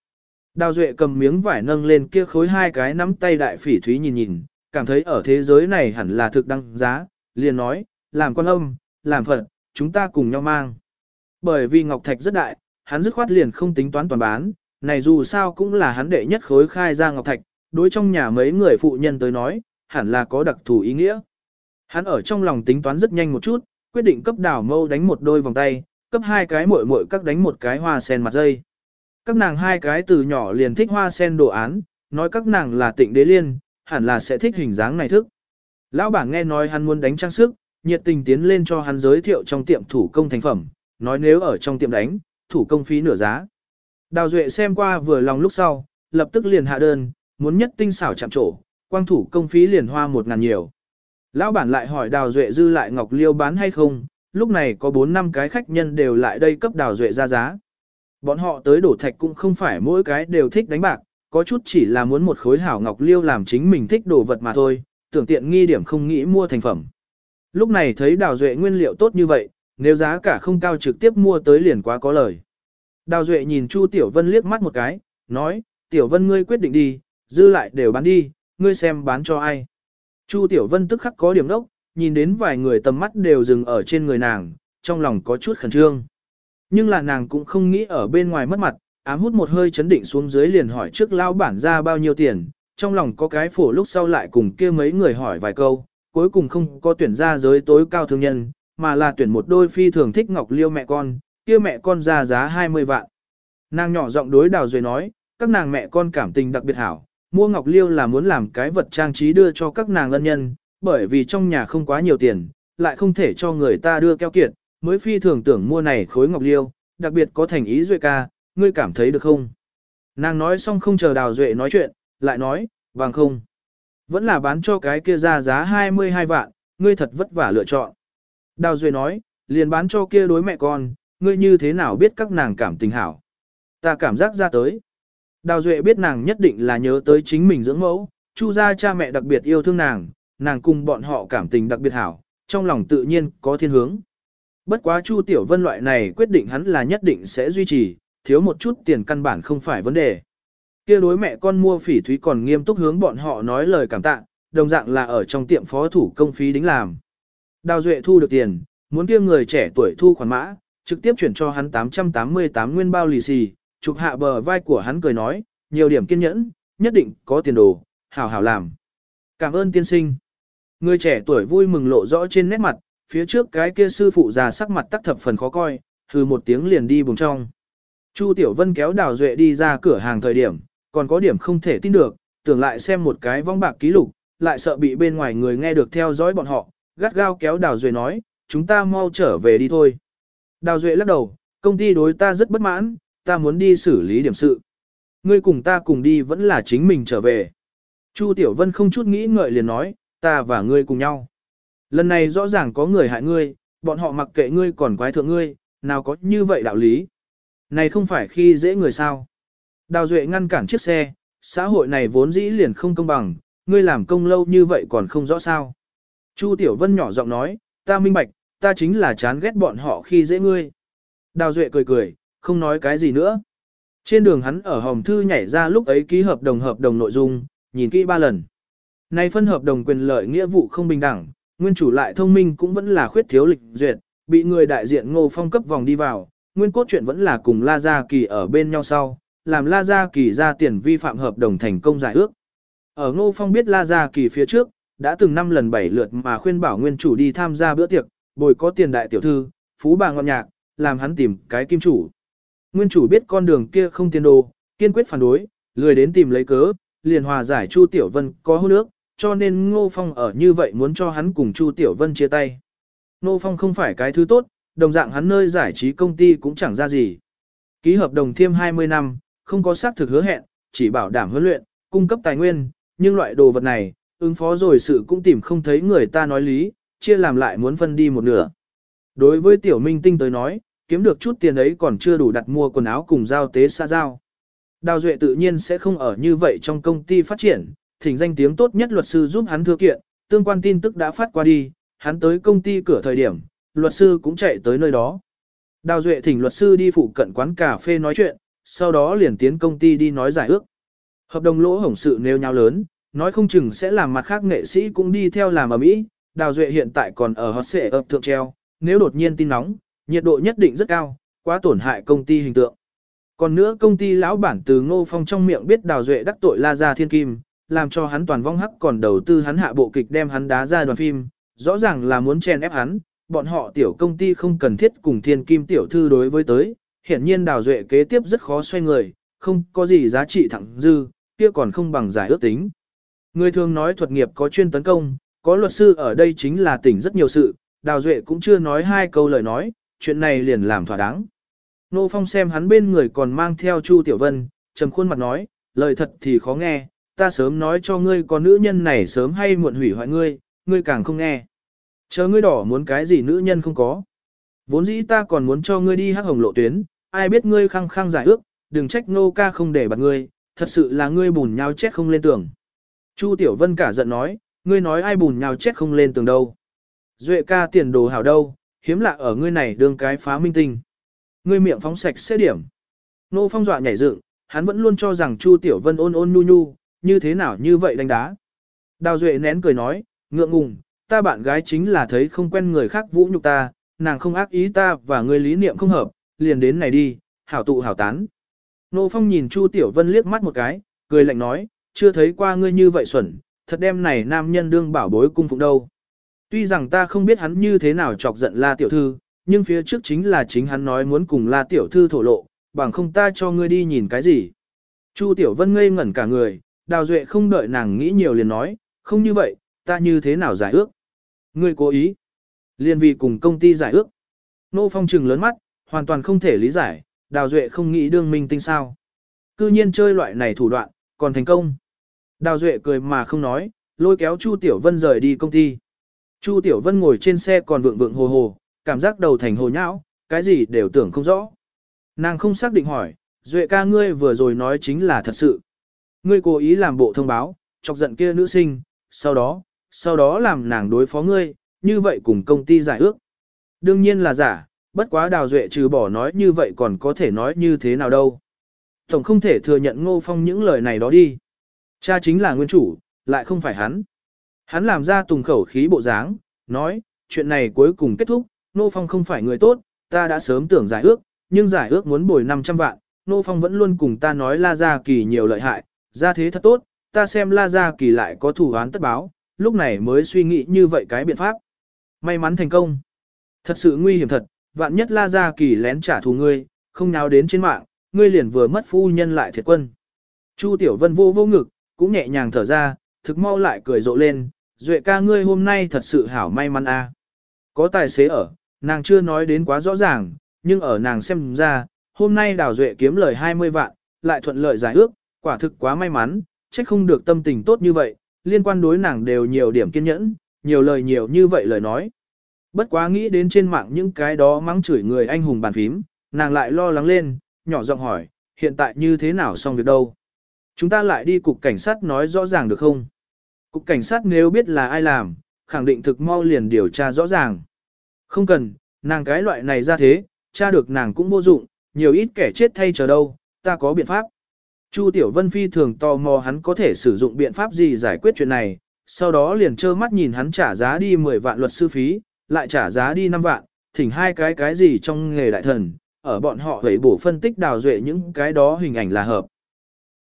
A: Đào Duệ cầm miếng vải nâng lên kia khối hai cái nắm tay đại phỉ thúy nhìn nhìn, cảm thấy ở thế giới này hẳn là thực đăng giá, liền nói, làm quan âm, làm phật, chúng ta cùng nhau mang. Bởi vì Ngọc Thạch rất đại, hắn dứt khoát liền không tính toán toàn bán, này dù sao cũng là hắn đệ nhất khối khai ra Ngọc Thạch, đối trong nhà mấy người phụ nhân tới nói, hẳn là có đặc thù ý nghĩa. Hắn ở trong lòng tính toán rất nhanh một chút, quyết định cấp đảo mâu đánh một đôi vòng tay, cấp hai cái muội muội các đánh một cái hoa sen mặt dây. Các nàng hai cái từ nhỏ liền thích hoa sen đồ án, nói các nàng là tịnh đế liên, hẳn là sẽ thích hình dáng này thức. Lão bản nghe nói hắn muốn đánh trang sức, nhiệt tình tiến lên cho hắn giới thiệu trong tiệm thủ công thành phẩm, nói nếu ở trong tiệm đánh, thủ công phí nửa giá. Đào Duệ xem qua vừa lòng lúc sau, lập tức liền hạ đơn, muốn nhất tinh xảo chạm trổ, quang thủ công phí liền hoa một ngàn nhiều. Lão bản lại hỏi Đào Duệ dư lại Ngọc Liêu bán hay không, lúc này có 4 năm cái khách nhân đều lại đây cấp Đào Duệ ra giá. Bọn họ tới đổ thạch cũng không phải mỗi cái đều thích đánh bạc, có chút chỉ là muốn một khối hảo Ngọc Liêu làm chính mình thích đồ vật mà thôi, tưởng tiện nghi điểm không nghĩ mua thành phẩm. Lúc này thấy Đào Duệ nguyên liệu tốt như vậy, nếu giá cả không cao trực tiếp mua tới liền quá có lời. Đào Duệ nhìn Chu Tiểu Vân liếc mắt một cái, nói, Tiểu Vân ngươi quyết định đi, dư lại đều bán đi, ngươi xem bán cho ai. Chu Tiểu Vân tức khắc có điểm đốc, nhìn đến vài người tầm mắt đều dừng ở trên người nàng, trong lòng có chút khẩn trương. Nhưng là nàng cũng không nghĩ ở bên ngoài mất mặt, ám hút một hơi chấn định xuống dưới liền hỏi trước lao bản ra bao nhiêu tiền, trong lòng có cái phổ lúc sau lại cùng kia mấy người hỏi vài câu, cuối cùng không có tuyển ra giới tối cao thương nhân, mà là tuyển một đôi phi thường thích ngọc liêu mẹ con, kia mẹ con ra giá 20 vạn. Nàng nhỏ giọng đối đào rồi nói, các nàng mẹ con cảm tình đặc biệt hảo, mua ngọc liêu là muốn làm cái vật trang trí đưa cho các nàng ân nhân, bởi vì trong nhà không quá nhiều tiền, lại không thể cho người ta đưa keo kiệt, mới phi thường tưởng mua này khối ngọc liêu, đặc biệt có thành ý duệ ca, ngươi cảm thấy được không? Nàng nói xong không chờ đào duệ nói chuyện, lại nói, vàng không. Vẫn là bán cho cái kia ra giá 22 vạn, ngươi thật vất vả lựa chọn. Đào duệ nói, liền bán cho kia đối mẹ con, ngươi như thế nào biết các nàng cảm tình hảo. Ta cảm giác ra tới. Đào duệ biết nàng nhất định là nhớ tới chính mình dưỡng mẫu, chu gia cha mẹ đặc biệt yêu thương nàng, nàng cùng bọn họ cảm tình đặc biệt hảo, trong lòng tự nhiên có thiên hướng. Bất quá Chu Tiểu Vân loại này quyết định hắn là nhất định sẽ duy trì, thiếu một chút tiền căn bản không phải vấn đề. Kia đối mẹ con mua phỉ thúy còn nghiêm túc hướng bọn họ nói lời cảm tạ, đồng dạng là ở trong tiệm phó thủ công phí đính làm. Đào Duệ thu được tiền, muốn kia người trẻ tuổi thu khoản mã, trực tiếp chuyển cho hắn 888 nguyên bao lì xì, chụp hạ bờ vai của hắn cười nói, nhiều điểm kiên nhẫn, nhất định có tiền đồ, hảo hảo làm. Cảm ơn tiên sinh. Người trẻ tuổi vui mừng lộ rõ trên nét mặt, phía trước cái kia sư phụ già sắc mặt tắc thập phần khó coi, hừ một tiếng liền đi bùng trong. Chu Tiểu Vân kéo Đào Duệ đi ra cửa hàng thời điểm, còn có điểm không thể tin được, tưởng lại xem một cái vong bạc ký lục, lại sợ bị bên ngoài người nghe được theo dõi bọn họ, gắt gao kéo Đào Duệ nói, chúng ta mau trở về đi thôi. Đào Duệ lắc đầu, công ty đối ta rất bất mãn, ta muốn đi xử lý điểm sự. Ngươi cùng ta cùng đi vẫn là chính mình trở về. Chu Tiểu Vân không chút nghĩ ngợi liền nói, ta và ngươi cùng nhau. Lần này rõ ràng có người hại ngươi, bọn họ mặc kệ ngươi còn quái thượng ngươi, nào có như vậy đạo lý. Này không phải khi dễ người sao. Đào Duệ ngăn cản chiếc xe, xã hội này vốn dĩ liền không công bằng, ngươi làm công lâu như vậy còn không rõ sao. Chu Tiểu Vân nhỏ giọng nói, ta minh bạch, ta chính là chán ghét bọn họ khi dễ ngươi. Đào Duệ cười cười, không nói cái gì nữa. Trên đường hắn ở hòm thư nhảy ra lúc ấy ký hợp đồng hợp đồng nội dung, nhìn kỹ ba lần. Nay phân hợp đồng quyền lợi nghĩa vụ không bình đẳng, nguyên chủ lại thông minh cũng vẫn là khuyết thiếu lịch duyệt, bị người đại diện ngô phong cấp vòng đi vào, nguyên cốt chuyện vẫn là cùng La Gia Kỳ ở bên nhau sau, làm La Gia Kỳ ra tiền vi phạm hợp đồng thành công giải ước. Ở ngô phong biết La Gia Kỳ phía trước, đã từng năm lần bảy lượt mà khuyên bảo nguyên chủ đi tham gia bữa tiệc, bồi có tiền đại tiểu thư, phú bà ngọn nhạc, làm hắn tìm cái kim chủ. Nguyên chủ biết con đường kia không tiền đồ, kiên quyết phản đối, lười đến tìm lấy cớ, liền hòa giải Chu Tiểu Vân có hôn nước, cho nên Ngô Phong ở như vậy muốn cho hắn cùng Chu Tiểu Vân chia tay. Ngô Phong không phải cái thứ tốt, đồng dạng hắn nơi giải trí công ty cũng chẳng ra gì. Ký hợp đồng thêm 20 năm, không có xác thực hứa hẹn, chỉ bảo đảm huấn luyện, cung cấp tài nguyên, nhưng loại đồ vật này, ứng phó rồi sự cũng tìm không thấy người ta nói lý, chia làm lại muốn phân đi một nửa. Đối với tiểu minh tinh tới nói, kiếm được chút tiền ấy còn chưa đủ đặt mua quần áo cùng giao tế xa giao. Đào Duệ tự nhiên sẽ không ở như vậy trong công ty phát triển, thỉnh danh tiếng tốt nhất luật sư giúp hắn thư kiện, tương quan tin tức đã phát qua đi, hắn tới công ty cửa thời điểm, luật sư cũng chạy tới nơi đó. Đào Duệ thỉnh luật sư đi phụ cận quán cà phê nói chuyện, sau đó liền tiến công ty đi nói giải ước. Hợp đồng lỗ hổng sự nêu nhau lớn, nói không chừng sẽ làm mặt khác nghệ sĩ cũng đi theo làm ở mỹ. Đào Duệ hiện tại còn ở hot xệ ập thượng treo, nếu đột nhiên tin nóng, nhiệt độ nhất định rất cao, quá tổn hại công ty hình tượng. Còn nữa công ty lão bản từ Ngô Phong trong miệng biết Đào Duệ đắc tội La Gia Thiên Kim, làm cho hắn toàn vong hắc còn đầu tư hắn hạ bộ kịch đem hắn đá ra đoàn phim, rõ ràng là muốn chen ép hắn, bọn họ tiểu công ty không cần thiết cùng Thiên Kim tiểu thư đối với tới, hiển nhiên Đào Duệ kế tiếp rất khó xoay người, không có gì giá trị thẳng dư, kia còn không bằng giải ước tính. Người thường nói thuật nghiệp có chuyên tấn công, có luật sư ở đây chính là tỉnh rất nhiều sự, Đào Duệ cũng chưa nói hai câu lời nói, chuyện này liền làm thỏa đáng. Nô Phong xem hắn bên người còn mang theo Chu Tiểu Vân, trầm khuôn mặt nói, lời thật thì khó nghe, ta sớm nói cho ngươi có nữ nhân này sớm hay muộn hủy hoại ngươi, ngươi càng không nghe. Chờ ngươi đỏ muốn cái gì nữ nhân không có. Vốn dĩ ta còn muốn cho ngươi đi hắc hồng lộ tuyến, ai biết ngươi khăng khăng giải ước, đừng trách nô ca không để bạt ngươi, thật sự là ngươi bùn nhau chết không lên tường. Chu Tiểu Vân cả giận nói, ngươi nói ai bùn nhau chết không lên tường đâu. Duệ ca tiền đồ hảo đâu, hiếm lạ ở ngươi này đương cái phá minh tinh. Ngươi miệng phóng sạch sẽ điểm. Nô phong dọa nhảy dựng, hắn vẫn luôn cho rằng Chu Tiểu Vân ôn ôn nhu nhu, như thế nào như vậy đánh đá. Đào Duệ nén cười nói, ngượng ngùng, ta bạn gái chính là thấy không quen người khác vũ nhục ta, nàng không ác ý ta và ngươi lý niệm không hợp, liền đến này đi, hảo tụ hảo tán. Nô Phong nhìn Chu Tiểu Vân liếc mắt một cái, cười lạnh nói, chưa thấy qua ngươi như vậy xuẩn, thật đem này nam nhân đương bảo bối cung phụng đâu. Tuy rằng ta không biết hắn như thế nào chọc giận La Tiểu Thư, nhưng phía trước chính là chính hắn nói muốn cùng La Tiểu Thư thổ lộ, bằng không ta cho ngươi đi nhìn cái gì. Chu Tiểu Vân ngây ngẩn cả người, Đào Duệ không đợi nàng nghĩ nhiều liền nói, không như vậy, ta như thế nào giải ước. Ngươi cố ý. Liên vì cùng công ty giải ước. Nô Phong trừng lớn mắt, hoàn toàn không thể lý giải, Đào Duệ không nghĩ đương minh tinh sao. Cư nhiên chơi loại này thủ đoạn, còn thành công. Đào Duệ cười mà không nói, lôi kéo Chu Tiểu Vân rời đi công ty. Chu Tiểu Vân ngồi trên xe còn vượng vượng hồ hồ, cảm giác đầu thành hồ nhão, cái gì đều tưởng không rõ. Nàng không xác định hỏi, Duệ ca ngươi vừa rồi nói chính là thật sự. Ngươi cố ý làm bộ thông báo, chọc giận kia nữ sinh, sau đó, sau đó làm nàng đối phó ngươi, như vậy cùng công ty giải ước. đương nhiên là giả, bất quá đào duệ trừ bỏ nói như vậy còn có thể nói như thế nào đâu. Tổng không thể thừa nhận ngô phong những lời này đó đi. Cha chính là nguyên chủ, lại không phải hắn. Hắn làm ra tùng khẩu khí bộ dáng, nói, chuyện này cuối cùng kết thúc, Nô phong không phải người tốt, ta đã sớm tưởng giải ước, nhưng giải ước muốn bồi 500 vạn, Nô phong vẫn luôn cùng ta nói la gia kỳ nhiều lợi hại, ra thế thật tốt, ta xem la gia kỳ lại có thủ án tất báo, lúc này mới suy nghĩ như vậy cái biện pháp. May mắn thành công. Thật sự nguy hiểm thật, vạn nhất la gia kỳ lén trả thù ngươi, không nào đến trên mạng, ngươi liền vừa mất phu nhân lại thiệt quân. Chu Tiểu Vân vô vô ngực, cũng nhẹ nhàng thở ra, thực mau lại cười rộ lên, duệ ca ngươi hôm nay thật sự hảo may mắn a. Có tài xế ở, nàng chưa nói đến quá rõ ràng, nhưng ở nàng xem ra, hôm nay đào duệ kiếm lời 20 vạn, lại thuận lợi giải ước, quả thực quá may mắn, trách không được tâm tình tốt như vậy, liên quan đối nàng đều nhiều điểm kiên nhẫn, nhiều lời nhiều như vậy lời nói. Bất quá nghĩ đến trên mạng những cái đó mắng chửi người anh hùng bàn phím, nàng lại lo lắng lên, nhỏ giọng hỏi, hiện tại như thế nào xong việc đâu? Chúng ta lại đi cục cảnh sát nói rõ ràng được không? Cục cảnh sát nếu biết là ai làm, khẳng định thực mau liền điều tra rõ ràng. Không cần, nàng cái loại này ra thế, tra được nàng cũng vô dụng, nhiều ít kẻ chết thay chờ đâu, ta có biện pháp. Chu Tiểu Vân phi thường tò mò hắn có thể sử dụng biện pháp gì giải quyết chuyện này, sau đó liền trơ mắt nhìn hắn trả giá đi 10 vạn luật sư phí, lại trả giá đi 5 vạn, thỉnh hai cái cái gì trong nghề đại thần, ở bọn họ hủy bổ phân tích đào duệ những cái đó hình ảnh là hợp.